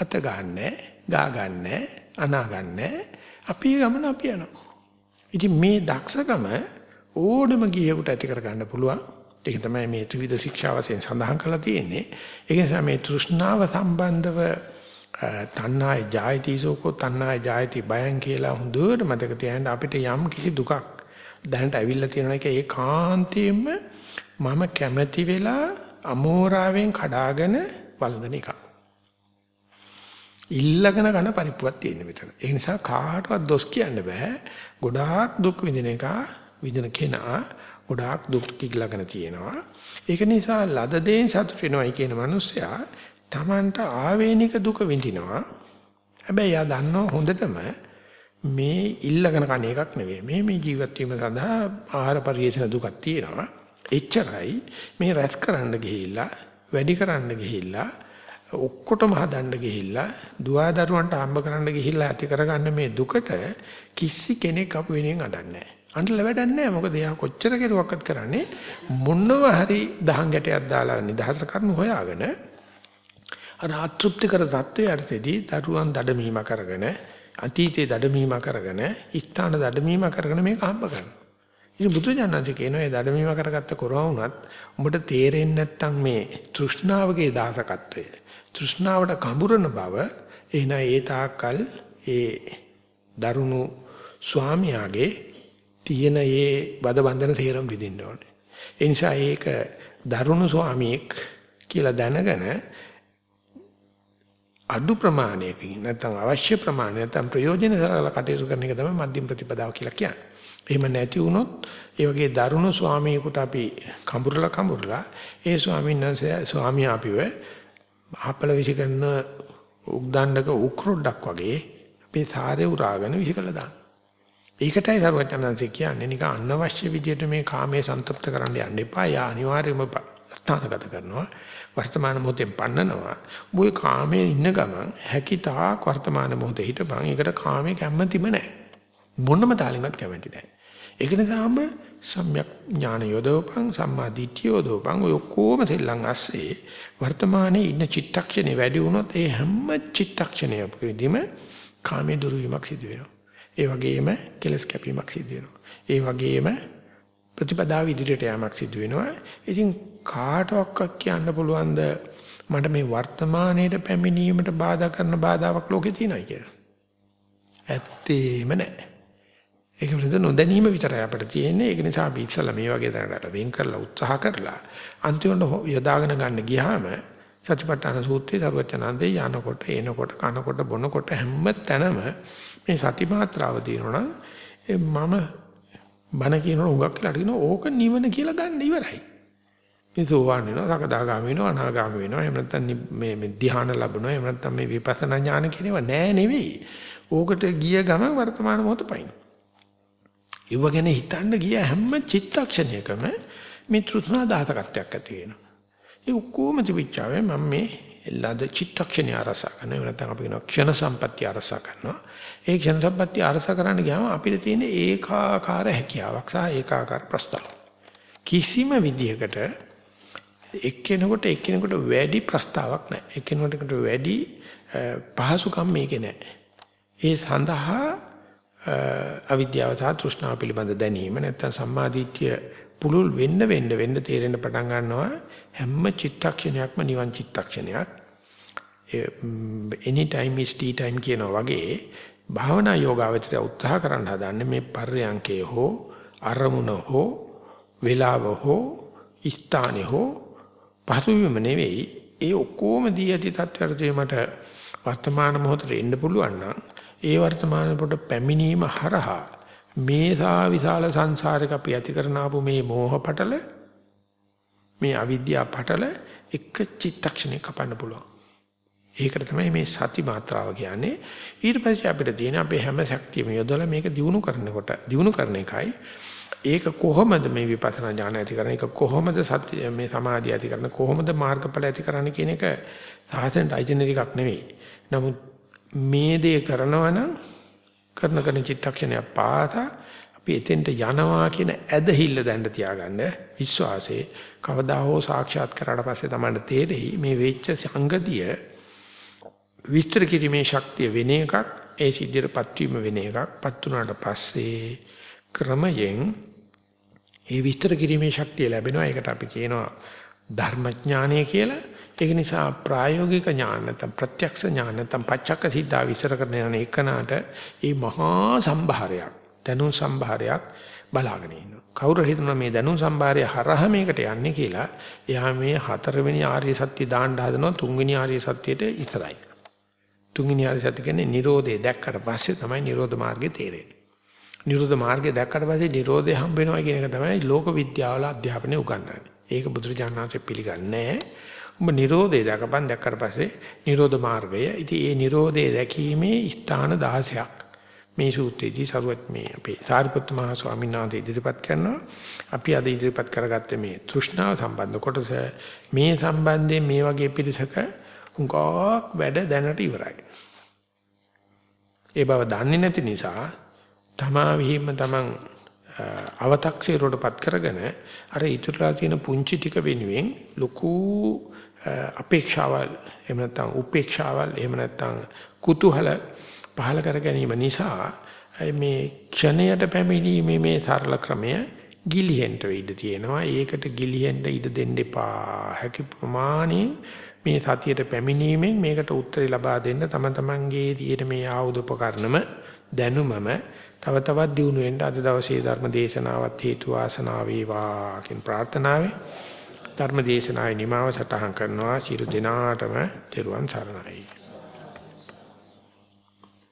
අත ගන්නෑ, ගා ගන්නෑ, අනා ගන්නෑ. අපි ගමන අපි යනවා. ඉතින් මේ දක්ෂකම ඕනම ගියෙකුට ඇති කර ගන්න පුළුවන්. ඒක තමයි මේ ත්‍රිවිධ ශික්ෂා වශයෙන් සඳහන් කරලා තියෙන්නේ. ඒ නිසා මේ තෘෂ්ණාව සම්බන්ධව තණ්හාය ජායති සෝකෝ තණ්හාය ජායති බයං කියලා හොඳට මතක තියාගන්න අපිට යම් කිසි දුකක් දැනට ඇවිල්ලා තියෙන එක ඒකාන්තයෙන්ම මම කැමැති වෙලා අමෝරාවෙන් කඩාගෙන වළඳන එක. ඉල්ලගෙන කන පරිප්පුවක් තියෙන මෙතන. ඒ නිසා කාටවත් දොස් කියන්න බෑ. ගොඩාක් දුක් විඳින එක විඳින කෙනා ගොඩාක් දුක් කිගලගෙන තියෙනවා. ඒක නිසා ලද දෙයින් සතුට වෙනවයි කියන මිනිස්සයා Tamanට ආවේනික දුක විඳිනවා. හැබැයි යා දන්නව හොඳටම මේ ඉල්ලගෙන කණ එකක් නෙවෙයි. මේ මේ ජීවත් වීම සඳහා ආහාර පරිේෂණ දුකක් තියෙනවා. එච්චරයි මේ රැස් කරන්න ගිහිල්ලා වැඩි කරන්න ගිහිල්ලා ඔක්කොටම හදන්න ගිහිල්ලා දුවදරුවන්ට හම්බ කරන්න ගිහිල්ලා ඇති කරගන්න මේ දුකට කිසි කෙනෙක් අපු වෙනින් අඩන්නේ නැහැ. අඬල වැඩක් නැහැ. මොකද එයා කොච්චර කෙරුවක්වත් කරන්නේ මොනව හරි දහං ගැටයක් දාලා නිදහස කරනු හොයාගෙන අර අතෘප්තිකර தත්වයටදී දරුවන් දඩමීම කරගෙන අතීතයේ දඩමීම කරගෙන ස්ථාන දඩමීම කරගෙන මේක හම්බ කරනවා. ඉතින් බුදුජානනාංශ කියනවා ඒ දඩමීම කරගත්ත කරා වුණත් උඹට තේරෙන්නේ නැත්තම් මේ තෘෂ්ණාවගේ දාසකත්වය. තෘෂ්ණාවට කඹරන බව එන ඒ තාක්කල් ඒ දරුණු ස්වාමියාගේ තියෙන ඒ වද බන්ධන තේරම් විඳින්න ඕනේ. ඒ නිසා ඒක දරුණු ස්වාමියෙක් කියලා දැනගෙන අඩු ප්‍රමාණයකින් නැත්නම් අවශ්‍ය ප්‍රමාණය නැත්නම් ප්‍රයෝජන සරල කටයුතු කරන එක තමයි මධ්‍යම ප්‍රතිපදාව කියලා කියන්නේ. එහෙම නැති වුණොත් ඒ වගේ දරුණු ස්වාමියෙකුට අපි කඹුරලා කඹුරලා ඒ ස්වාමීන් වහන්සේ ස්වාමියා අපිව හපල විසි කරන උග්දණ්ඩක උක්‍රොඩක් වගේ අපේ සාරේ උරාගෙන විසි කළා දාන්න. ඒකටයි සරුවචනන්සේ කියන්නේ නිකන් අනවශ්‍ය විදියට මේ කාමයේ සන්තුෂ්ත කරන්න යන්න එපා. යා අනිවාර්යයෙන්ම ස්ථානගත කරනවා. වර්තමාන මොහොතෙන් පන්නනවා. මොයි කාමයේ ඉන්න ගමන් හැකිතාක් වර්තමාන මොහොතේ හිටපන්. ඒකට කාමයේ කැමැතිම නැහැ. මොනම තාලෙවත් කැමැති නැහැ. ඒක නිසාම සම්‍යක් ඥාන යොදවපන් සම්මා දිට්ඨිය යොදවපන් ඔය ඔක්කොම සෙල්ලම් ඇස්සේ වර්තමානයේ ඉන්න චිත්තක්ෂණේ වැඩි වුණොත් ඒ හැම චිත්තක්ෂණයකදීම කාමයේ දුරු වීමක් සිදු වෙනවා. ඒ වගේම කෙලස් කැපීමක් සිදු වෙනවා. ඒ වගේම ප්‍රතිපදාව ඉදිරියට යamak සිදු වෙනවා. ඉතින් කාටවත් කියන්න පුළුවන්ද මට මේ වර්තමානයේට පැමිණීමට බාධා කරන බාධාවක් ලෝකේ තියෙනයි කියලා. ඇත්තේම නැහැ. ඒක විතර නොදැනීම විතරයි අපිට තියෙන්නේ. ඒක නිසා අපි ඉස්සලා මේ වගේ දැනකට වෙන් කරලා උත්සාහ කරලා අන්තිමට යොදාගෙන ගන්න ගියාම සතිපට්ඨාන සූත්‍රයේ සර්වචනන්දේ යනකොට එනකොට කනකොට බොනකොට හැම තැනම මේ සති මාත්‍රාව තියෙනවා මම බණ කියනකොට උගක් කියලා අදින ඕක නිවන කියලා ගන්න ඉවරයි. මේ සෝවාන් වෙනවා, සකදාගාම වෙනවා, අනාගාම වෙනවා. එහෙම නැත්නම් මේ මේ ධ්‍යාන ලැබුණා. එහෙම නැත්නම් මේ විපස්සනා ඥාන කියනවා නෑ නෙවෙයි. ඕකට ගිය ගමන් වර්තමාන මොහොත පයින්. ඒව ගැන හිතන්න ගිය හැම චිත්තක්ෂණයකම මේ තෘෂ්ණා දාතකත්වයක් ඇති වෙනවා. ඒ ඔක්කොම තිබිච්චාවේ මම මේ ලද චිත්තක්ෂණය අරසා කරනවා. එහෙම නැත්නම් අපි කියනවා ක්ෂණ සම්පත්‍ය අරසා කරනවා. ඒ ක්ෂණ සම්පත්‍ය අරසා කරන්න ගියාම අපිට තියෙන ඒකාකාර හැකියාවක් සහ ඒකාකාර ප්‍රස්තාව. කිසිම විදියකට එක්කෙනෙකුට එක්කෙනෙකුට වැඩි ප්‍රස්තාවක් නැහැ. එක්කෙනෙකුට වැඩි පහසුකම් මේකේ නැහැ. ඒ සඳහා අවිද්‍යාව සහ තෘෂ්ණාව පිළිබඳ දැනීම නැත්නම් සම්මාදිට්ඨිය පුලුල් වෙන්න වෙන්න වෙන්න තේරෙන්න පටන් ගන්නවා හැම චිත්තක්ෂණයක්ම නිවන් චිත්තක්ෂණයක් any time is tea time කියනවා වගේ භාවනා යෝගාවචරය උත්සාහ කරන්න හදන්නේ මේ පර්යංකේ හෝ අරමුණ හෝ වේලාව හෝ ස්ථානේ හෝ පහසුවීම නෙවෙයි ඒ ඔක්කොම දී ඇති තත්ත්වයට මට වර්තමාන මොහොතේ එන්න පුළුවන් නම් ඒ වර්තමාන පොඩ පැමිණීම හරහා මේසා විශාල සංසාරයක අපි ඇති කරන ආපු මේ මෝහ පටල මේ අවිද්‍යාව පටල එක චිත්තක්ෂණයක කපන්න පුළුවන්. ඒකට තමයි මේ සති මාත්‍රාව කියන්නේ. ඊට පස්සේ අපිට තියෙන අපේ හැම ශක්තියම යොදලා මේක දිනු කරනකොට දිනු කරන එකයි ඒක කොහොමද මේ විපස්සනා ඥාන ඇති කරන්නේ? ඒක කොහොමද සත්‍ය මේ සමාධිය ඇති කරන්නේ? කොහොමද මාර්ගඵල ඇති කරන්නේ කියන එක සාසනට අයිතින එකක් නෙවෙයි. නමුත් මේ දේ කරනවා නම් කරන කරන චිත්තක්ෂණය පාසා අපි එතෙන්ට යනවා කියන ඇදහිල්ල දැන්න තියාගන්න විශ්වාසයේ කවදා හෝ සාක්ෂාත් කරාට පස්සේ තමයි තේරෙයි මේ වෙච්ච සංගතිය විස්තර කිරීමේ ශක්තිය වෙන එකක් ඒ සිද්ධියටපත් වීම වෙන එකක් පත් වුණාට පස්සේ ක්‍රමයෙන් ඒ විස්තර කිරීමේ ශක්තිය ලැබෙනවා ඒකට අපි කියනවා ධර්මඥානය කියලා ඒක නිසා ප්‍රායෝගික ඥාන නැත්නම් ප්‍රත්‍යක්ෂ ඥාන නැත්නම් පච්චක්ක සිද්ධා විසර කරන යන එකනට මේ මහා සම්භාරයක් දැනුම් සම්භාරයක් බලාගෙන ඉන්නවා. කවුරු හිතනවා මේ දැනුම් සම්භාරය හරහා මේකට යන්නේ කියලා එයා මේ හතරවෙනි ආර්ය සත්‍ය දාන්න හදනවා තුන්වෙනි ආර්ය සත්‍යයට ඉතරයි. තුන්වෙනි ආර්ය සත්‍ය කියන්නේ Nirodhe දැක්කට පස්සේ තමයි Nirodha මාර්ගය තේරෙන්නේ. Nirodha මාර්ගය දැක්කට පස්සේ Nirodhe හම්බ වෙනවා කියන එක තමයි ලෝක විද්‍යාවල අධ්‍යාපනය උගන්වන්නේ. ඒක බුදුරජාණන් වහන්සේ පිළිගන්නේ නැහැ. උඹ Nirodhe දැකපන් දැක්කට පස්සේ Nirodha මාර්ගය. ඉතින් ඒ Nirodhe දැකීමේ ස්ථාන 16ක් මේ සූත්‍රයේදී සරුවත් මේ අපේ සාරිපුත්ත මහ ස්වාමීන් වහන්සේ ඉදිරිපත් කරනවා. අපි අද ඉදිරිපත් කරගත්තේ මේ තෘෂ්ණාව සම්බන්ධ කොටස මේ සම්බන්ධයෙන් මේ වගේ පිළිසක උංගක් වැඩ දැනට ඉවරයි. ඒ බව දන්නේ නැති නිසා තමා විහිම තමන් අව탁සීරුවටපත් කරගෙන අර ඉතුරුලා තියෙන පුංචි ටික වෙනුවෙන් ලොකු අපේක්ෂාවල් එහෙම නැත්නම් උපේක්ෂාවල් එහෙම නැත්නම් කුතුහල පහල කර ගැනීම නිසා මේ ක්ෂණයට පැමිණීමේ මේ සරල ක්‍රමය ගිලිහෙන්න ඉඩ තියෙනවා. ඒකට ගිලිහෙන්න ඉඩ දෙන්න එපා. හැකි ප්‍රමාණය මේ සතියට පැමිණීමෙන් මේකට උත්තරي ලබා දෙන්න තම තමන්ගේ තියෙන මේ ආයුධ උපකරණම දැනුමම තව තවත් දියුණු වෙන්න අද දවසේ ධර්ම දේශනාවත් හේතු වාසනා වේවා කියන ප්‍රාර්ථනාවෙන් ධර්ම දේශනාවේ නිමාව සටහන් කරනවා. සියලු දෙනාටම තෙරුවන් සරණයි.